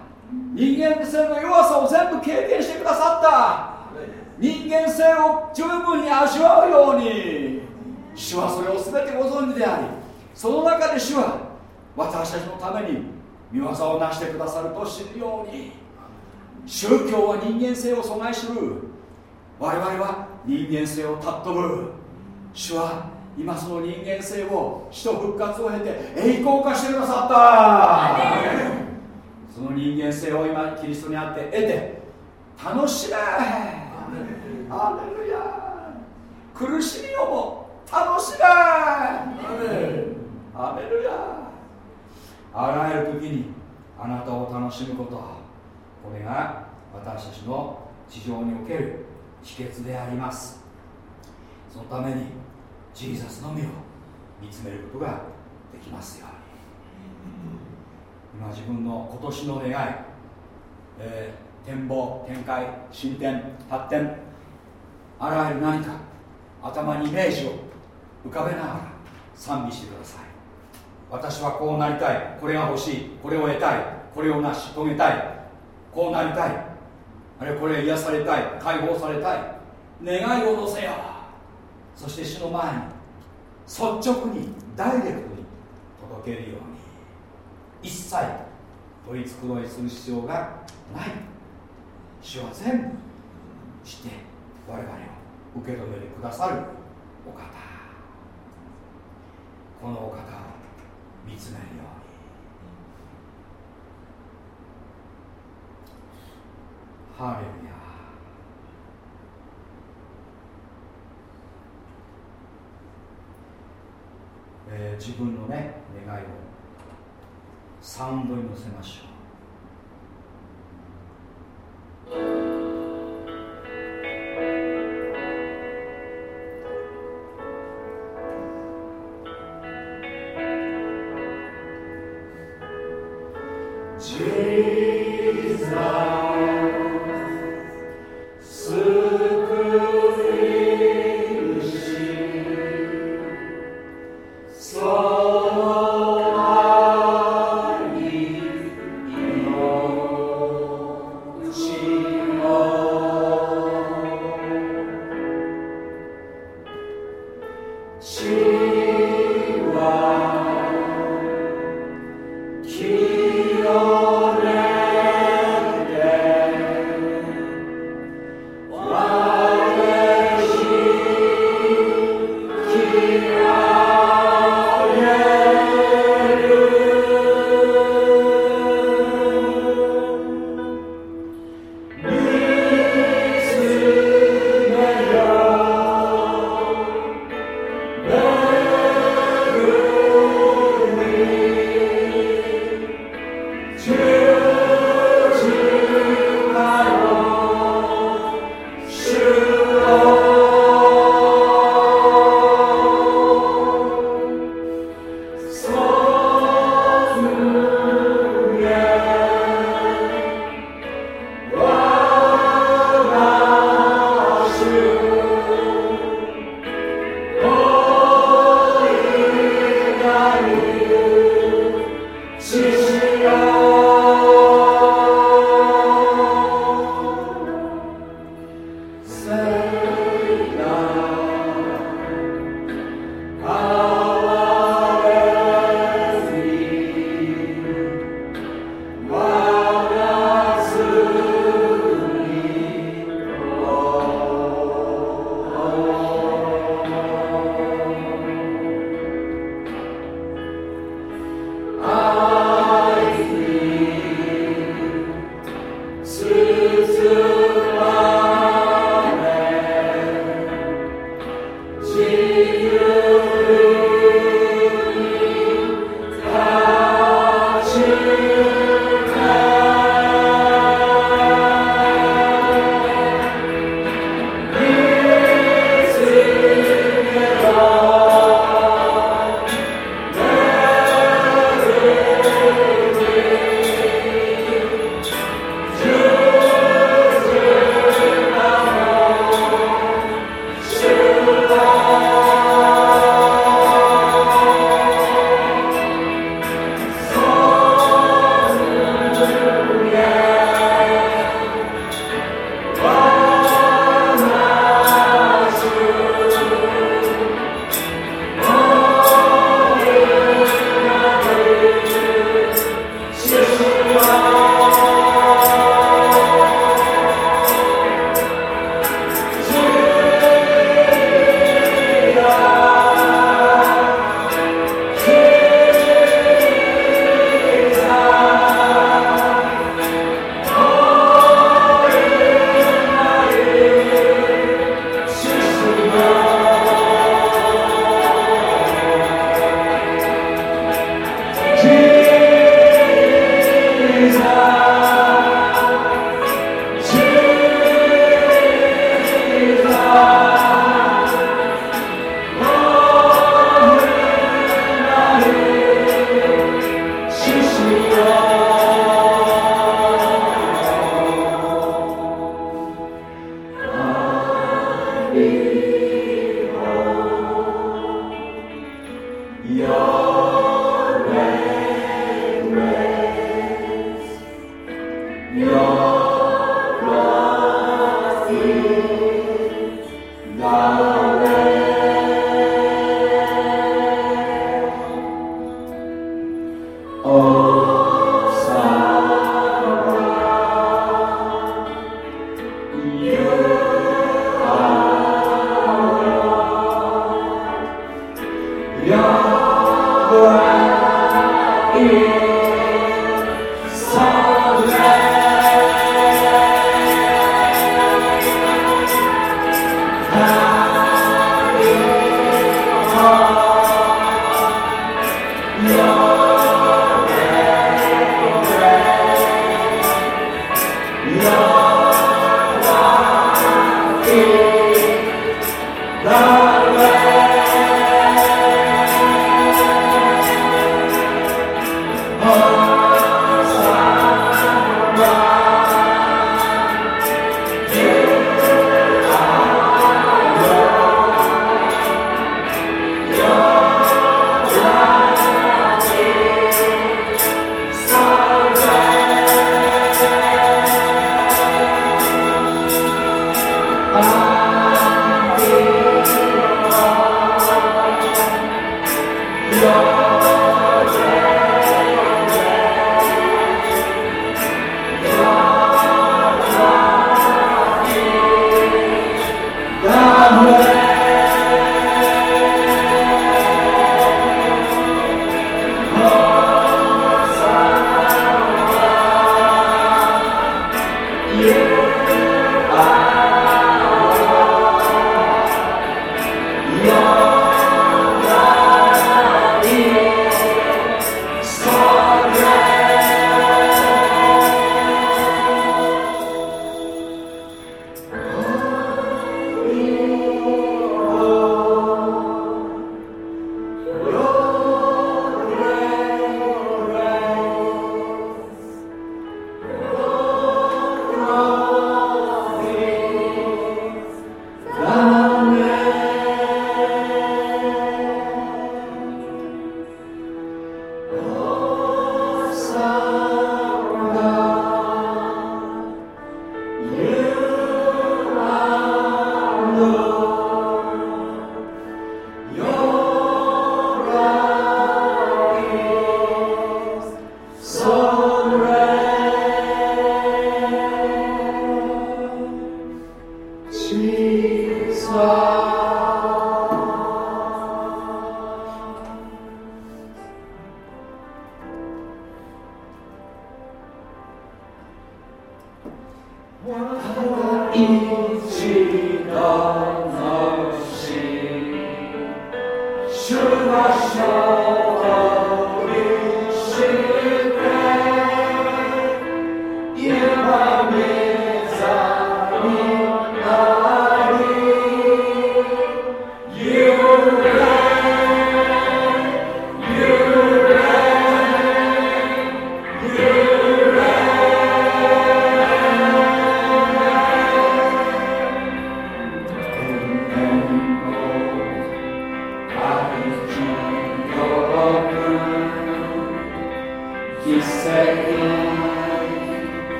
人間性の弱さを全部経験してくださった。人間性を十分に味わうように。主はそれを全てご存知でありその中で主は私たちのために見業を成してくださると知るように。宗教は人間性を阻害する。我々は人間性を尊ぶ。主は今その人間性を死と復活を経て栄光化してくださった。その人間性を今キリストにあって得て楽しめ。アレルヤ。苦しみをも楽しめ。アレルヤ。あらゆる時にあなたを楽しむことこれが私たちの地上における秘訣であります。そのためにジーザスのみを見つめることができますように。今自分の今年の願い、えー、展望展開進展発展あらゆる何か頭にイメージを浮かべながら賛美してください。私はこうなりたいこれが欲しいこれを得たいこれを成し遂げたいこうなりたいあるいはこれ癒されたい解放されたい願いを乗せよそして主の前に率直にダイレクトに届けるように一切取り繕いする必要がない。主は全部して我々を受け止めてくださるお方。このお方を見つめるように。ハレルヤ。えー、自分のね願いを。サウンドに乗せましょう。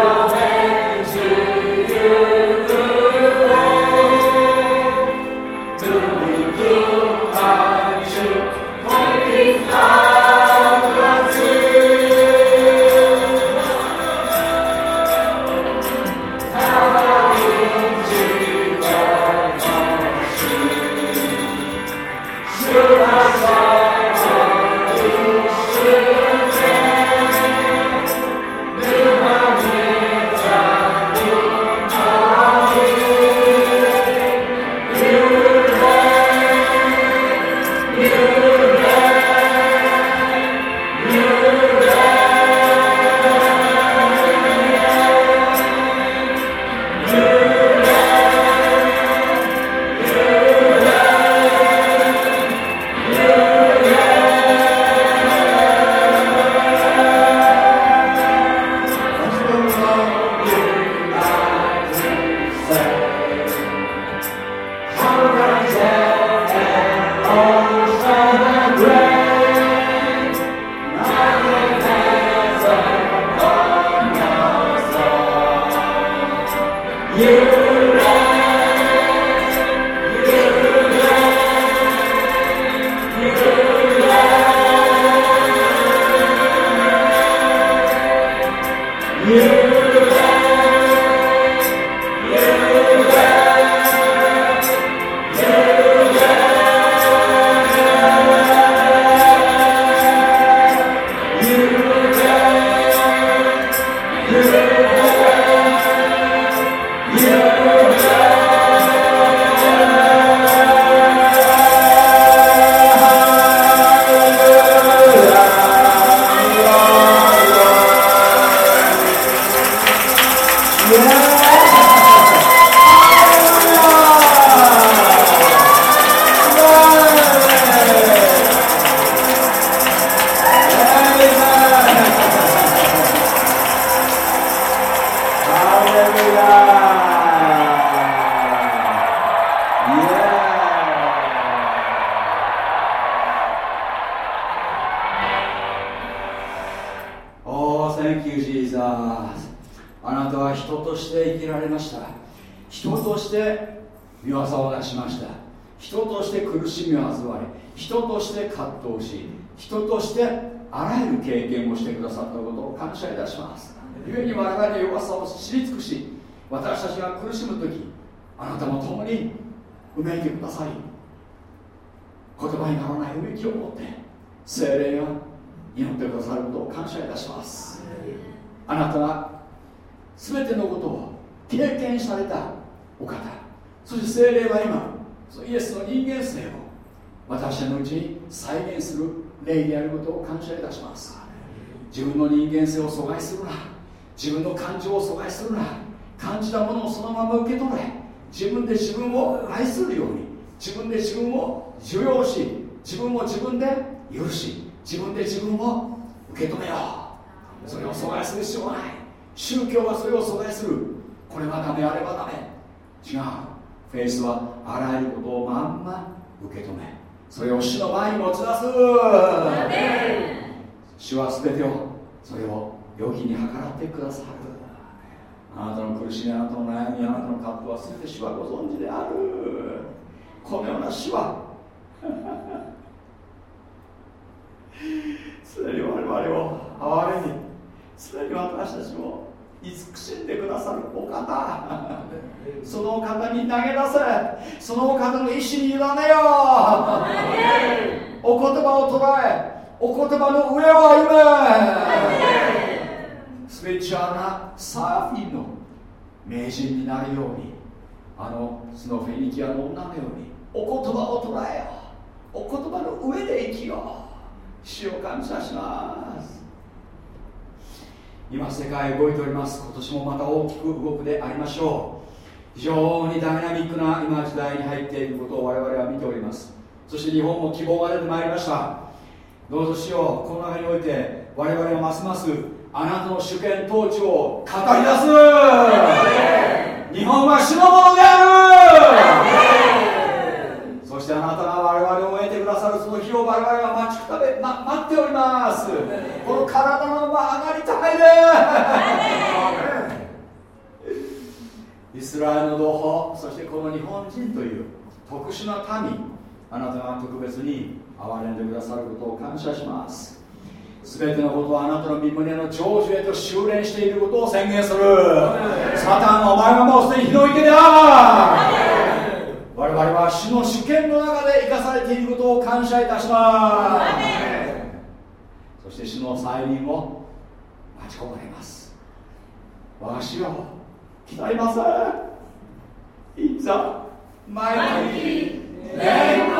your name to you. が苦しむ時あなたも共にうめいてください。言葉にならないうめきを持って精霊が祈ってくださることを感謝いたします。あなたは全てのことを経験されたお方。そして精霊は今そのイエスの人間性を私のうちに再現する霊であることを感謝いたします。自分の人間性を阻害するな。自分の感情を阻害するな。感じたものをそのまま受け取れ。自分で自分を愛するように。自分で自分を受容し。自分を自分で許し。自分で自分を受け止めよう。それを阻害する必要はない。宗教はそれを阻害する。これはダメあればダメ。違う。フェイスはあらゆることをまんま受け止め。それを主の前に持ち出す。主は全てをそれを良きに計らってくださるあなたの苦しみあなたの悩みあなたの葛藤は全て主はご存知である。このような主は。常に我々を憐れみ常に私たちを慈しんでくださるお方。そのお方に投げ出せ。そのお方の意志に委ねよう。お言葉を捉えお言葉の上を歩めスピリチュアルなサーフィンの名人になるようにあのスノフェニキアの女のようにお言葉を捉えよう。お言葉の上で生きよう。死を感謝します。今世界動いております。今年もまた大きく動くでありましょう。非常にダイナミックな今時代に入っていることを我々は見ております。そして日本も希望が出てまいりました。どうぞしようこの中において我々はますますあなたの主権統治を語り出す。日本は主のものである。そしてあなたが我々を得てくださるその日を我々は待ちくたべ、ま、待っております。この体の上がりたいでイスラエルの同胞そしてこの日本人という特殊な民あなたが特別に憐れんでくださることを感謝します全てのことはあなたの身胸の長寿へと修練していることを宣言する。サタンはお前はもうすでに火の池である。我々は死の主権の中で生かされていることを感謝いたします。そして死の再臨を待ち焦がれます。わしはを期待ます。ん。い the mighty name!